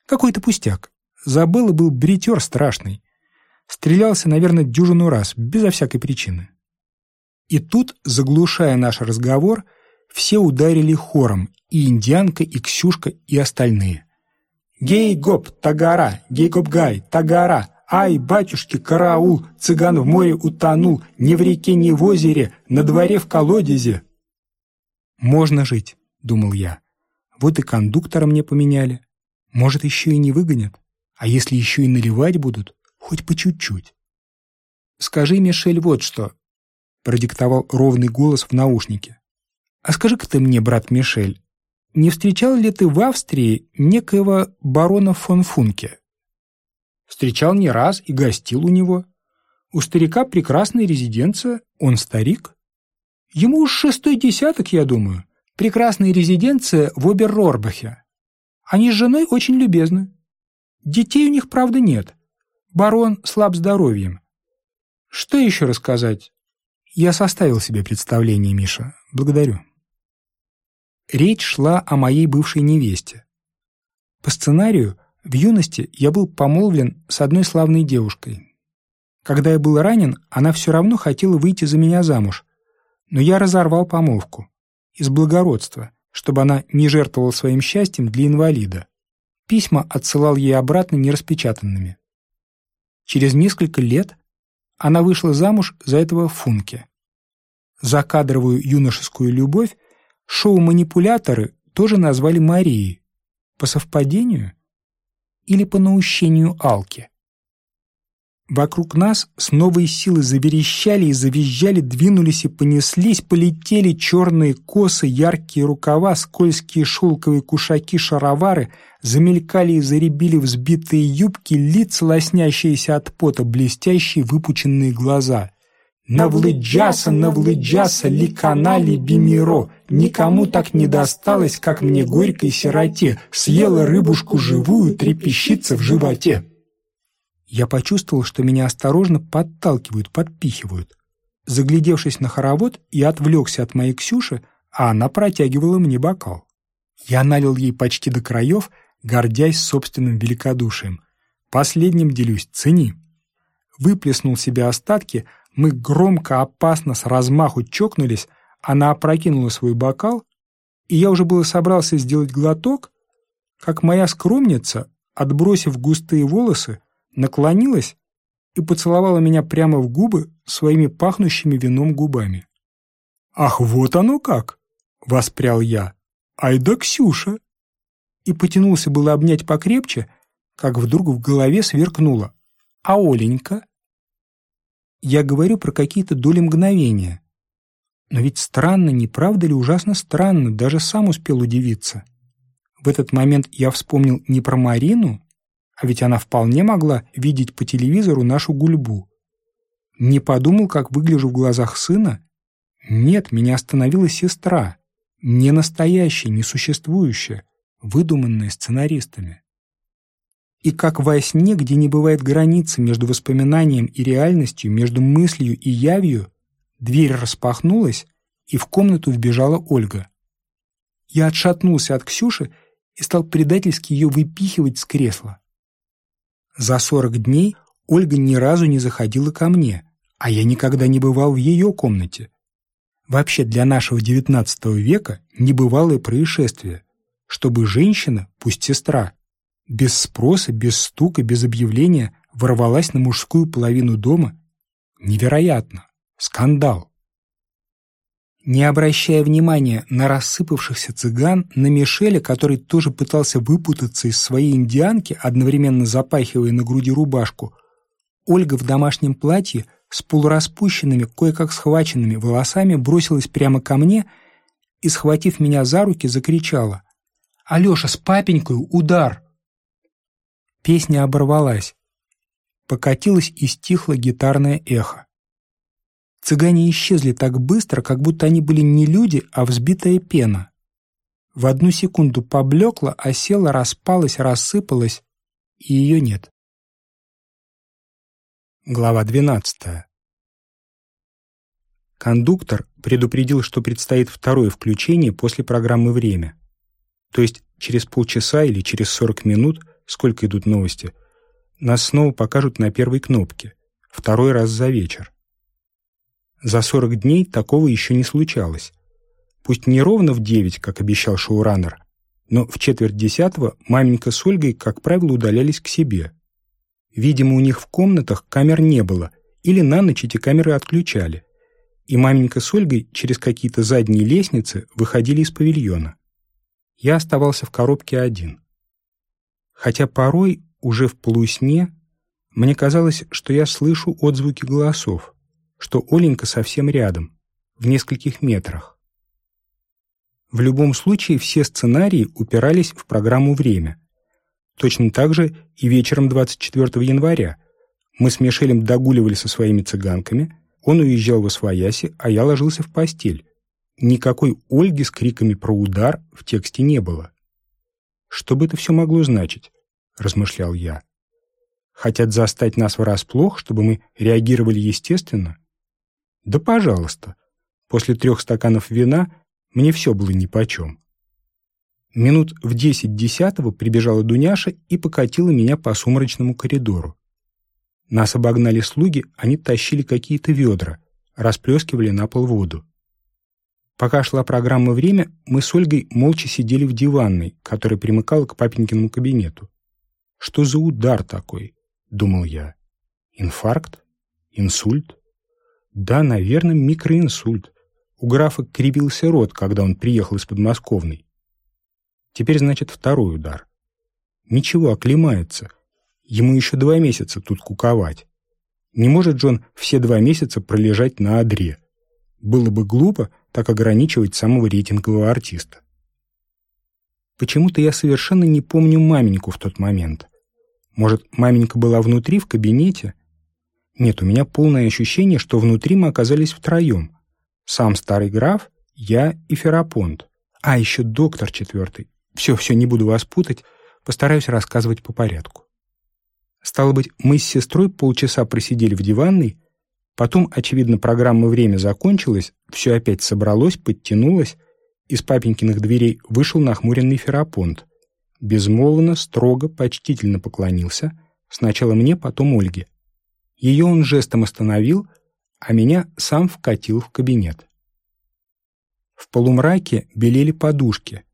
Какой-то пустяк. Забыл и был бритер страшный. Стрелялся, наверное, дюжину раз, безо всякой причины. И тут, заглушая наш разговор, все ударили хором, и индианка, и Ксюшка, и остальные. «Гей-гоп, тагара! Гей-гоп-гай, тагара! Ай, батюшки, караул! Цыган в море утонул! Ни в реке, ни в озере, на дворе в колодезе!» «Можно жить», — думал я. «Вот и кондуктора мне поменяли. Может, еще и не выгонят. А если еще и наливать будут, хоть по чуть-чуть». «Скажи, Мишель, вот что», — продиктовал ровный голос в наушнике. «А скажи-ка ты мне, брат Мишель, не встречал ли ты в Австрии некоего барона фон Функе?» «Встречал не раз и гостил у него. У старика прекрасная резиденция, он старик. Ему уж шестой десяток, я думаю. Прекрасная резиденция в Оберрорбахе. Они с женой очень любезны. Детей у них, правда, нет. Барон слаб здоровьем. Что еще рассказать? Я составил себе представление, Миша. Благодарю. Речь шла о моей бывшей невесте. По сценарию, в юности я был помолвлен с одной славной девушкой. Когда я был ранен, она все равно хотела выйти за меня замуж, но я разорвал помолвку. Из благородства, чтобы она не жертвовала своим счастьем для инвалида. Письма отсылал ей обратно нераспечатанными. Через несколько лет она вышла замуж за этого Функе. За кадровую юношескую любовь Шоу-манипуляторы тоже назвали Марией. По совпадению? Или по наущению Алки? Вокруг нас с новой силой заверещали и завизжали, двинулись и понеслись, полетели черные косы, яркие рукава, скользкие шелковые кушаки-шаровары, замелькали и заребили взбитые юбки, лица, лоснящиеся от пота, блестящие выпученные глаза — Навлыджаса, навлыджаса, ликана, бимиро, Никому так не досталось, как мне горькой сироте, Съела рыбушку живую, трепещится в животе. Я почувствовал, что меня осторожно подталкивают, подпихивают. Заглядевшись на хоровод, я отвлекся от моей Ксюши, а она протягивала мне бокал. Я налил ей почти до краев, гордясь собственным великодушием. Последним делюсь, цени. Выплеснул себе остатки, мы громко, опасно, с размаху чокнулись, она опрокинула свой бокал, и я уже было собрался сделать глоток, как моя скромница, отбросив густые волосы, наклонилась и поцеловала меня прямо в губы своими пахнущими вином губами. «Ах, вот оно как!» — воспрял я. «Ай да Ксюша!» И потянулся было обнять покрепче, как вдруг в голове сверкнуло. «А Оленька?» Я говорю про какие-то доли мгновения. Но ведь странно, не правда ли ужасно странно, даже сам успел удивиться. В этот момент я вспомнил не про Марину, а ведь она вполне могла видеть по телевизору нашу гульбу. Не подумал, как выгляжу в глазах сына. Нет, меня остановила сестра. Не настоящая, не существующая, выдуманная сценаристами. И как во сне, где не бывает границы между воспоминанием и реальностью, между мыслью и явью, дверь распахнулась, и в комнату вбежала Ольга. Я отшатнулся от Ксюши и стал предательски ее выпихивать с кресла. За сорок дней Ольга ни разу не заходила ко мне, а я никогда не бывал в ее комнате. Вообще для нашего XIX века небывалое происшествие, чтобы женщина, пусть сестра, без спроса, без стука, без объявления ворвалась на мужскую половину дома. Невероятно! Скандал! Не обращая внимания на рассыпавшихся цыган, на Мишеля, который тоже пытался выпутаться из своей индианки, одновременно запахивая на груди рубашку, Ольга в домашнем платье с полураспущенными, кое-как схваченными волосами бросилась прямо ко мне и, схватив меня за руки, закричала «Алеша, с папенькой удар!» Песня оборвалась. Покатилось и стихло гитарное эхо. Цыгане исчезли так быстро, как будто они были не люди, а взбитая пена. В одну секунду поблекла, осела, распалась, рассыпалась и ее нет. Глава 12. Кондуктор предупредил, что предстоит второе включение после программы «Время». То есть через полчаса или через 40 минут, сколько идут новости, нас снова покажут на первой кнопке, второй раз за вечер. За 40 дней такого еще не случалось. Пусть не ровно в 9, как обещал шоураннер, но в четверть десятого маменька с Ольгой, как правило, удалялись к себе. Видимо, у них в комнатах камер не было, или на ночь эти камеры отключали. И маменька с Ольгой через какие-то задние лестницы выходили из павильона. Я оставался в коробке один. Хотя порой, уже в полусне, мне казалось, что я слышу отзвуки голосов, что Оленька совсем рядом, в нескольких метрах. В любом случае все сценарии упирались в программу «Время», Точно так же и вечером 24 января. Мы с Мишелем догуливали со своими цыганками, он уезжал во свояси, а я ложился в постель. Никакой Ольги с криками про удар в тексте не было. «Что бы это все могло значить?» — размышлял я. «Хотят застать нас врасплох, чтобы мы реагировали естественно?» «Да пожалуйста. После трех стаканов вина мне все было нипочем». Минут в десять десятого прибежала Дуняша и покатила меня по сумрачному коридору. Нас обогнали слуги, они тащили какие-то ведра, расплескивали на пол воду. Пока шла программа «Время», мы с Ольгой молча сидели в диванной, которая примыкала к папенькиному кабинету. «Что за удар такой?» — думал я. «Инфаркт? Инсульт?» «Да, наверное, микроинсульт. У графа кривился рот, когда он приехал из подмосковной. Теперь, значит, второй удар. Ничего, оклемается. Ему еще два месяца тут куковать. Не может Джон все два месяца пролежать на одре. Было бы глупо так ограничивать самого рейтингового артиста. Почему-то я совершенно не помню маменьку в тот момент. Может, маменька была внутри, в кабинете? Нет, у меня полное ощущение, что внутри мы оказались втроем. Сам старый граф, я и Ферапонт. А, еще доктор четвертый. Все, все, не буду вас путать, постараюсь рассказывать по порядку. Стало быть, мы с сестрой полчаса просидели в диванной, потом, очевидно, программа «Время» закончилась, все опять собралось, подтянулось, из папенькиных дверей вышел нахмуренный Ферапонт. Безмолвно, строго, почтительно поклонился, сначала мне, потом Ольге. Ее он жестом остановил, а меня сам вкатил в кабинет. В полумраке белели подушки,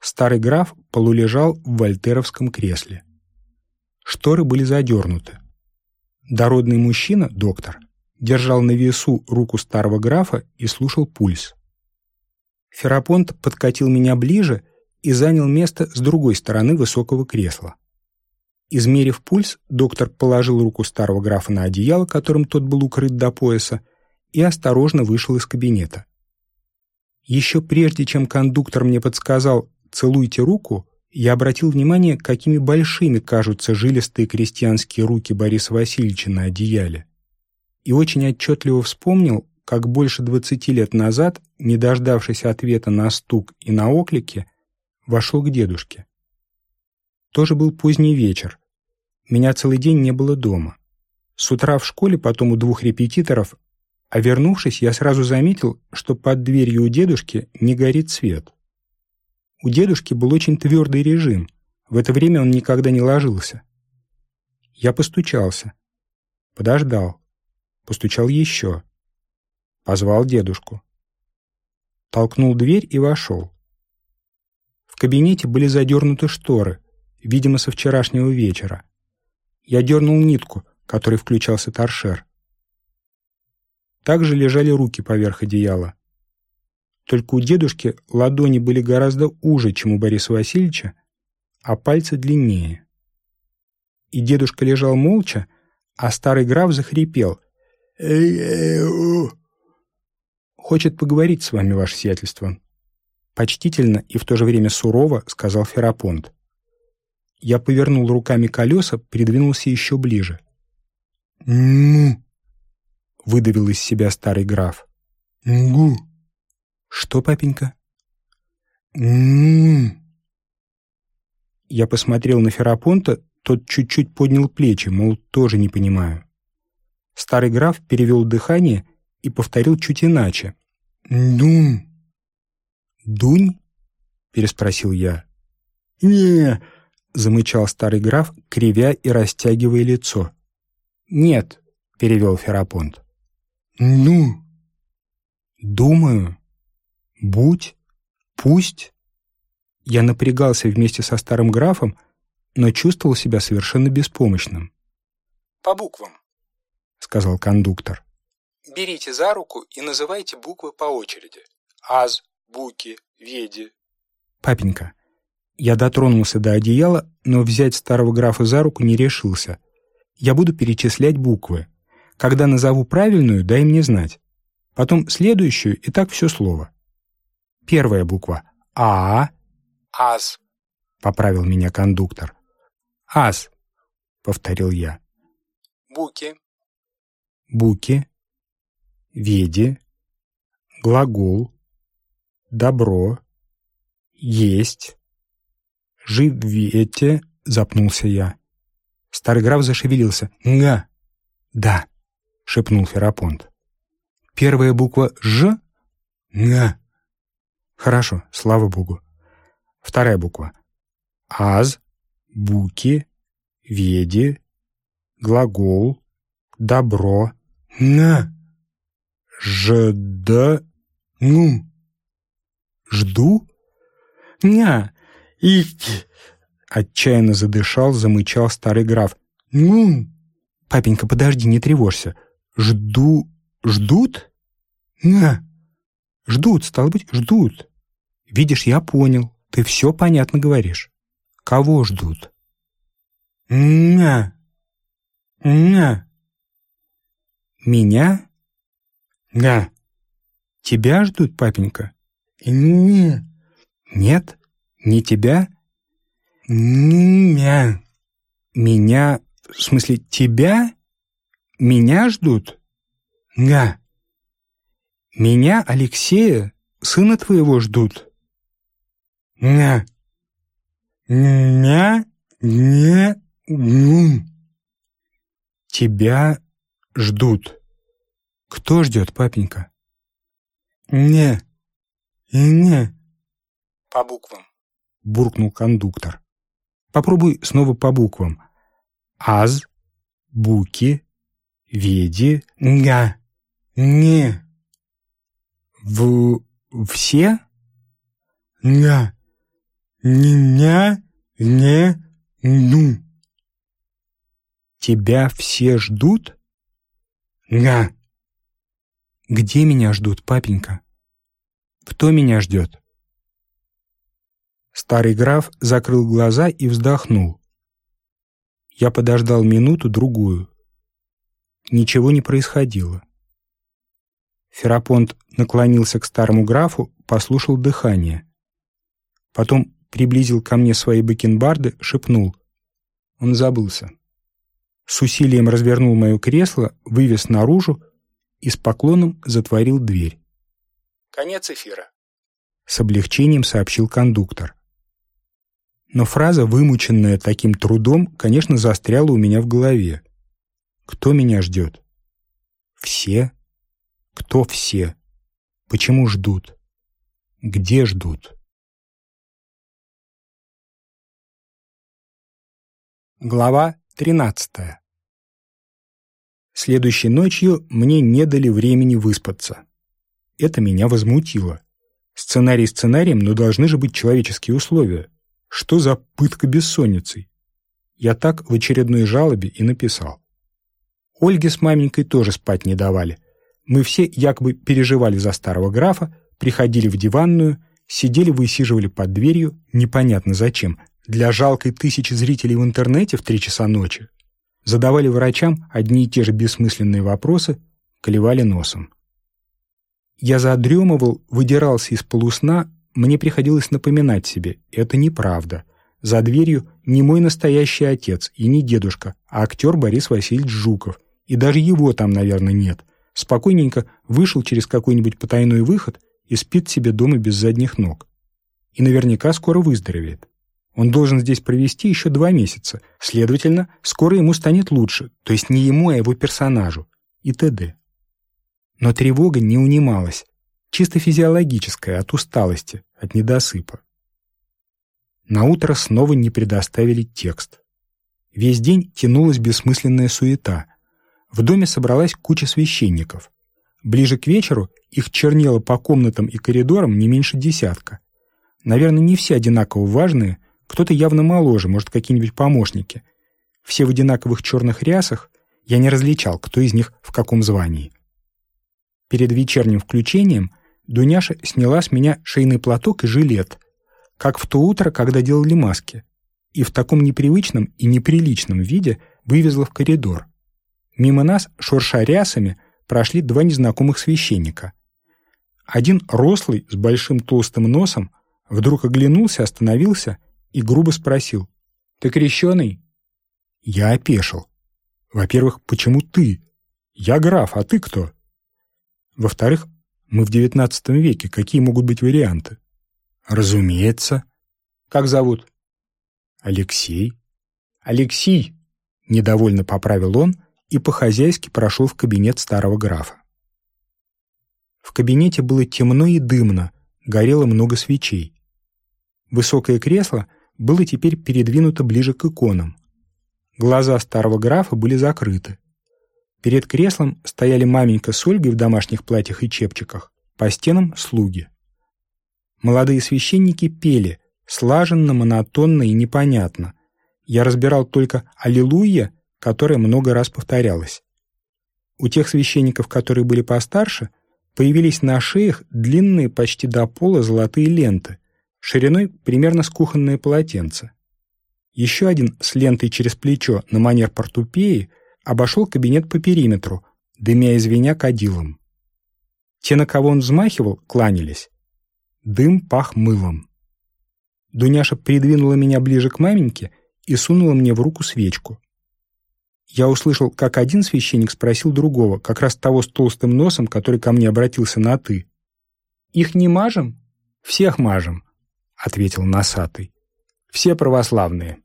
Старый граф полулежал в вольтеровском кресле. Шторы были задернуты. Дородный мужчина, доктор, держал на весу руку старого графа и слушал пульс. Ферапонт подкатил меня ближе и занял место с другой стороны высокого кресла. Измерив пульс, доктор положил руку старого графа на одеяло, которым тот был укрыт до пояса, и осторожно вышел из кабинета. Еще прежде, чем кондуктор мне подсказал, «Целуйте руку», я обратил внимание, какими большими кажутся жилистые крестьянские руки Бориса Васильевича на одеяле. И очень отчетливо вспомнил, как больше двадцати лет назад, не дождавшись ответа на стук и на оклики, вошел к дедушке. Тоже был поздний вечер. Меня целый день не было дома. С утра в школе, потом у двух репетиторов, а вернувшись, я сразу заметил, что под дверью у дедушки не горит свет. У дедушки был очень твердый режим. В это время он никогда не ложился. Я постучался. Подождал. Постучал еще. Позвал дедушку. Толкнул дверь и вошел. В кабинете были задернуты шторы, видимо, со вчерашнего вечера. Я дернул нитку, которой включался торшер. Также лежали руки поверх одеяла. Только у дедушки ладони были гораздо уже, чем у Бориса Васильевича, а пальцы длиннее. И дедушка лежал молча, а старый граф захрипел. «Хочет поговорить с вами, ваше сиятельство». Почтительно и в то же время сурово сказал Ферапонт. Я повернул руками колеса, придвинулся еще ближе. «Ну!» — выдавил из себя старый граф. «Гу!» «Что, папенька?» «М-м-м!» Я посмотрел на Ферапонта, Тот чуть-чуть поднял плечи, мол, тоже не понимаю. Старый граф перевел дыхание и повторил чуть иначе. «Дунь». «Дунь?» — переспросил я. «Не», — замычал старый граф, кривя и растягивая лицо. «Нет», — перевел Ферапонт. «Ну». «Думаю. Будь. Пусть». Я напрягался вместе со старым графом, но чувствовал себя совершенно беспомощным. «По буквам», — сказал кондуктор. «Берите за руку и называйте буквы по очереди. Аз, Буки, Веди». «Папенька». Я дотронулся до одеяла, но взять старого графа за руку не решился. Я буду перечислять буквы. Когда назову правильную, дай мне знать. Потом следующую и так все слово. Первая буква «А», «Аз», — поправил меня кондуктор. «Аз», — повторил я. «Буки», «Буки», «Веди», «Глагол», «Добро», «Есть», «Живете», — запнулся я. Старый граф зашевелился. «Га». «Да», — шепнул Ферапонт. «Первая буква «Ж»?» «Га». «Хорошо, слава богу». Вторая буква. «Аз», «Буки», «Веди», «Глагол», «Добро», «На», «Жда», «Ну». «Жду?» «Ня», «Ики», Отчаянно задышал, замычал старый граф. «Ну». «Папенька, подожди, не тревожься. Жду... Ждут?» «На». «Ждут, стало быть, ждут. Видишь, я понял. Ты все понятно говоришь. Кого ждут?» «На». «На». «Меня?» «Да». «Тебя ждут, папенька?» «Не». «Нет? Не тебя?» «Меня». «Меня... В смысле, тебя? Меня ждут?» «Да». «Меня, Алексея, сына твоего ждут?» «Да». «Меня не ну». «Тебя ждут». «Кто ждет, папенька?» «Не». «Не». по буквам. — буркнул кондуктор. «Попробуй снова по буквам. Аз, Буки, Веди, «Га». «Не». В... все?» «Да». «Меня не ну». «Тебя все ждут?» «Да». «Где меня ждут, папенька?» «Кто меня ждет?» Старый граф закрыл глаза и вздохнул. Я подождал минуту-другую. Ничего не происходило. Ферапонт наклонился к старому графу, послушал дыхание. Потом приблизил ко мне свои бакенбарды, шепнул. Он забылся. С усилием развернул мое кресло, вывез наружу и с поклоном затворил дверь. Конец эфира. С облегчением сообщил кондуктор. Но фраза, вымученная таким трудом, конечно, застряла у меня в голове. Кто меня ждет? Все? Кто все? Почему ждут? Где ждут? Глава 13 Следующей ночью мне не дали времени выспаться. Это меня возмутило. Сценарий сценарием, но должны же быть человеческие условия. Что за пытка бессонницей? Я так в очередной жалобе и написал. Ольге с маменькой тоже спать не давали. Мы все якобы переживали за старого графа, приходили в диванную, сидели высиживали под дверью, непонятно зачем, для жалкой тысячи зрителей в интернете в три часа ночи. Задавали врачам одни и те же бессмысленные вопросы, клевали носом. Я задремывал, выдирался из полусна, мне приходилось напоминать себе, это неправда. За дверью не мой настоящий отец и не дедушка, а актер Борис Васильевич Жуков. И даже его там, наверное, нет. Спокойненько вышел через какой-нибудь потайной выход и спит себе дома без задних ног. И наверняка скоро выздоровеет. Он должен здесь провести еще два месяца. Следовательно, скоро ему станет лучше, то есть не ему, а его персонажу. И т.д. Но тревога не унималась. Чисто физиологическая, от усталости, от недосыпа. На утро снова не предоставили текст. Весь день тянулась бессмысленная суета. В доме собралась куча священников. Ближе к вечеру их чернело по комнатам и коридорам не меньше десятка. Наверное, не все одинаково важные, кто-то явно моложе, может, какие-нибудь помощники. Все в одинаковых черных рясах, я не различал, кто из них в каком звании. Перед вечерним включением Дуняша сняла с меня шейный платок и жилет, как в то утро, когда делали маски, и в таком непривычном и неприличном виде вывезла в коридор. Мимо нас, шурша рясами, прошли два незнакомых священника. Один рослый, с большим толстым носом, вдруг оглянулся, остановился и грубо спросил. «Ты крещеный?» Я опешил. «Во-первых, почему ты? Я граф, а ты кто?» Во-вторых, мы в девятнадцатом веке, какие могут быть варианты? Разумеется. Как зовут? Алексей. Алексей, недовольно поправил он и по-хозяйски прошел в кабинет старого графа. В кабинете было темно и дымно, горело много свечей. Высокое кресло было теперь передвинуто ближе к иконам. Глаза старого графа были закрыты. Перед креслом стояли маменька с Ольгой в домашних платьях и чепчиках, по стенам — слуги. Молодые священники пели, слаженно, монотонно и непонятно. Я разбирал только «Аллилуйя», которая много раз повторялась. У тех священников, которые были постарше, появились на шеях длинные почти до пола золотые ленты, шириной примерно с кухонное полотенце. Еще один с лентой через плечо на манер портупеи — обошел кабинет по периметру, дымя и звеня кадилом. Те, на кого он взмахивал, кланялись. Дым пах мылом. Дуняша придвинула меня ближе к маменьке и сунула мне в руку свечку. Я услышал, как один священник спросил другого, как раз того с толстым носом, который ко мне обратился на «ты». «Их не мажем?» «Всех мажем», — ответил носатый. «Все православные».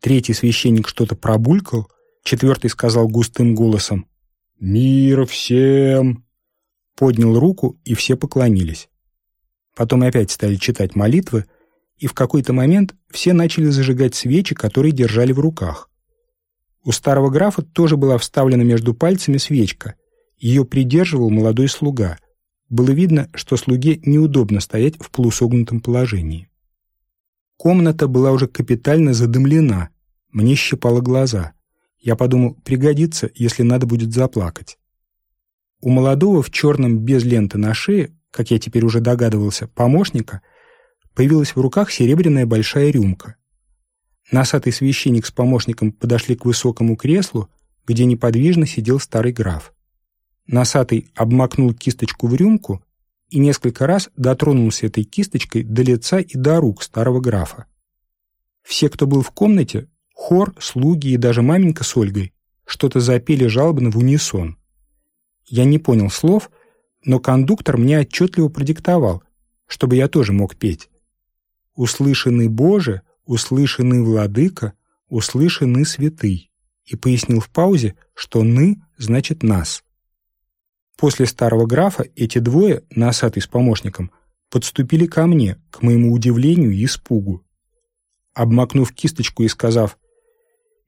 Третий священник что-то пробулькал, Четвертый сказал густым голосом «Мир всем!» Поднял руку, и все поклонились. Потом опять стали читать молитвы, и в какой-то момент все начали зажигать свечи, которые держали в руках. У старого графа тоже была вставлена между пальцами свечка. Ее придерживал молодой слуга. Было видно, что слуге неудобно стоять в полусогнутом положении. Комната была уже капитально задымлена, мне щипало глаза. Я подумал, пригодится, если надо будет заплакать. У молодого в черном без ленты на шее, как я теперь уже догадывался, помощника, появилась в руках серебряная большая рюмка. Носатый священник с помощником подошли к высокому креслу, где неподвижно сидел старый граф. Носатый обмакнул кисточку в рюмку и несколько раз дотронулся этой кисточкой до лица и до рук старого графа. Все, кто был в комнате, Хор, слуги и даже маменька с Ольгой что-то запели жалобно в унисон. Я не понял слов, но кондуктор мне отчетливо продиктовал, чтобы я тоже мог петь. «Услышанный Боже, услышанный Владыка, услышанный Святый» и пояснил в паузе, что «ны» значит «нас». После старого графа эти двое, носатый с помощником, подступили ко мне, к моему удивлению и испугу. Обмакнув кисточку и сказав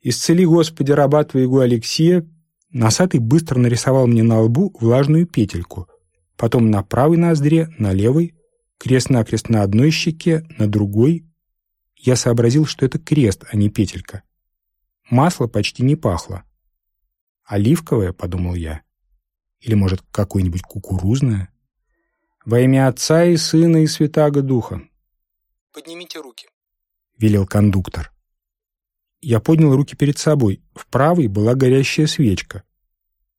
«Исцели, Господи, раба твоего Алексея!» Носатый быстро нарисовал мне на лбу влажную петельку, потом на правой ноздре, на левой, крест-накрест на одной щеке, на другой. Я сообразил, что это крест, а не петелька. Масло почти не пахло. «Оливковое», — подумал я. Или, может, какое-нибудь кукурузное? «Во имя Отца и Сына и Святаго Духа». «Поднимите руки», — велел кондуктор. Я поднял руки перед собой. В правой была горящая свечка.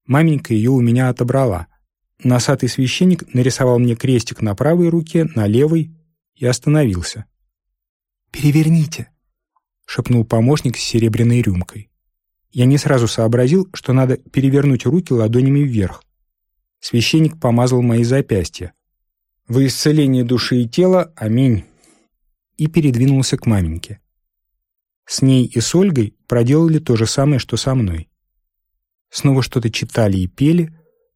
Маменька ее у меня отобрала. Носатый священник нарисовал мне крестик на правой руке, на левой и остановился. «Переверните», — шепнул помощник с серебряной рюмкой. Я не сразу сообразил, что надо перевернуть руки ладонями вверх. Священник помазал мои запястья. «Во исцеление души и тела, аминь». и передвинулся к маменьке. С ней и с Ольгой проделали то же самое, что со мной. Снова что-то читали и пели,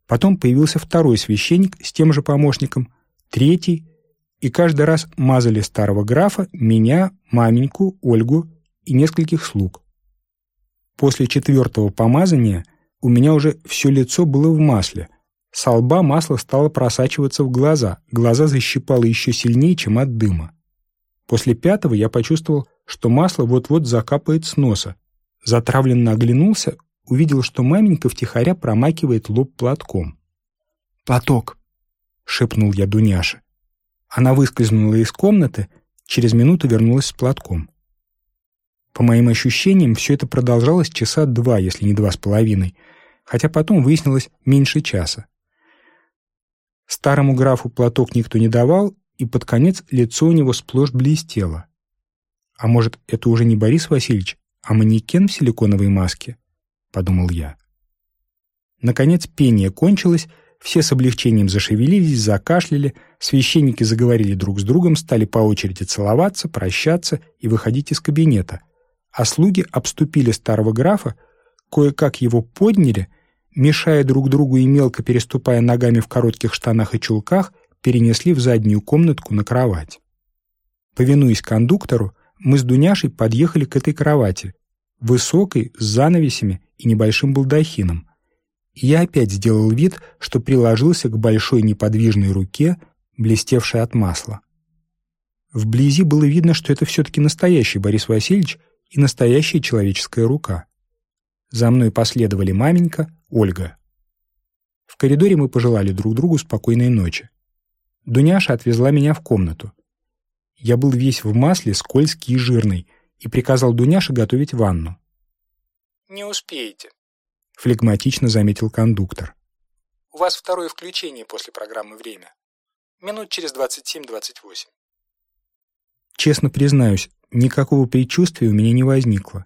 потом появился второй священник с тем же помощником, третий, и каждый раз мазали старого графа, меня, маменьку, Ольгу и нескольких слуг. После четвертого помазания у меня уже все лицо было в масле. С лба масло стало просачиваться в глаза, глаза защипало еще сильнее, чем от дыма. После пятого я почувствовал, что масло вот-вот закапает с носа. Затравленно оглянулся, увидел, что маменька втихаря промакивает лоб платком. «Платок!» — шепнул я Дуняше. Она выскользнула из комнаты, через минуту вернулась с платком. По моим ощущениям, все это продолжалось часа два, если не два с половиной, хотя потом выяснилось меньше часа. Старому графу платок никто не давал, и под конец лицо у него сплошь блестело. А может, это уже не Борис Васильевич, а манекен в силиконовой маске? Подумал я. Наконец пение кончилось, все с облегчением зашевелились, закашляли, священники заговорили друг с другом, стали по очереди целоваться, прощаться и выходить из кабинета — а слуги обступили старого графа, кое-как его подняли, мешая друг другу и мелко переступая ногами в коротких штанах и чулках, перенесли в заднюю комнатку на кровать. Повинуясь кондуктору, мы с Дуняшей подъехали к этой кровати, высокой, с занавесями и небольшим балдахином. Я опять сделал вид, что приложился к большой неподвижной руке, блестевшей от масла. Вблизи было видно, что это все-таки настоящий Борис Васильевич — и настоящая человеческая рука. За мной последовали маменька, Ольга. В коридоре мы пожелали друг другу спокойной ночи. Дуняша отвезла меня в комнату. Я был весь в масле, скользкий и жирный, и приказал Дуняше готовить ванну. «Не успеете», — флегматично заметил кондуктор. «У вас второе включение после программы «Время». Минут через 27-28». Честно признаюсь, Никакого предчувствия у меня не возникло.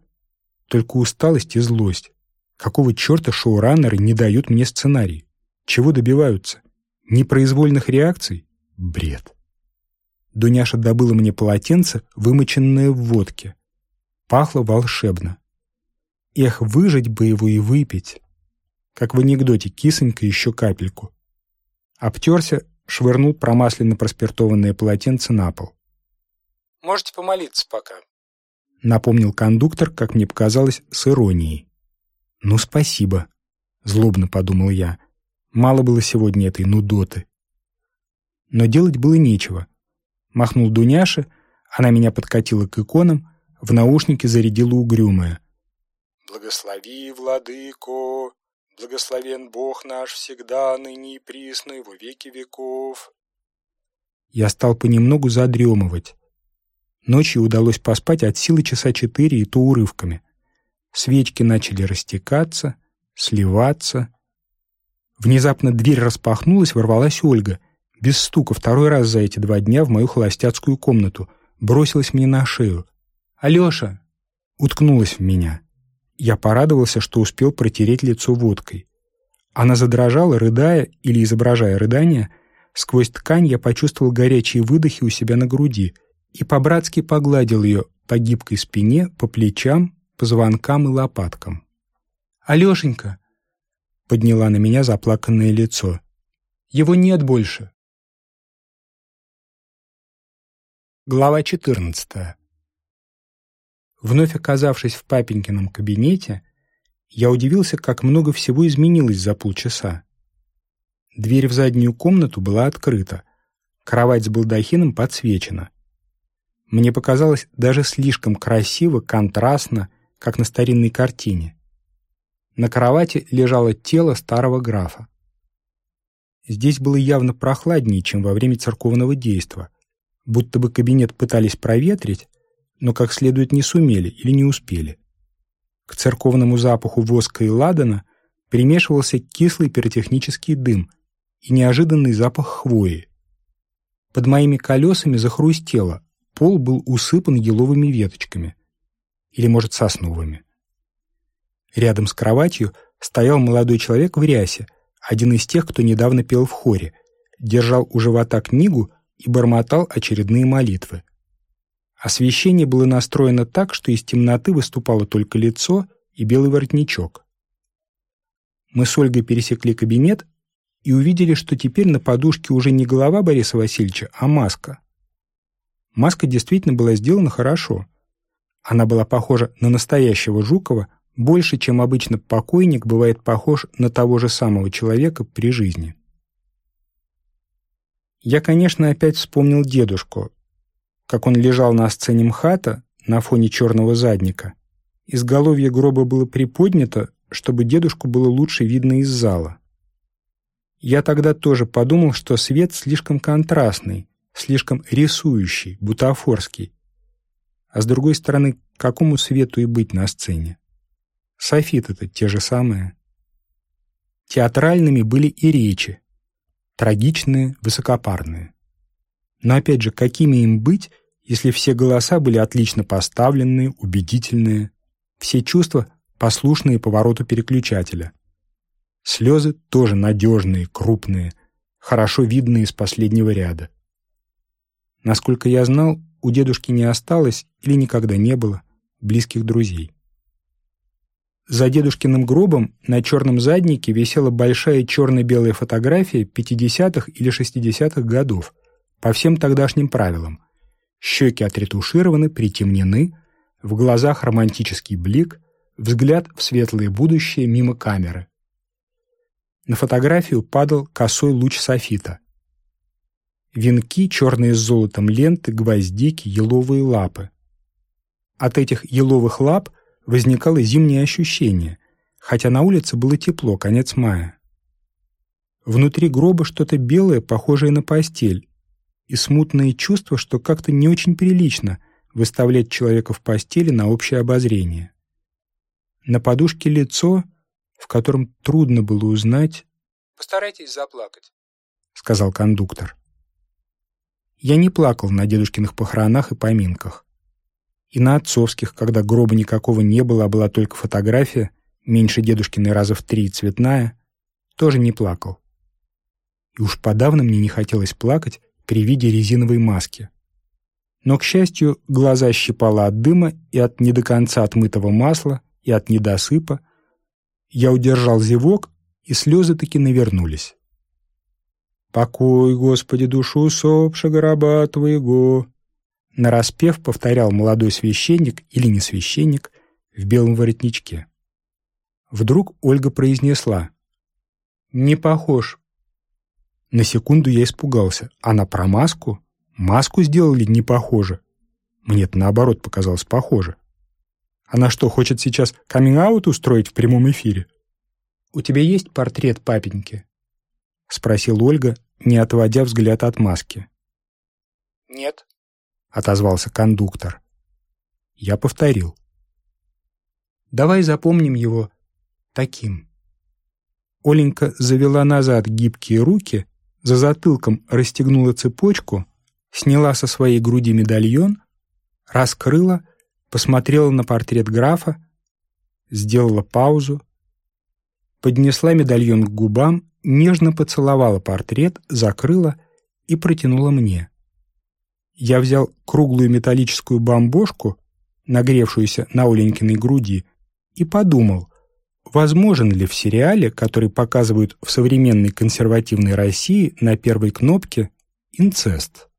Только усталость и злость. Какого черта шоураннеры не дают мне сценарий? Чего добиваются? Непроизвольных реакций? Бред. Дуняша добыла мне полотенце, вымоченное в водке. Пахло волшебно. Эх, выжить бы его и выпить. Как в анекдоте, кисонька еще капельку. Обтерся, швырнул промасленно проспиртованное полотенце на пол. Можете помолиться пока. Напомнил кондуктор, как мне показалось, с иронией. «Ну, спасибо», — злобно подумал я. Мало было сегодня этой нудоты. Но делать было нечего. Махнул Дуняша, она меня подкатила к иконам, в наушнике зарядила угрюмая. «Благослови, владыко, благословен Бог наш всегда, ныне и присно, во веки веков». Я стал понемногу задремывать. Ночью удалось поспать от силы часа четыре и то урывками. Свечки начали растекаться, сливаться. Внезапно дверь распахнулась, ворвалась Ольга. Без стука второй раз за эти два дня в мою холостяцкую комнату. Бросилась мне на шею. «Алеша!» Уткнулась в меня. Я порадовался, что успел протереть лицо водкой. Она задрожала, рыдая или изображая рыдание. Сквозь ткань я почувствовал горячие выдохи у себя на груди — и по-братски погладил ее по гибкой спине, по плечам, по звонкам и лопаткам. «Алешенька!» — подняла на меня заплаканное лицо. «Его нет больше!» Глава 14 Вновь оказавшись в папенькином кабинете, я удивился, как много всего изменилось за полчаса. Дверь в заднюю комнату была открыта, кровать с балдахином подсвечена. Мне показалось даже слишком красиво, контрастно, как на старинной картине. На кровати лежало тело старого графа. Здесь было явно прохладнее, чем во время церковного действа, будто бы кабинет пытались проветрить, но как следует не сумели или не успели. К церковному запаху воска и ладана примешивался кислый пиротехнический дым и неожиданный запах хвои. Под моими колесами захрустело, Пол был усыпан еловыми веточками. Или, может, сосновыми. Рядом с кроватью стоял молодой человек в рясе, один из тех, кто недавно пел в хоре, держал у живота книгу и бормотал очередные молитвы. Освещение было настроено так, что из темноты выступало только лицо и белый воротничок. Мы с Ольгой пересекли кабинет и увидели, что теперь на подушке уже не голова Бориса Васильевича, а маска. Маска действительно была сделана хорошо. Она была похожа на настоящего Жукова больше, чем обычно покойник бывает похож на того же самого человека при жизни. Я, конечно, опять вспомнил дедушку, как он лежал на сцене МХАТа на фоне черного задника. Изголовье гроба было приподнято, чтобы дедушку было лучше видно из зала. Я тогда тоже подумал, что свет слишком контрастный, слишком рисующий, бутафорский. А с другой стороны, какому свету и быть на сцене? Софиты-то те же самые. Театральными были и речи. Трагичные, высокопарные. Но опять же, какими им быть, если все голоса были отлично поставленные, убедительные, все чувства послушные повороту переключателя. Слезы тоже надежные, крупные, хорошо видные из последнего ряда. Насколько я знал, у дедушки не осталось или никогда не было близких друзей. За дедушкиным гробом на черном заднике висела большая черно-белая фотография 50-х или 60-х годов по всем тогдашним правилам. Щеки отретушированы, притемнены, в глазах романтический блик, взгляд в светлое будущее мимо камеры. На фотографию падал косой луч софита. Венки, черные с золотом ленты, гвоздики, еловые лапы. От этих еловых лап возникало зимнее ощущение, хотя на улице было тепло, конец мая. Внутри гроба что-то белое, похожее на постель, и смутное чувство, что как-то не очень прилично выставлять человека в постели на общее обозрение. На подушке лицо, в котором трудно было узнать... «Постарайтесь заплакать», — сказал кондуктор. Я не плакал на дедушкиных похоронах и поминках. И на отцовских, когда гроба никакого не было, а была только фотография, меньше дедушкиной раза в три цветная, тоже не плакал. И уж подавно мне не хотелось плакать при виде резиновой маски. Но, к счастью, глаза щипало от дыма и от не до конца отмытого масла, и от недосыпа. Я удержал зевок, и слезы таки навернулись. «Покой, Господи, душу усопшего раба Твоего!» Нараспев повторял молодой священник или не священник в белом воротничке. Вдруг Ольга произнесла «Не похож». На секунду я испугался. Она про маску? Маску сделали не похоже. Мне-то наоборот показалось похоже. Она что, хочет сейчас каминг-аут устроить в прямом эфире? «У тебя есть портрет папеньки?» — спросил Ольга, не отводя взгляд от маски. «Нет», — отозвался кондуктор. Я повторил. «Давай запомним его таким». Оленька завела назад гибкие руки, за затылком расстегнула цепочку, сняла со своей груди медальон, раскрыла, посмотрела на портрет графа, сделала паузу, поднесла медальон к губам нежно поцеловала портрет, закрыла и протянула мне. Я взял круглую металлическую бомбошку, нагревшуюся на Оленькиной груди, и подумал, возможен ли в сериале, который показывают в современной консервативной России на первой кнопке, инцест.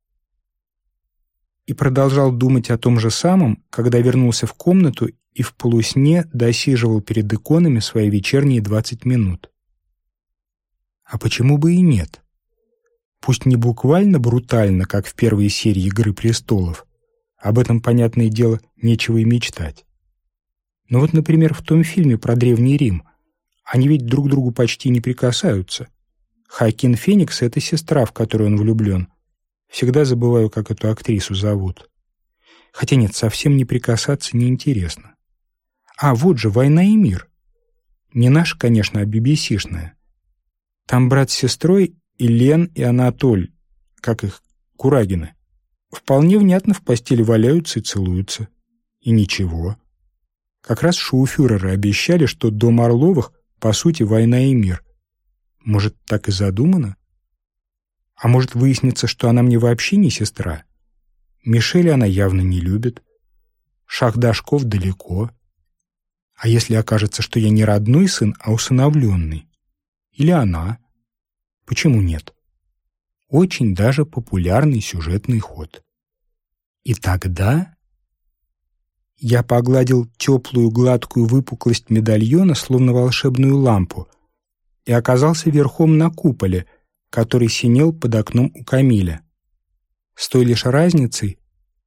И продолжал думать о том же самом, когда вернулся в комнату и в полусне досиживал перед иконами свои вечерние двадцать минут. А почему бы и нет? Пусть не буквально брутально, как в первой серии «Игры престолов», об этом, понятное дело, нечего и мечтать. Но вот, например, в том фильме про Древний Рим они ведь друг другу почти не прикасаются. Хакин Феникс — это сестра, в которую он влюблен. Всегда забываю, как эту актрису зовут. Хотя нет, совсем не прикасаться неинтересно. А вот же «Война и мир». Не наша, конечно, а BBC-шная. Там брат с сестрой и Лен, и Анатоль, как их, Курагины. Вполне внятно в постели валяются и целуются. И ничего. Как раз шоуфюреры обещали, что дом Орловых, по сути, война и мир. Может, так и задумано? А может выяснится, что она мне вообще не сестра? Мишель она явно не любит. Шахдашков далеко. А если окажется, что я не родной сын, а усыновленный? Или она? Почему нет? Очень даже популярный сюжетный ход. И тогда я погладил теплую гладкую выпуклость медальона, словно волшебную лампу, и оказался верхом на куполе, который синел под окном у Камиля. С той лишь разницей,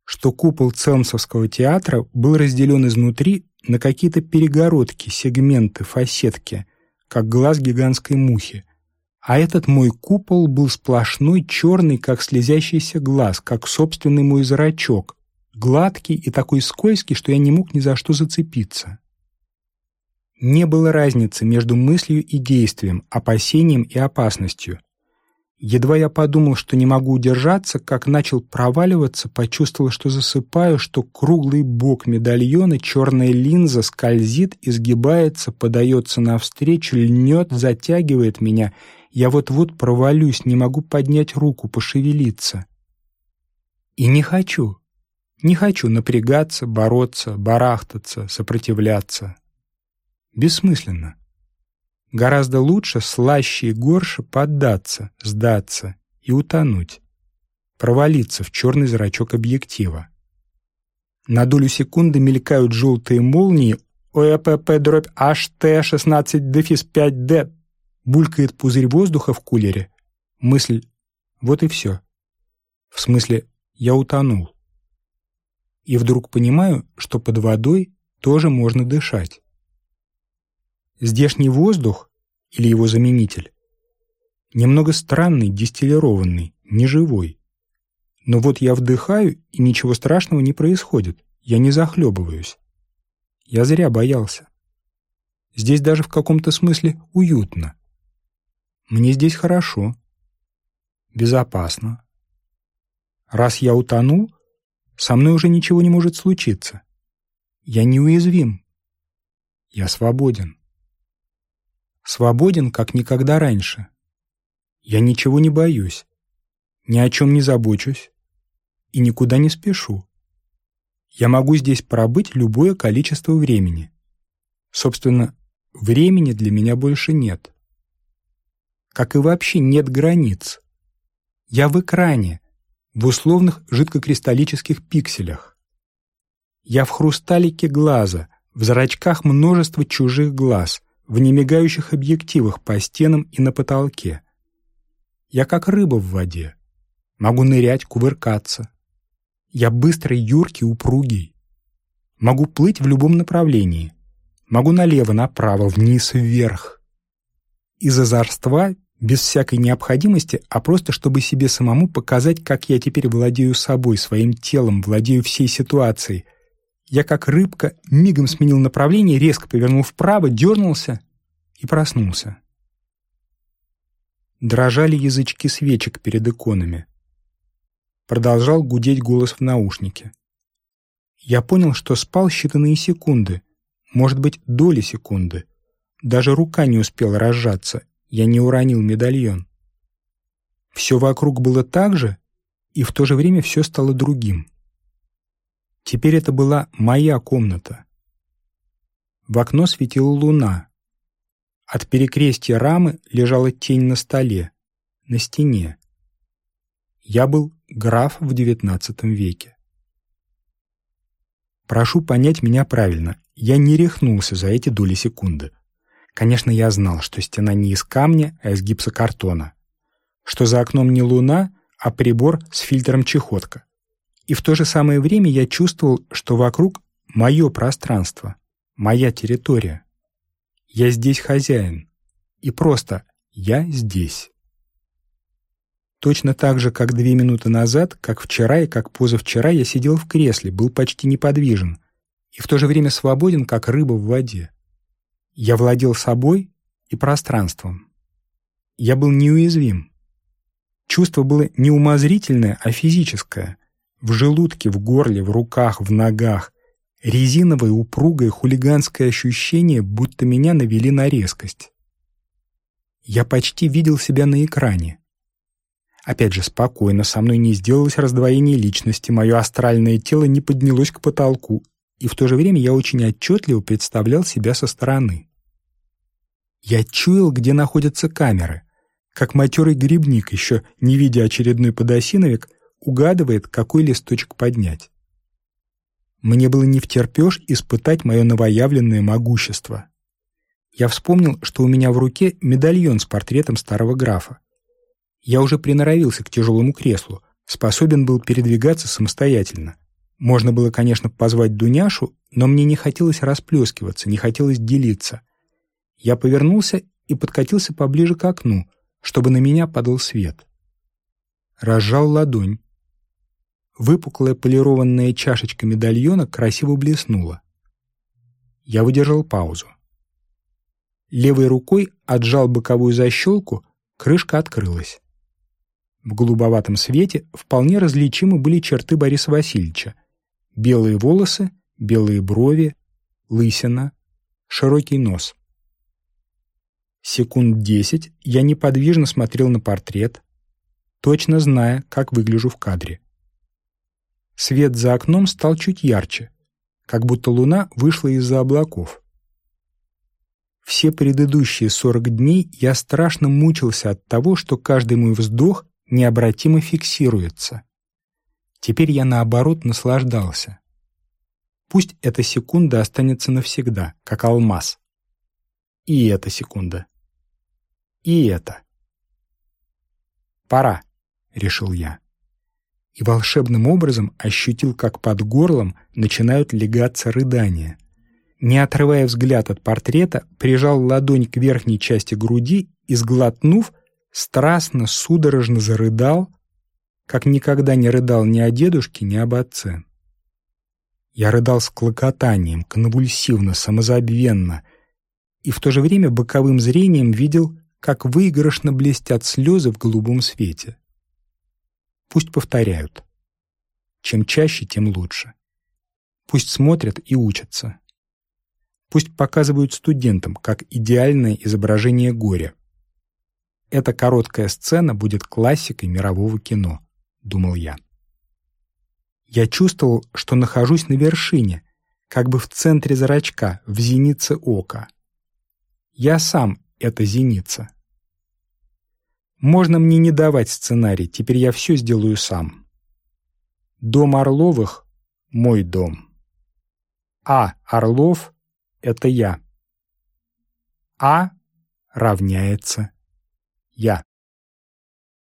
что купол Целмсовского театра был разделен изнутри на какие-то перегородки, сегменты, фасетки, как глаз гигантской мухи. А этот мой купол был сплошной, черный, как слезящийся глаз, как собственный мой зрачок, гладкий и такой скользкий, что я не мог ни за что зацепиться. Не было разницы между мыслью и действием, опасением и опасностью. Едва я подумал, что не могу удержаться, как начал проваливаться, почувствовал, что засыпаю, что круглый бок медальона, черная линза скользит, изгибается, подается навстречу, льнет, затягивает меня. Я вот-вот провалюсь, не могу поднять руку, пошевелиться. И не хочу. Не хочу напрягаться, бороться, барахтаться, сопротивляться. Бессмысленно. Гораздо лучше, слаще и горше поддаться, сдаться и утонуть. Провалиться в черный зрачок объектива. На долю секунды мелькают желтые молнии ОЭПП дробь HT16 дефис 5D. Булькает пузырь воздуха в кулере. Мысль «вот и все». В смысле «я утонул» и вдруг понимаю, что под водой тоже можно дышать. Здешний воздух, или его заменитель, немного странный, дистиллированный, неживой. Но вот я вдыхаю, и ничего страшного не происходит, я не захлебываюсь. Я зря боялся. Здесь даже в каком-то смысле уютно. Мне здесь хорошо, безопасно. Раз я утонул, со мной уже ничего не может случиться. Я неуязвим. Я свободен. Свободен, как никогда раньше. Я ничего не боюсь, ни о чем не забочусь и никуда не спешу. Я могу здесь пробыть любое количество времени. Собственно, времени для меня больше нет. Как и вообще нет границ. Я в экране, в условных жидкокристаллических пикселях. Я в хрусталике глаза, в зрачках множества чужих глаз, в немигающих объективах по стенам и на потолке. Я как рыба в воде. Могу нырять, кувыркаться. Я быстрый, юркий, упругий. Могу плыть в любом направлении. Могу налево, направо, вниз, вверх. Из озорства без всякой необходимости, а просто чтобы себе самому показать, как я теперь владею собой, своим телом, владею всей ситуацией. Я как рыбка мигом сменил направление, резко повернул вправо, дернулся и проснулся. Дрожали язычки свечек перед иконами. Продолжал гудеть голос в наушнике. Я понял, что спал считанные секунды, может быть, доли секунды. Даже рука не успела разжаться, я не уронил медальон. Все вокруг было так же, и в то же время все стало другим. Теперь это была моя комната. В окно светила луна. От перекрестия рамы лежала тень на столе, на стене. Я был граф в девятнадцатом веке. Прошу понять меня правильно, я не рехнулся за эти доли секунды. Конечно, я знал, что стена не из камня, а из гипсокартона. Что за окном не луна, а прибор с фильтром чехотка. И в то же самое время я чувствовал, что вокруг мое пространство, моя территория. Я здесь хозяин. И просто я здесь. Точно так же, как две минуты назад, как вчера и как позавчера я сидел в кресле, был почти неподвижен и в то же время свободен, как рыба в воде. Я владел собой и пространством. Я был неуязвим. Чувство было не умозрительное, а физическое. В желудке, в горле, в руках, в ногах. Резиновое, упругое, хулиганское ощущение, будто меня навели на резкость. Я почти видел себя на экране. Опять же, спокойно, со мной не сделалось раздвоение личности, мое астральное тело не поднялось к потолку, и в то же время я очень отчетливо представлял себя со стороны. Я чуял, где находятся камеры, как матерый грибник, еще не видя очередной подосиновик, угадывает, какой листочек поднять. Мне было не втерпешь испытать мое новоявленное могущество. Я вспомнил, что у меня в руке медальон с портретом старого графа. Я уже приноровился к тяжелому креслу, способен был передвигаться самостоятельно. Можно было, конечно, позвать Дуняшу, но мне не хотелось расплескиваться, не хотелось делиться. Я повернулся и подкатился поближе к окну, чтобы на меня падал свет. Разжал ладонь. Выпуклая полированная чашечка медальона красиво блеснула. Я выдержал паузу. Левой рукой отжал боковую защелку, крышка открылась. В голубоватом свете вполне различимы были черты Бориса Васильевича. Белые волосы, белые брови, лысина, широкий нос. Секунд десять я неподвижно смотрел на портрет, точно зная, как выгляжу в кадре. Свет за окном стал чуть ярче, как будто луна вышла из-за облаков. Все предыдущие сорок дней я страшно мучился от того, что каждый мой вздох необратимо фиксируется. Теперь я, наоборот, наслаждался. Пусть эта секунда останется навсегда, как алмаз. И эта секунда. И это. «Пора», — решил я. И волшебным образом ощутил, как под горлом начинают легаться рыдания. Не отрывая взгляд от портрета, прижал ладонь к верхней части груди и, сглотнув, страстно, судорожно зарыдал, как никогда не рыдал ни о дедушке, ни об отце. Я рыдал с клокотанием, конвульсивно, самозабвенно, и в то же время боковым зрением видел, как выигрышно блестят слезы в голубом свете. Пусть повторяют. Чем чаще, тем лучше. Пусть смотрят и учатся. Пусть показывают студентам, как идеальное изображение горя, эта короткая сцена будет классикой мирового кино, думал я. Я чувствовал, что нахожусь на вершине, как бы в центре зрачка, в зенице ока. Я сам — это зеница. Можно мне не давать сценарий, теперь я все сделаю сам. Дом Орловых — мой дом. А Орлов — это я. А равняется я.